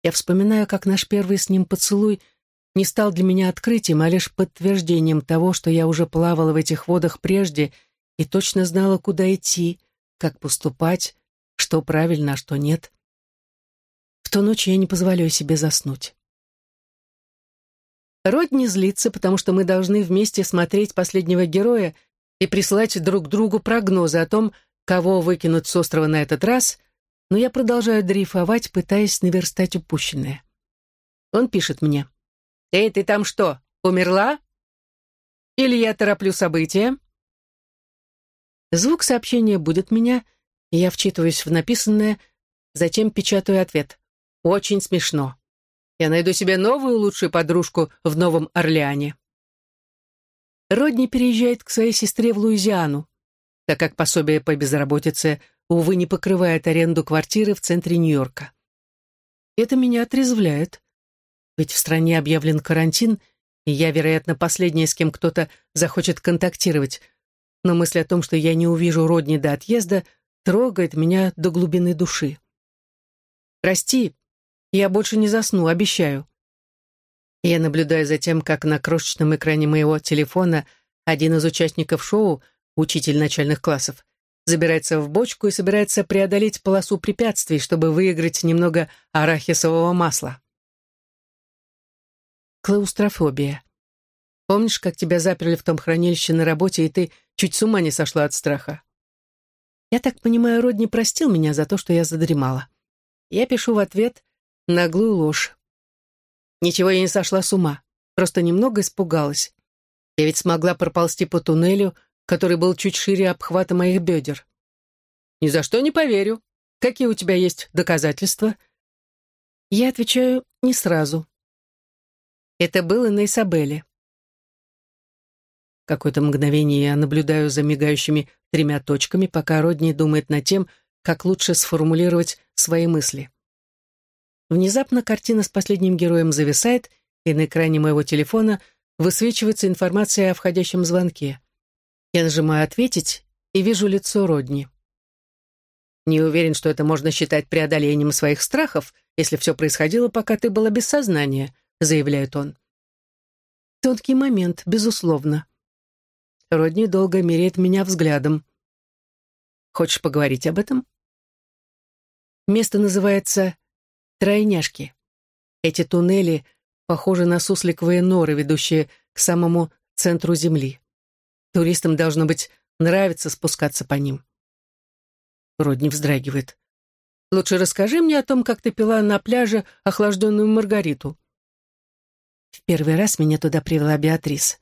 Я вспоминаю, как наш первый с ним поцелуй не стал для меня открытием, а лишь подтверждением того, что я уже плавала в этих водах прежде и точно знала, куда идти, как поступать, что правильно, а что нет ту ночь я не позволяю себе заснуть. Родни злится, потому что мы должны вместе смотреть последнего героя и присылать друг другу прогнозы о том, кого выкинут с острова на этот раз, но я продолжаю дрейфовать, пытаясь наверстать упущенное. Он пишет мне. «Эй, ты там что, умерла? Или я тороплю события?» Звук сообщения будет меня, и я вчитываюсь в написанное, затем печатаю ответ. Очень смешно. Я найду себе новую лучшую подружку в Новом Орлеане. Родни переезжает к своей сестре в Луизиану, так как пособие по безработице, увы, не покрывает аренду квартиры в центре Нью-Йорка. Это меня отрезвляет. Ведь в стране объявлен карантин, и я, вероятно, последняя, с кем кто-то захочет контактировать. Но мысль о том, что я не увижу Родни до отъезда, трогает меня до глубины души. «Прости, я больше не засну, обещаю. Я наблюдаю за тем, как на крошечном экране моего телефона один из участников шоу, учитель начальных классов, забирается в бочку и собирается преодолеть полосу препятствий, чтобы выиграть немного арахисового масла. Клаустрофобия. Помнишь, как тебя заперли в том хранилище на работе, и ты чуть с ума не сошла от страха? Я так понимаю, Родни простил меня за то, что я задремала. Я пишу в ответ, наглую ложь. Ничего я не сошла с ума. просто немного испугалась. Я ведь смогла проползти по туннелю, который был чуть шире обхвата моих бедер. «Ни за что не поверю. Какие у тебя есть доказательства?» Я отвечаю не сразу. Это было на Исабеле. Какое-то мгновение я наблюдаю за мигающими тремя точками, пока Родни думает над тем, как лучше сформулировать свои мысли. Внезапно картина с последним героем зависает, и на экране моего телефона высвечивается информация о входящем звонке. Я нажимаю «Ответить» и вижу лицо Родни. Не уверен, что это можно считать преодолением своих страхов, если все происходило, пока ты была без сознания, заявляет он. Тонкий момент, безусловно. Родни долго меряет меня взглядом. Хочешь поговорить об этом? Место называется Тройняшки. Эти туннели похожи на сусликовые норы, ведущие к самому центру Земли. Туристам, должно быть, нравится спускаться по ним. Родни вздрагивает. «Лучше расскажи мне о том, как ты пила на пляже охлажденную маргариту». В первый раз меня туда привела Беатрис,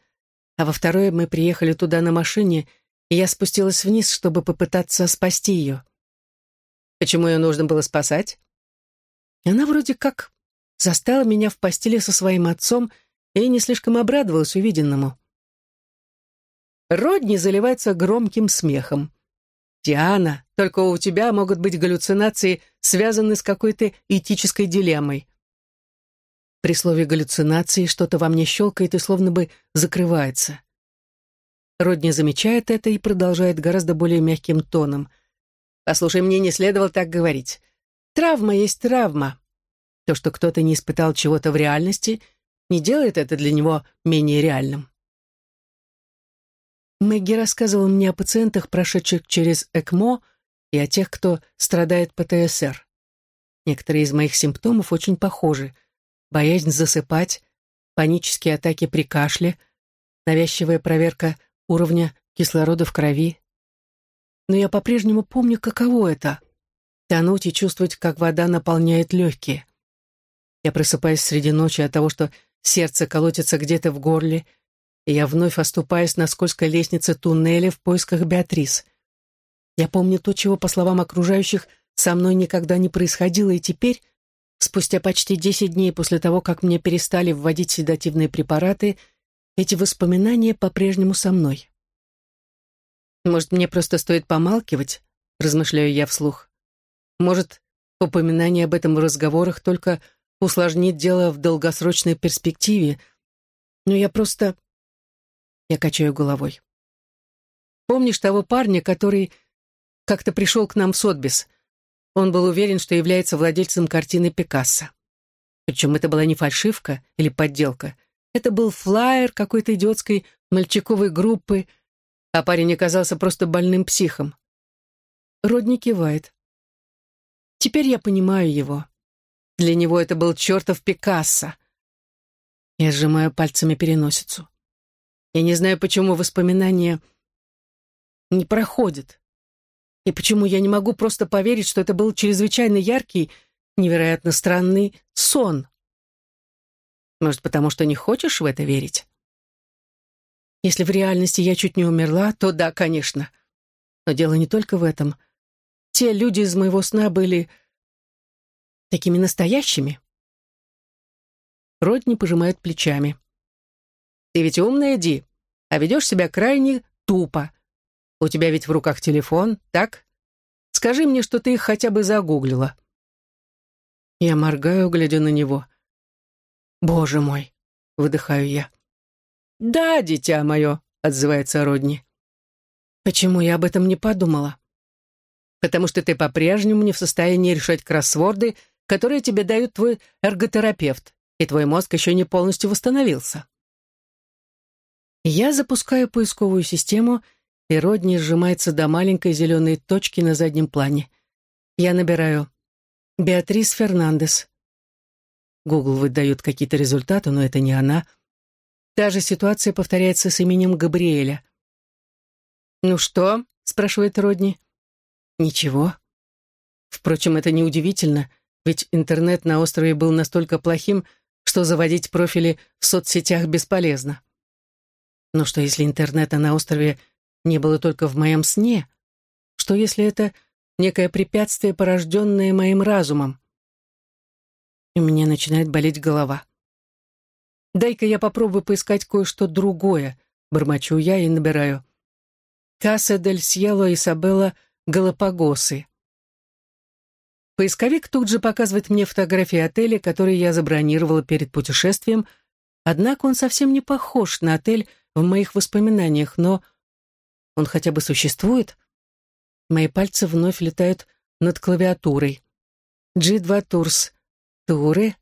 а во второй мы приехали туда на машине, и я спустилась вниз, чтобы попытаться спасти ее. Почему ее нужно было спасать? Она вроде как застала меня в постели со своим отцом и не слишком обрадовалась увиденному. Родни заливается громким смехом. «Диана, только у тебя могут быть галлюцинации, связанные с какой-то этической дилеммой». При слове «галлюцинации» что-то во мне щелкает и словно бы закрывается. Родни замечает это и продолжает гораздо более мягким тоном. «Послушай, мне не следовало так говорить. Травма есть травма. То, что кто-то не испытал чего-то в реальности, не делает это для него менее реальным. Мэгги рассказывал мне о пациентах, прошедших через ЭКМО, и о тех, кто страдает ПТСР. Некоторые из моих симптомов очень похожи. Боязнь засыпать, панические атаки при кашле, навязчивая проверка уровня кислорода в крови. Но я по-прежнему помню, каково это — тонуть и чувствовать, как вода наполняет легкие. Я просыпаюсь среди ночи от того, что сердце колотится где-то в горле, и я вновь оступаюсь на скользкой лестнице туннеля в поисках Беатрис. Я помню то, чего, по словам окружающих, со мной никогда не происходило, и теперь, спустя почти десять дней после того, как мне перестали вводить седативные препараты, эти воспоминания по-прежнему со мной. Может, мне просто стоит помалкивать, размышляю я вслух. Может, упоминание об этом в разговорах только усложнит дело в долгосрочной перспективе, но я просто... Я качаю головой. Помнишь того парня, который как-то пришел к нам в Сотбис? Он был уверен, что является владельцем картины Пикассо. Причем это была не фальшивка или подделка. Это был флаер какой-то идиотской мальчиковой группы, а парень оказался просто больным психом. Родни кивает. Теперь я понимаю его. Для него это был чертов Пикассо. Я сжимаю пальцами переносицу. Я не знаю, почему воспоминания не проходят. И почему я не могу просто поверить, что это был чрезвычайно яркий, невероятно странный сон. Может, потому что не хочешь в это верить? Если в реальности я чуть не умерла, то да, конечно. Но дело не только в этом. Те люди из моего сна были Такими настоящими?» Родни пожимает плечами. «Ты ведь умная, Ди, а ведешь себя крайне тупо. У тебя ведь в руках телефон, так? Скажи мне, что ты их хотя бы загуглила». Я моргаю, глядя на него. «Боже мой!» — выдыхаю я. «Да, дитя мое!» — отзывается Родни. «Почему я об этом не подумала?» «Потому что ты по-прежнему не в состоянии решать кроссворды которые тебе дают твой эрготерапевт, и твой мозг еще не полностью восстановился. Я запускаю поисковую систему, и Родни сжимается до маленькой зеленой точки на заднем плане. Я набираю «Беатрис Фернандес». Google выдает какие-то результаты, но это не она. Та же ситуация повторяется с именем Габриэля. «Ну что?» — спрашивает Родни. «Ничего». Впрочем, это неудивительно ведь интернет на острове был настолько плохим, что заводить профили в соцсетях бесполезно. Но что если интернета на острове не было только в моем сне? Что если это некое препятствие, порожденное моим разумом? И мне начинает болеть голова. «Дай-ка я попробую поискать кое-что другое», — бормочу я и набираю. «Касса дель Сьело Исабелла Галапагосы». Поисковик тут же показывает мне фотографии отеля, который я забронировала перед путешествием, однако он совсем не похож на отель в моих воспоминаниях, но он хотя бы существует. Мои пальцы вновь летают над клавиатурой. G2 Tours. Туры.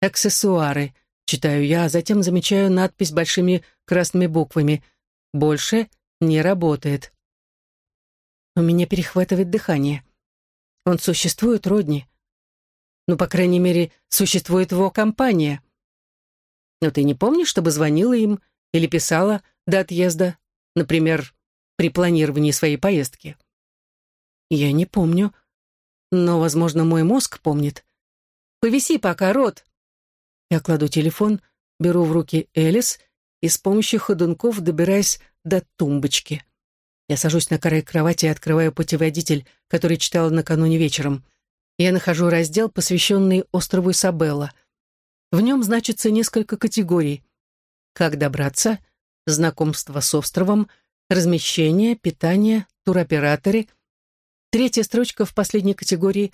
Аксессуары. Читаю я, а затем замечаю надпись большими красными буквами. Больше не работает. У меня перехватывает дыхание. Он существует, Родни. Ну, по крайней мере, существует его компания. Но ты не помнишь, чтобы звонила им или писала до отъезда, например, при планировании своей поездки? Я не помню, но, возможно, мой мозг помнит. Повиси пока, Рот. Я кладу телефон, беру в руки Элис и с помощью ходунков добираюсь до тумбочки. Я сажусь на край кровати и открываю путеводитель, который читала накануне вечером. Я нахожу раздел, посвященный острову Исабелла. В нем значится несколько категорий. Как добраться, знакомство с островом, размещение, питание, туроператоры. Третья строчка в последней категории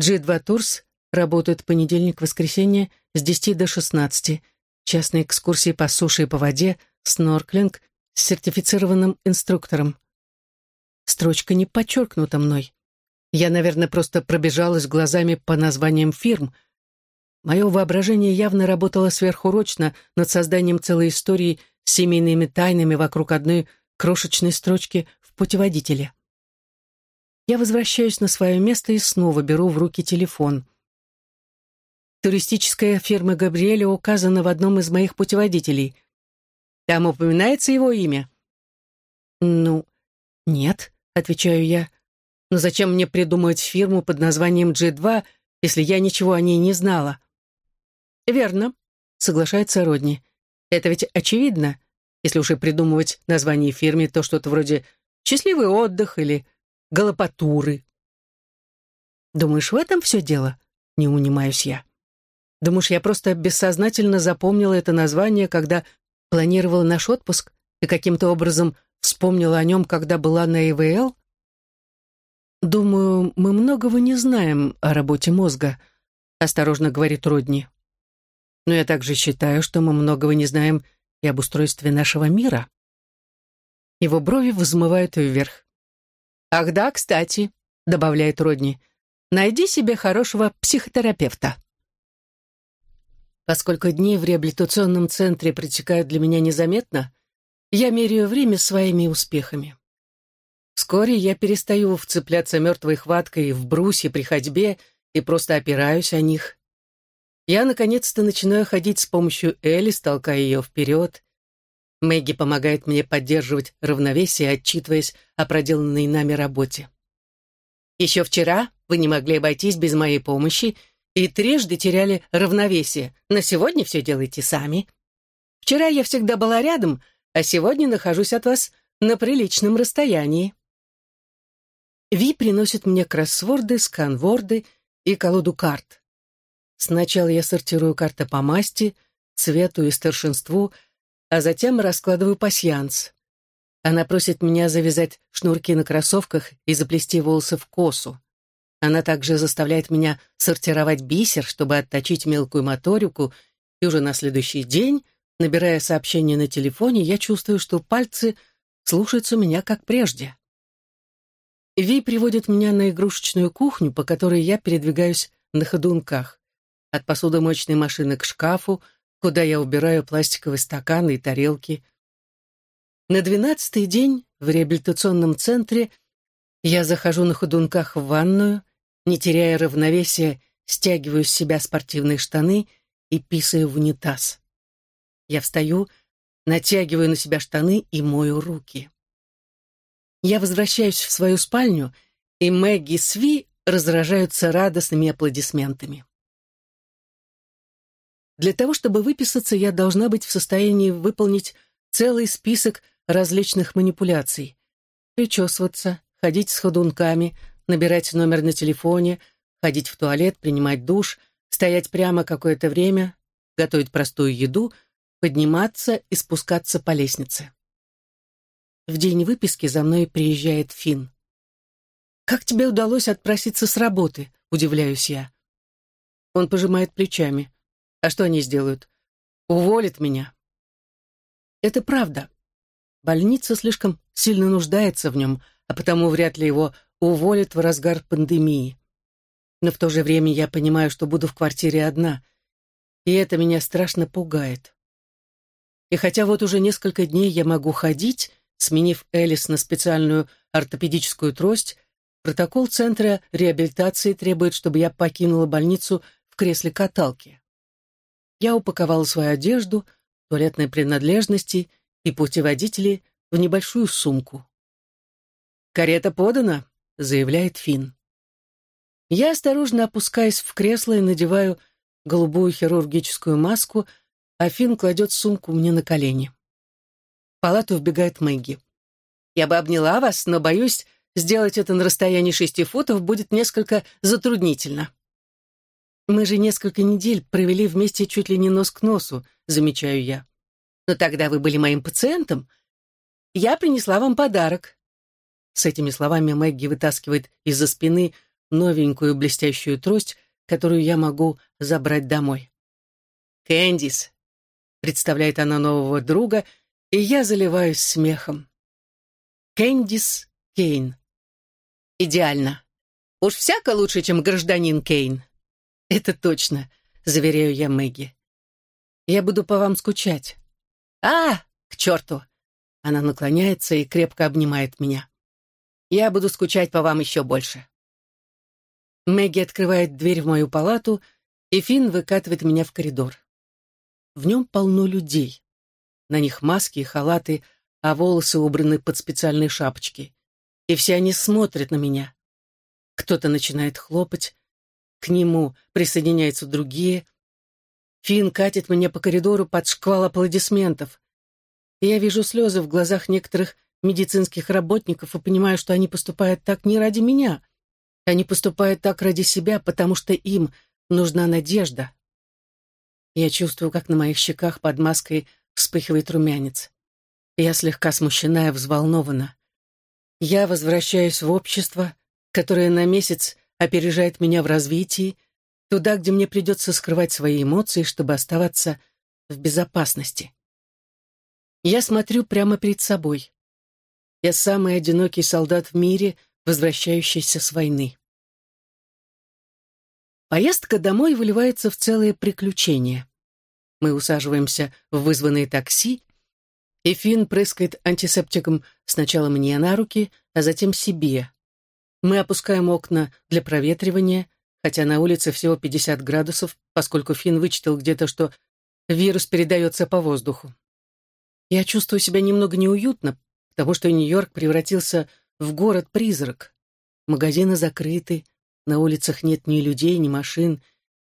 G2 Tours работают понедельник-воскресенье с 10 до 16. Частные экскурсии по суше и по воде, снорклинг с сертифицированным инструктором. Строчка не подчеркнута мной. Я, наверное, просто пробежалась глазами по названиям фирм. Мое воображение явно работало сверхурочно над созданием целой истории с семейными тайнами вокруг одной крошечной строчки в путеводителе. Я возвращаюсь на свое место и снова беру в руки телефон. Туристическая фирма Габриэля указана в одном из моих путеводителей. Там упоминается его имя? Ну, нет. — отвечаю я. «Но зачем мне придумывать фирму под названием G2, если я ничего о ней не знала?» «Верно», — соглашается Родни. «Это ведь очевидно, если уж и придумывать название фирме, то что-то вроде «Счастливый отдых» или «Галопатуры». «Думаешь, в этом все дело?» — не унимаюсь я. «Думаешь, я просто бессознательно запомнила это название, когда планировала наш отпуск и каким-то образом Вспомнила о нем, когда была на ИВЛ? «Думаю, мы многого не знаем о работе мозга», — осторожно говорит Родни. «Но я также считаю, что мы многого не знаем и об устройстве нашего мира». Его брови взмывают вверх. «Ах да, кстати», — добавляет Родни, — «найди себе хорошего психотерапевта». Поскольку дни в реабилитационном центре протекают для меня незаметно, я меряю время своими успехами. Вскоре я перестаю вцепляться мертвой хваткой в брусья при ходьбе и просто опираюсь о них. Я, наконец-то, начинаю ходить с помощью Элис, толкая ее вперед. Мэгги помогает мне поддерживать равновесие, отчитываясь о проделанной нами работе. Еще вчера вы не могли обойтись без моей помощи и трижды теряли равновесие. На сегодня все делаете сами. Вчера я всегда была рядом, а сегодня нахожусь от вас на приличном расстоянии. Ви приносит мне кроссворды, сканворды и колоду карт. Сначала я сортирую карты по масти, цвету и старшинству, а затем раскладываю пасьянс. Она просит меня завязать шнурки на кроссовках и заплести волосы в косу. Она также заставляет меня сортировать бисер, чтобы отточить мелкую моторику, и уже на следующий день Набирая сообщение на телефоне, я чувствую, что пальцы слушаются меня как прежде. Ви приводит меня на игрушечную кухню, по которой я передвигаюсь на ходунках. От посудомоечной машины к шкафу, куда я убираю пластиковые стаканы и тарелки. На двенадцатый день в реабилитационном центре я захожу на ходунках в ванную, не теряя равновесия, стягиваю с себя спортивные штаны и писаю в унитаз. Я встаю, натягиваю на себя штаны и мою руки. Я возвращаюсь в свою спальню, и Мэгги с Ви разражаются радостными аплодисментами. Для того, чтобы выписаться, я должна быть в состоянии выполнить целый список различных манипуляций. Причесываться, ходить с ходунками, набирать номер на телефоне, ходить в туалет, принимать душ, стоять прямо какое-то время, готовить простую еду, подниматься и спускаться по лестнице. В день выписки за мной приезжает Финн. «Как тебе удалось отпроситься с работы?» — удивляюсь я. Он пожимает плечами. «А что они сделают? Уволят меня». Это правда. Больница слишком сильно нуждается в нем, а потому вряд ли его уволят в разгар пандемии. Но в то же время я понимаю, что буду в квартире одна, и это меня страшно пугает. И хотя вот уже несколько дней я могу ходить, сменив Элис на специальную ортопедическую трость, протокол Центра реабилитации требует, чтобы я покинула больницу в кресле каталки. Я упаковала свою одежду, туалетные принадлежности и путеводители в небольшую сумку. «Карета подана», — заявляет Финн. Я осторожно опускаюсь в кресло и надеваю голубую хирургическую маску, а Финн кладет сумку мне на колени. В палату вбегает Мэгги. «Я бы обняла вас, но, боюсь, сделать это на расстоянии шести футов будет несколько затруднительно». «Мы же несколько недель провели вместе чуть ли не нос к носу», — замечаю я. «Но тогда вы были моим пациентом. Я принесла вам подарок. С этими словами Мэгги вытаскивает из-за спины новенькую блестящую трость, которую я могу забрать домой. «Кэндис», — представляет она нового друга, и я заливаюсь смехом. Кэндис Кейн. Идеально. Уж всяко лучше, чем гражданин Кейн. Это точно, заверяю я Мэгги. Я буду по вам скучать. А, к черту! Она наклоняется и крепко обнимает меня. Я буду скучать по вам еще больше. Мэгги открывает дверь в мою палату, и Финн выкатывает меня в коридор. В нем полно людей. На них маски и халаты, а волосы убраны под специальные шапочки. И все они смотрят на меня. Кто-то начинает хлопать, к нему присоединяются другие. Финн катит меня по коридору под шквал аплодисментов. И я вижу слезы в глазах некоторых медицинских работников и понимаю, что они поступают так не ради меня. Они поступают так ради себя, потому что им нужна надежда. Я чувствую, как на моих щеках под маской вспыхивает румянец. Я слегка смущена и взволнована. Я возвращаюсь в общество, которое на месяц опережает меня в развитии, туда, где мне придется скрывать свои эмоции, чтобы оставаться в безопасности. Я смотрю прямо перед собой. Я самый одинокий солдат в мире, возвращающийся с войны. Поездка домой выливается в целое приключение. Мы усаживаемся в вызванное такси, и Финн прыскает антисептиком сначала мне на руки, а затем себе. Мы опускаем окна для проветривания, хотя на улице всего 50 градусов, поскольку Финн вычитал где-то, что вирус передается по воздуху. Я чувствую себя немного неуютно, потому что Нью-Йорк превратился в город-призрак. Магазины закрыты, на улицах нет ни людей, ни машин,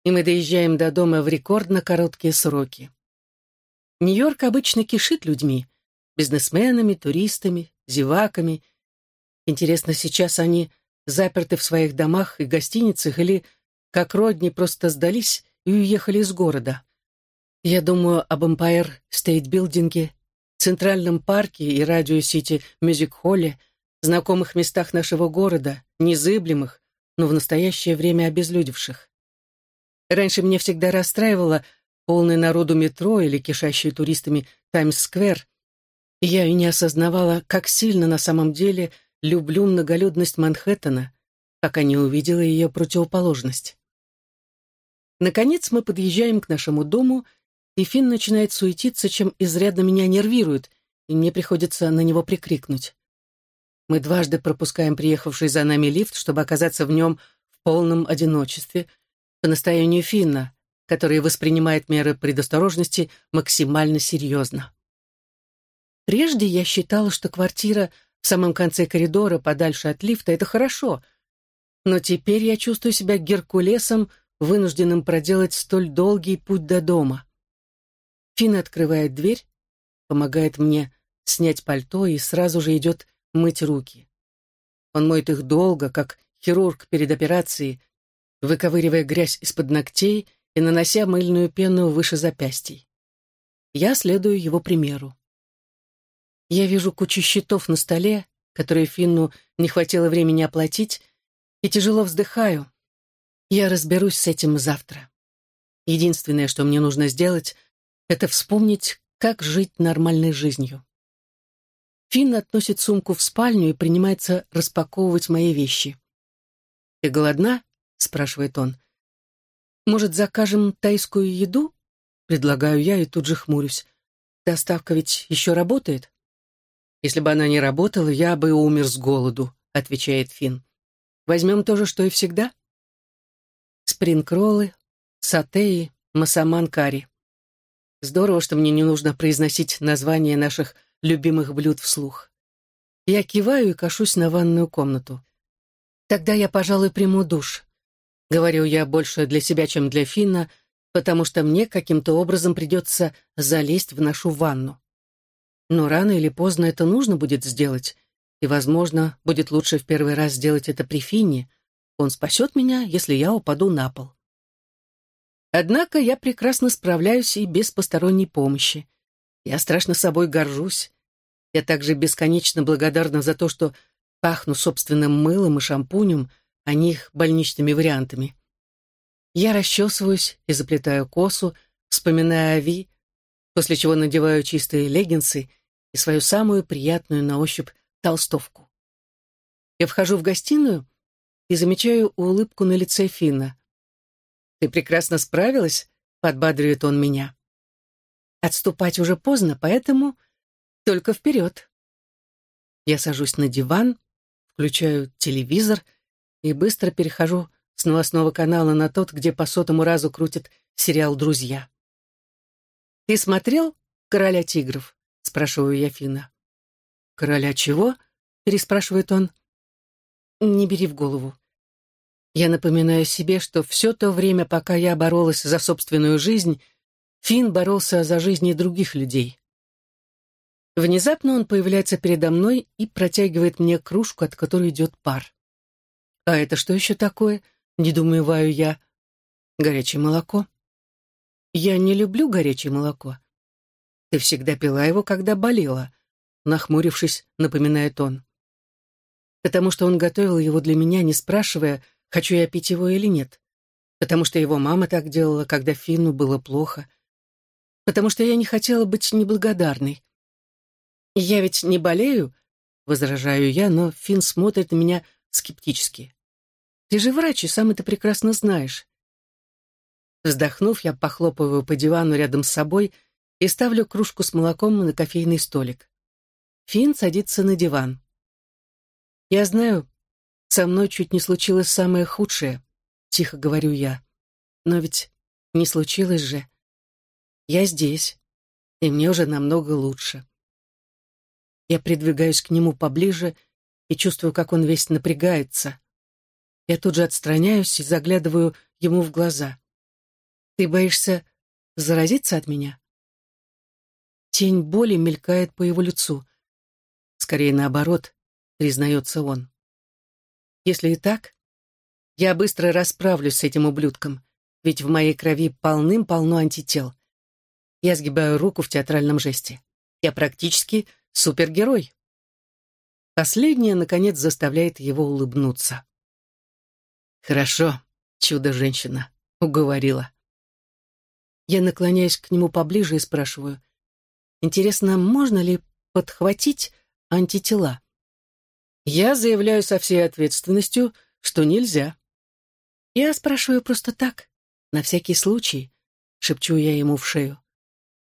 и мы доезжаем до дома в рекордно короткие сроки. Нью-Йорк обычно кишит людьми, бизнесменами, туристами, зеваками. Интересно, сейчас они заперты в своих домах и гостиницах или, как родни, просто сдались и уехали из города. Я думаю об Empire State Building Центральном парке и радио-сити Мюзик-холле, знакомых местах нашего города, незыблемых, но в настоящее время обезлюдевших. Раньше меня всегда расстраивало полное народу метро или кишащие туристами Таймс-сквер, я и не осознавала, как сильно на самом деле люблю многолюдность Манхэттена, пока не увидела ее противоположность. Наконец мы подъезжаем к нашему дому — и Финн начинает суетиться, чем изрядно меня нервирует, и мне приходится на него прикрикнуть. Мы дважды пропускаем приехавший за нами лифт, чтобы оказаться в нем в полном одиночестве, по настоянию Финна, который воспринимает меры предосторожности максимально серьезно. Прежде я считала, что квартира в самом конце коридора, подальше от лифта, это хорошо, но теперь я чувствую себя Геркулесом вынужденным проделать столь долгий путь до дома. Финн открывает дверь, помогает мне снять пальто и сразу же идет мыть руки. Он моет их долго, как хирург перед операцией, выковыривая грязь из-под ногтей и нанося мыльную пену выше запястий. Я следую его примеру. Я вижу кучу счетов на столе, которые Финну не хватило времени оплатить, и тяжело вздыхаю. Я разберусь с этим завтра. Единственное, что мне нужно сделать, это вспомнить, как жить нормальной жизнью. Финн относит сумку в спальню и принимается распаковывать мои вещи. «Ты голодна?» — спрашивает он. «Может, закажем тайскую еду?» — предлагаю я и тут же хмурюсь. «Доставка ведь еще работает?» «Если бы она не работала, я бы умер с голоду», — отвечает Финн. «Возьмем то же, что и всегда?» Спринг-роллы, сатеи, масаман карри. Здорово, что мне не нужно произносить названия наших любимых блюд вслух. Я киваю и кашусь на ванную комнату. Тогда я, пожалуй, приму душ. Говорю я больше для себя, чем для Финна, потому что мне каким-то образом придется залезть в нашу ванну. Но рано или поздно это нужно будет сделать, и, возможно, будет лучше в первый раз сделать это при Финне. Он спасет меня, если я упаду на пол. Однако я прекрасно справляюсь и без посторонней помощи. Я страшно собой горжусь. Я также бесконечно благодарна за то, что пахну собственным мылом и шампунем, а не их больничными вариантами. Я расчесываюсь и заплетаю косу, вспоминая о Ви, после чего надеваю чистые леггинсы и свою самую приятную на ощупь толстовку. Я вхожу в гостиную и замечаю улыбку на лице Финна. «Ты прекрасно справилась?» — подбадривает он меня. Отступать уже поздно, поэтому только вперед. Я сажусь на диван, включаю телевизор и быстро перехожу с новостного канала на тот, где по сотому разу крутят сериал «Друзья». «Ты смотрел «Короля тигров»?» — спрашиваю я Фина. «Короля чего?» — переспрашивает он. «Не бери в голову. Я напоминаю себе, что все то время, пока я боролась за собственную жизнь, Финн боролся за жизни других людей. Внезапно он появляется передо мной и протягивает мне кружку, от которой идет пар. «А это что еще такое?» — недоумеваю я. «Горячее молоко». «Я не люблю горячее молоко». «Ты всегда пила его, когда болела», — нахмурившись, напоминает он. «Потому что он готовил его для меня, не спрашивая, хочу я пить его или нет. Потому что его мама так делала, когда Финну было плохо. Потому что я не хотела быть неблагодарной. «Я ведь не болею?» — возражаю я, но Финн смотрит на меня скептически. «Ты же врач, и сам это прекрасно знаешь». Вздохнув, я похлопываю по дивану рядом с собой и ставлю кружку с молоком на кофейный столик. Финн садится на диван. Я знаю, со мной чуть не случилось самое худшее, тихо говорю я. Но ведь не случилось же. Я здесь, и мне уже намного лучше. Я придвигаюсь к нему поближе и чувствую, как он весь напрягается. Я тут же отстраняюсь и заглядываю ему в глаза. «Ты боишься заразиться от меня?» Тень боли мелькает по его лицу. Скорее наоборот, признается он. Если и так, я быстро расправлюсь с этим ублюдком, ведь в моей крови полным-полно антител. Я сгибаю руку в театральном жесте. Я практически супергерой. Последнее, наконец, заставляет его улыбнуться. «Хорошо, чудо-женщина», — уговорила. Я наклоняюсь к нему поближе и спрашиваю, «Интересно, можно ли подхватить антитела?» Я заявляю со всей ответственностью, что нельзя. Я спрашиваю просто так, на всякий случай, шепчу я ему в шею.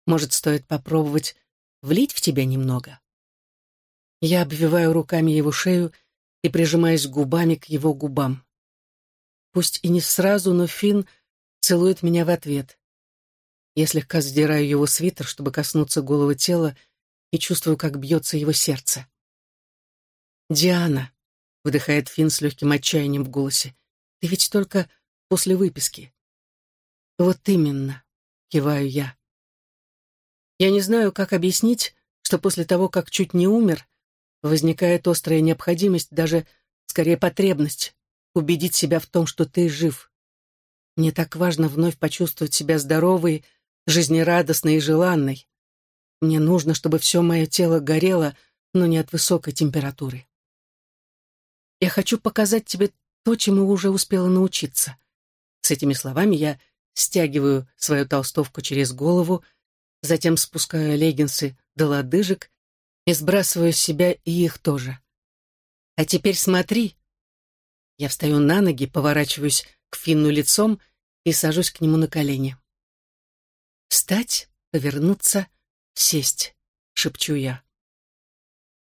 Может, стоит попробовать влить в тебя немного? Я обвиваю руками его шею и прижимаюсь губами к его губам. Пусть и не сразу, но Финн целует меня в ответ. Я слегка задираю его свитер, чтобы коснуться голого тела, и чувствую, как бьется его сердце. «Диана», — выдыхает Финн с легким отчаянием в голосе, — «ты ведь только после выписки. Вот именно, киваю я. Я не знаю, как объяснить, что после того, как чуть не умер, возникает острая необходимость, даже скорее потребность, убедить себя в том, что ты жив. Мне так важно вновь почувствовать себя здоровой, жизнерадостной и желанной. Мне нужно, чтобы все мое тело горело, но не от высокой температуры. Я хочу показать тебе то, чему уже успела научиться. С этими словами я стягиваю свою толстовку через голову, затем спускаю леггинсы до лодыжек и сбрасываю с себя и их тоже. А теперь смотри. Я встаю на ноги, поворачиваюсь к Финну лицом и сажусь к нему на колени. Встать, повернуться, сесть, шепчу я.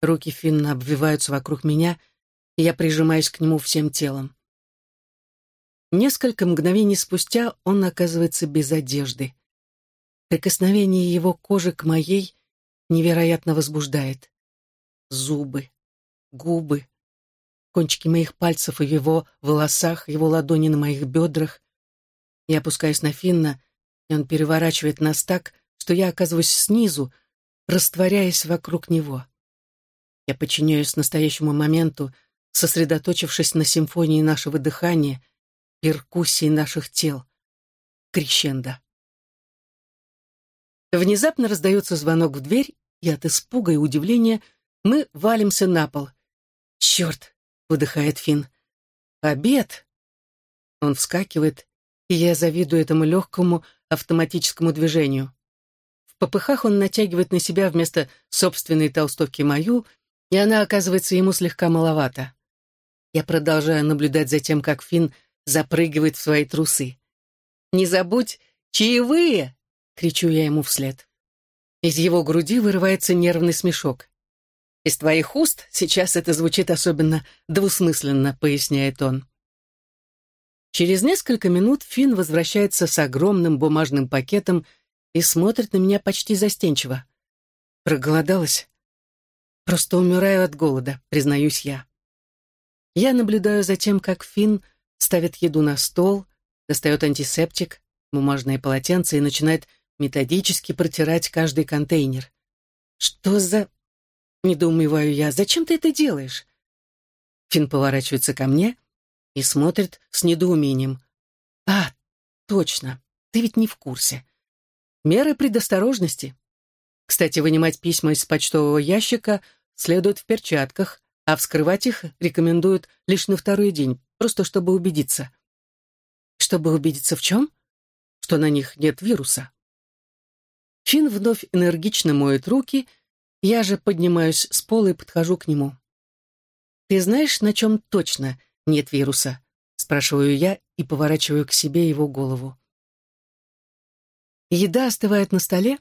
Руки Финна обвиваются вокруг меня, и я прижимаюсь к нему всем телом. Несколько мгновений спустя он оказывается без одежды. Прикосновение его кожи к моей невероятно возбуждает. Зубы, губы, кончики моих пальцев и его волосах, его ладони на моих бедрах. Я опускаюсь на Финна, и он переворачивает нас так, что я оказываюсь снизу, растворяясь вокруг него. Я подчиняюсь настоящему моменту, сосредоточившись на симфонии нашего дыхания, перкуссии наших тел. Крещендо. Внезапно раздается звонок в дверь, и от испуга и удивления мы валимся на пол. «Черт!» — выдыхает Финн. «Обед!» Он вскакивает, и я завидую этому легкому автоматическому движению. В попыхах он натягивает на себя вместо собственной толстовки мою, и она оказывается ему слегка маловато. Я продолжаю наблюдать за тем, как Финн запрыгивает в свои трусы. «Не забудь, чаевые!» — кричу я ему вслед. Из его груди вырывается нервный смешок. «Из твоих уст сейчас это звучит особенно двусмысленно», — поясняет он. Через несколько минут Финн возвращается с огромным бумажным пакетом и смотрит на меня почти застенчиво. Проголодалась. Просто умираю от голода, признаюсь я. Я наблюдаю за тем, как Финн ставит еду на стол, достает антисептик, бумажное полотенце и начинает методически протирать каждый контейнер. «Что за...» — недоумеваю я. «Зачем ты это делаешь?» Финн поворачивается ко мне и смотрит с недоумением. «А, точно, ты ведь не в курсе. Меры предосторожности. Кстати, вынимать письма из почтового ящика следует в перчатках, а вскрывать их рекомендуют лишь на второй день, просто чтобы убедиться. Чтобы убедиться в чем? Что на них нет вируса. Фин вновь энергично моет руки, я же поднимаюсь с пола и подхожу к нему. «Ты знаешь, на чем точно нет вируса?» спрашиваю я и поворачиваю к себе его голову. Еда остывает на столе,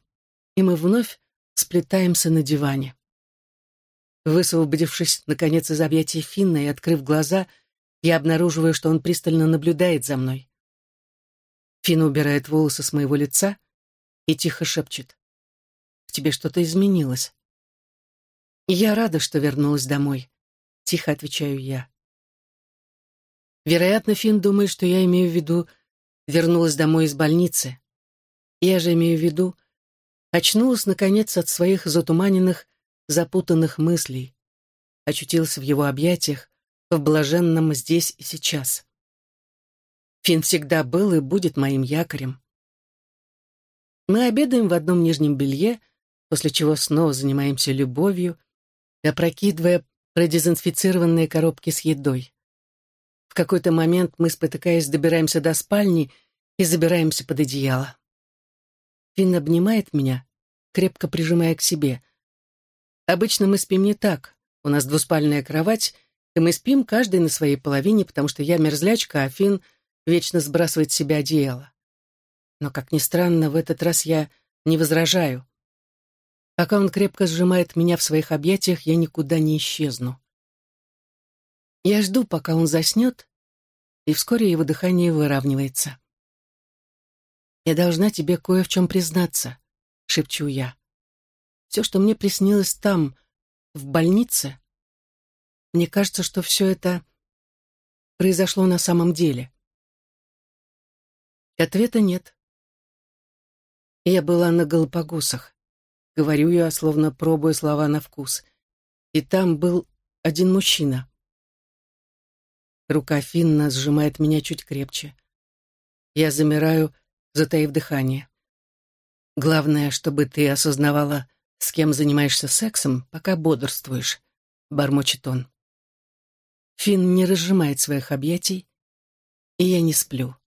и мы вновь сплетаемся на диване. Высвободившись, наконец, из объятий Финна и открыв глаза, я обнаруживаю, что он пристально наблюдает за мной. Финн убирает волосы с моего лица и тихо шепчет. «В тебе что-то изменилось». «Я рада, что вернулась домой», — тихо отвечаю я. Вероятно, Финн думает, что я имею в виду вернулась домой из больницы. Я же имею в виду очнулась, наконец, от своих затуманенных, запутанных мыслей, очутилась в его объятиях, в блаженном здесь и сейчас. Фин всегда был и будет моим якорем. Мы обедаем в одном нижнем белье, после чего снова занимаемся любовью, опрокидывая продезинфицированные коробки с едой. В какой-то момент мы, спотыкаясь, добираемся до спальни и забираемся под одеяло. Финн обнимает меня, крепко прижимая к себе. Обычно мы спим не так. У нас двуспальная кровать — и мы спим каждый на своей половине, потому что я мерзлячка, а Финн вечно сбрасывает с себя одеяло. Но, как ни странно, в этот раз я не возражаю. Пока он крепко сжимает меня в своих объятиях, я никуда не исчезну. Я жду, пока он заснет, и вскоре его дыхание выравнивается. «Я должна тебе кое в чем признаться», — шепчу я. «Все, что мне приснилось там, в больнице, мне кажется, что все это произошло на самом деле. ответа нет. Я была на Галапагосах. Говорю я, словно пробуя слова на вкус. И там был один мужчина. Рука Финна сжимает меня чуть крепче. Я замираю, затаив дыхание. Главное, чтобы ты осознавала, с кем занимаешься сексом, пока бодрствуешь, — бормочет он. Финн не разжимает своих объятий, и я не сплю.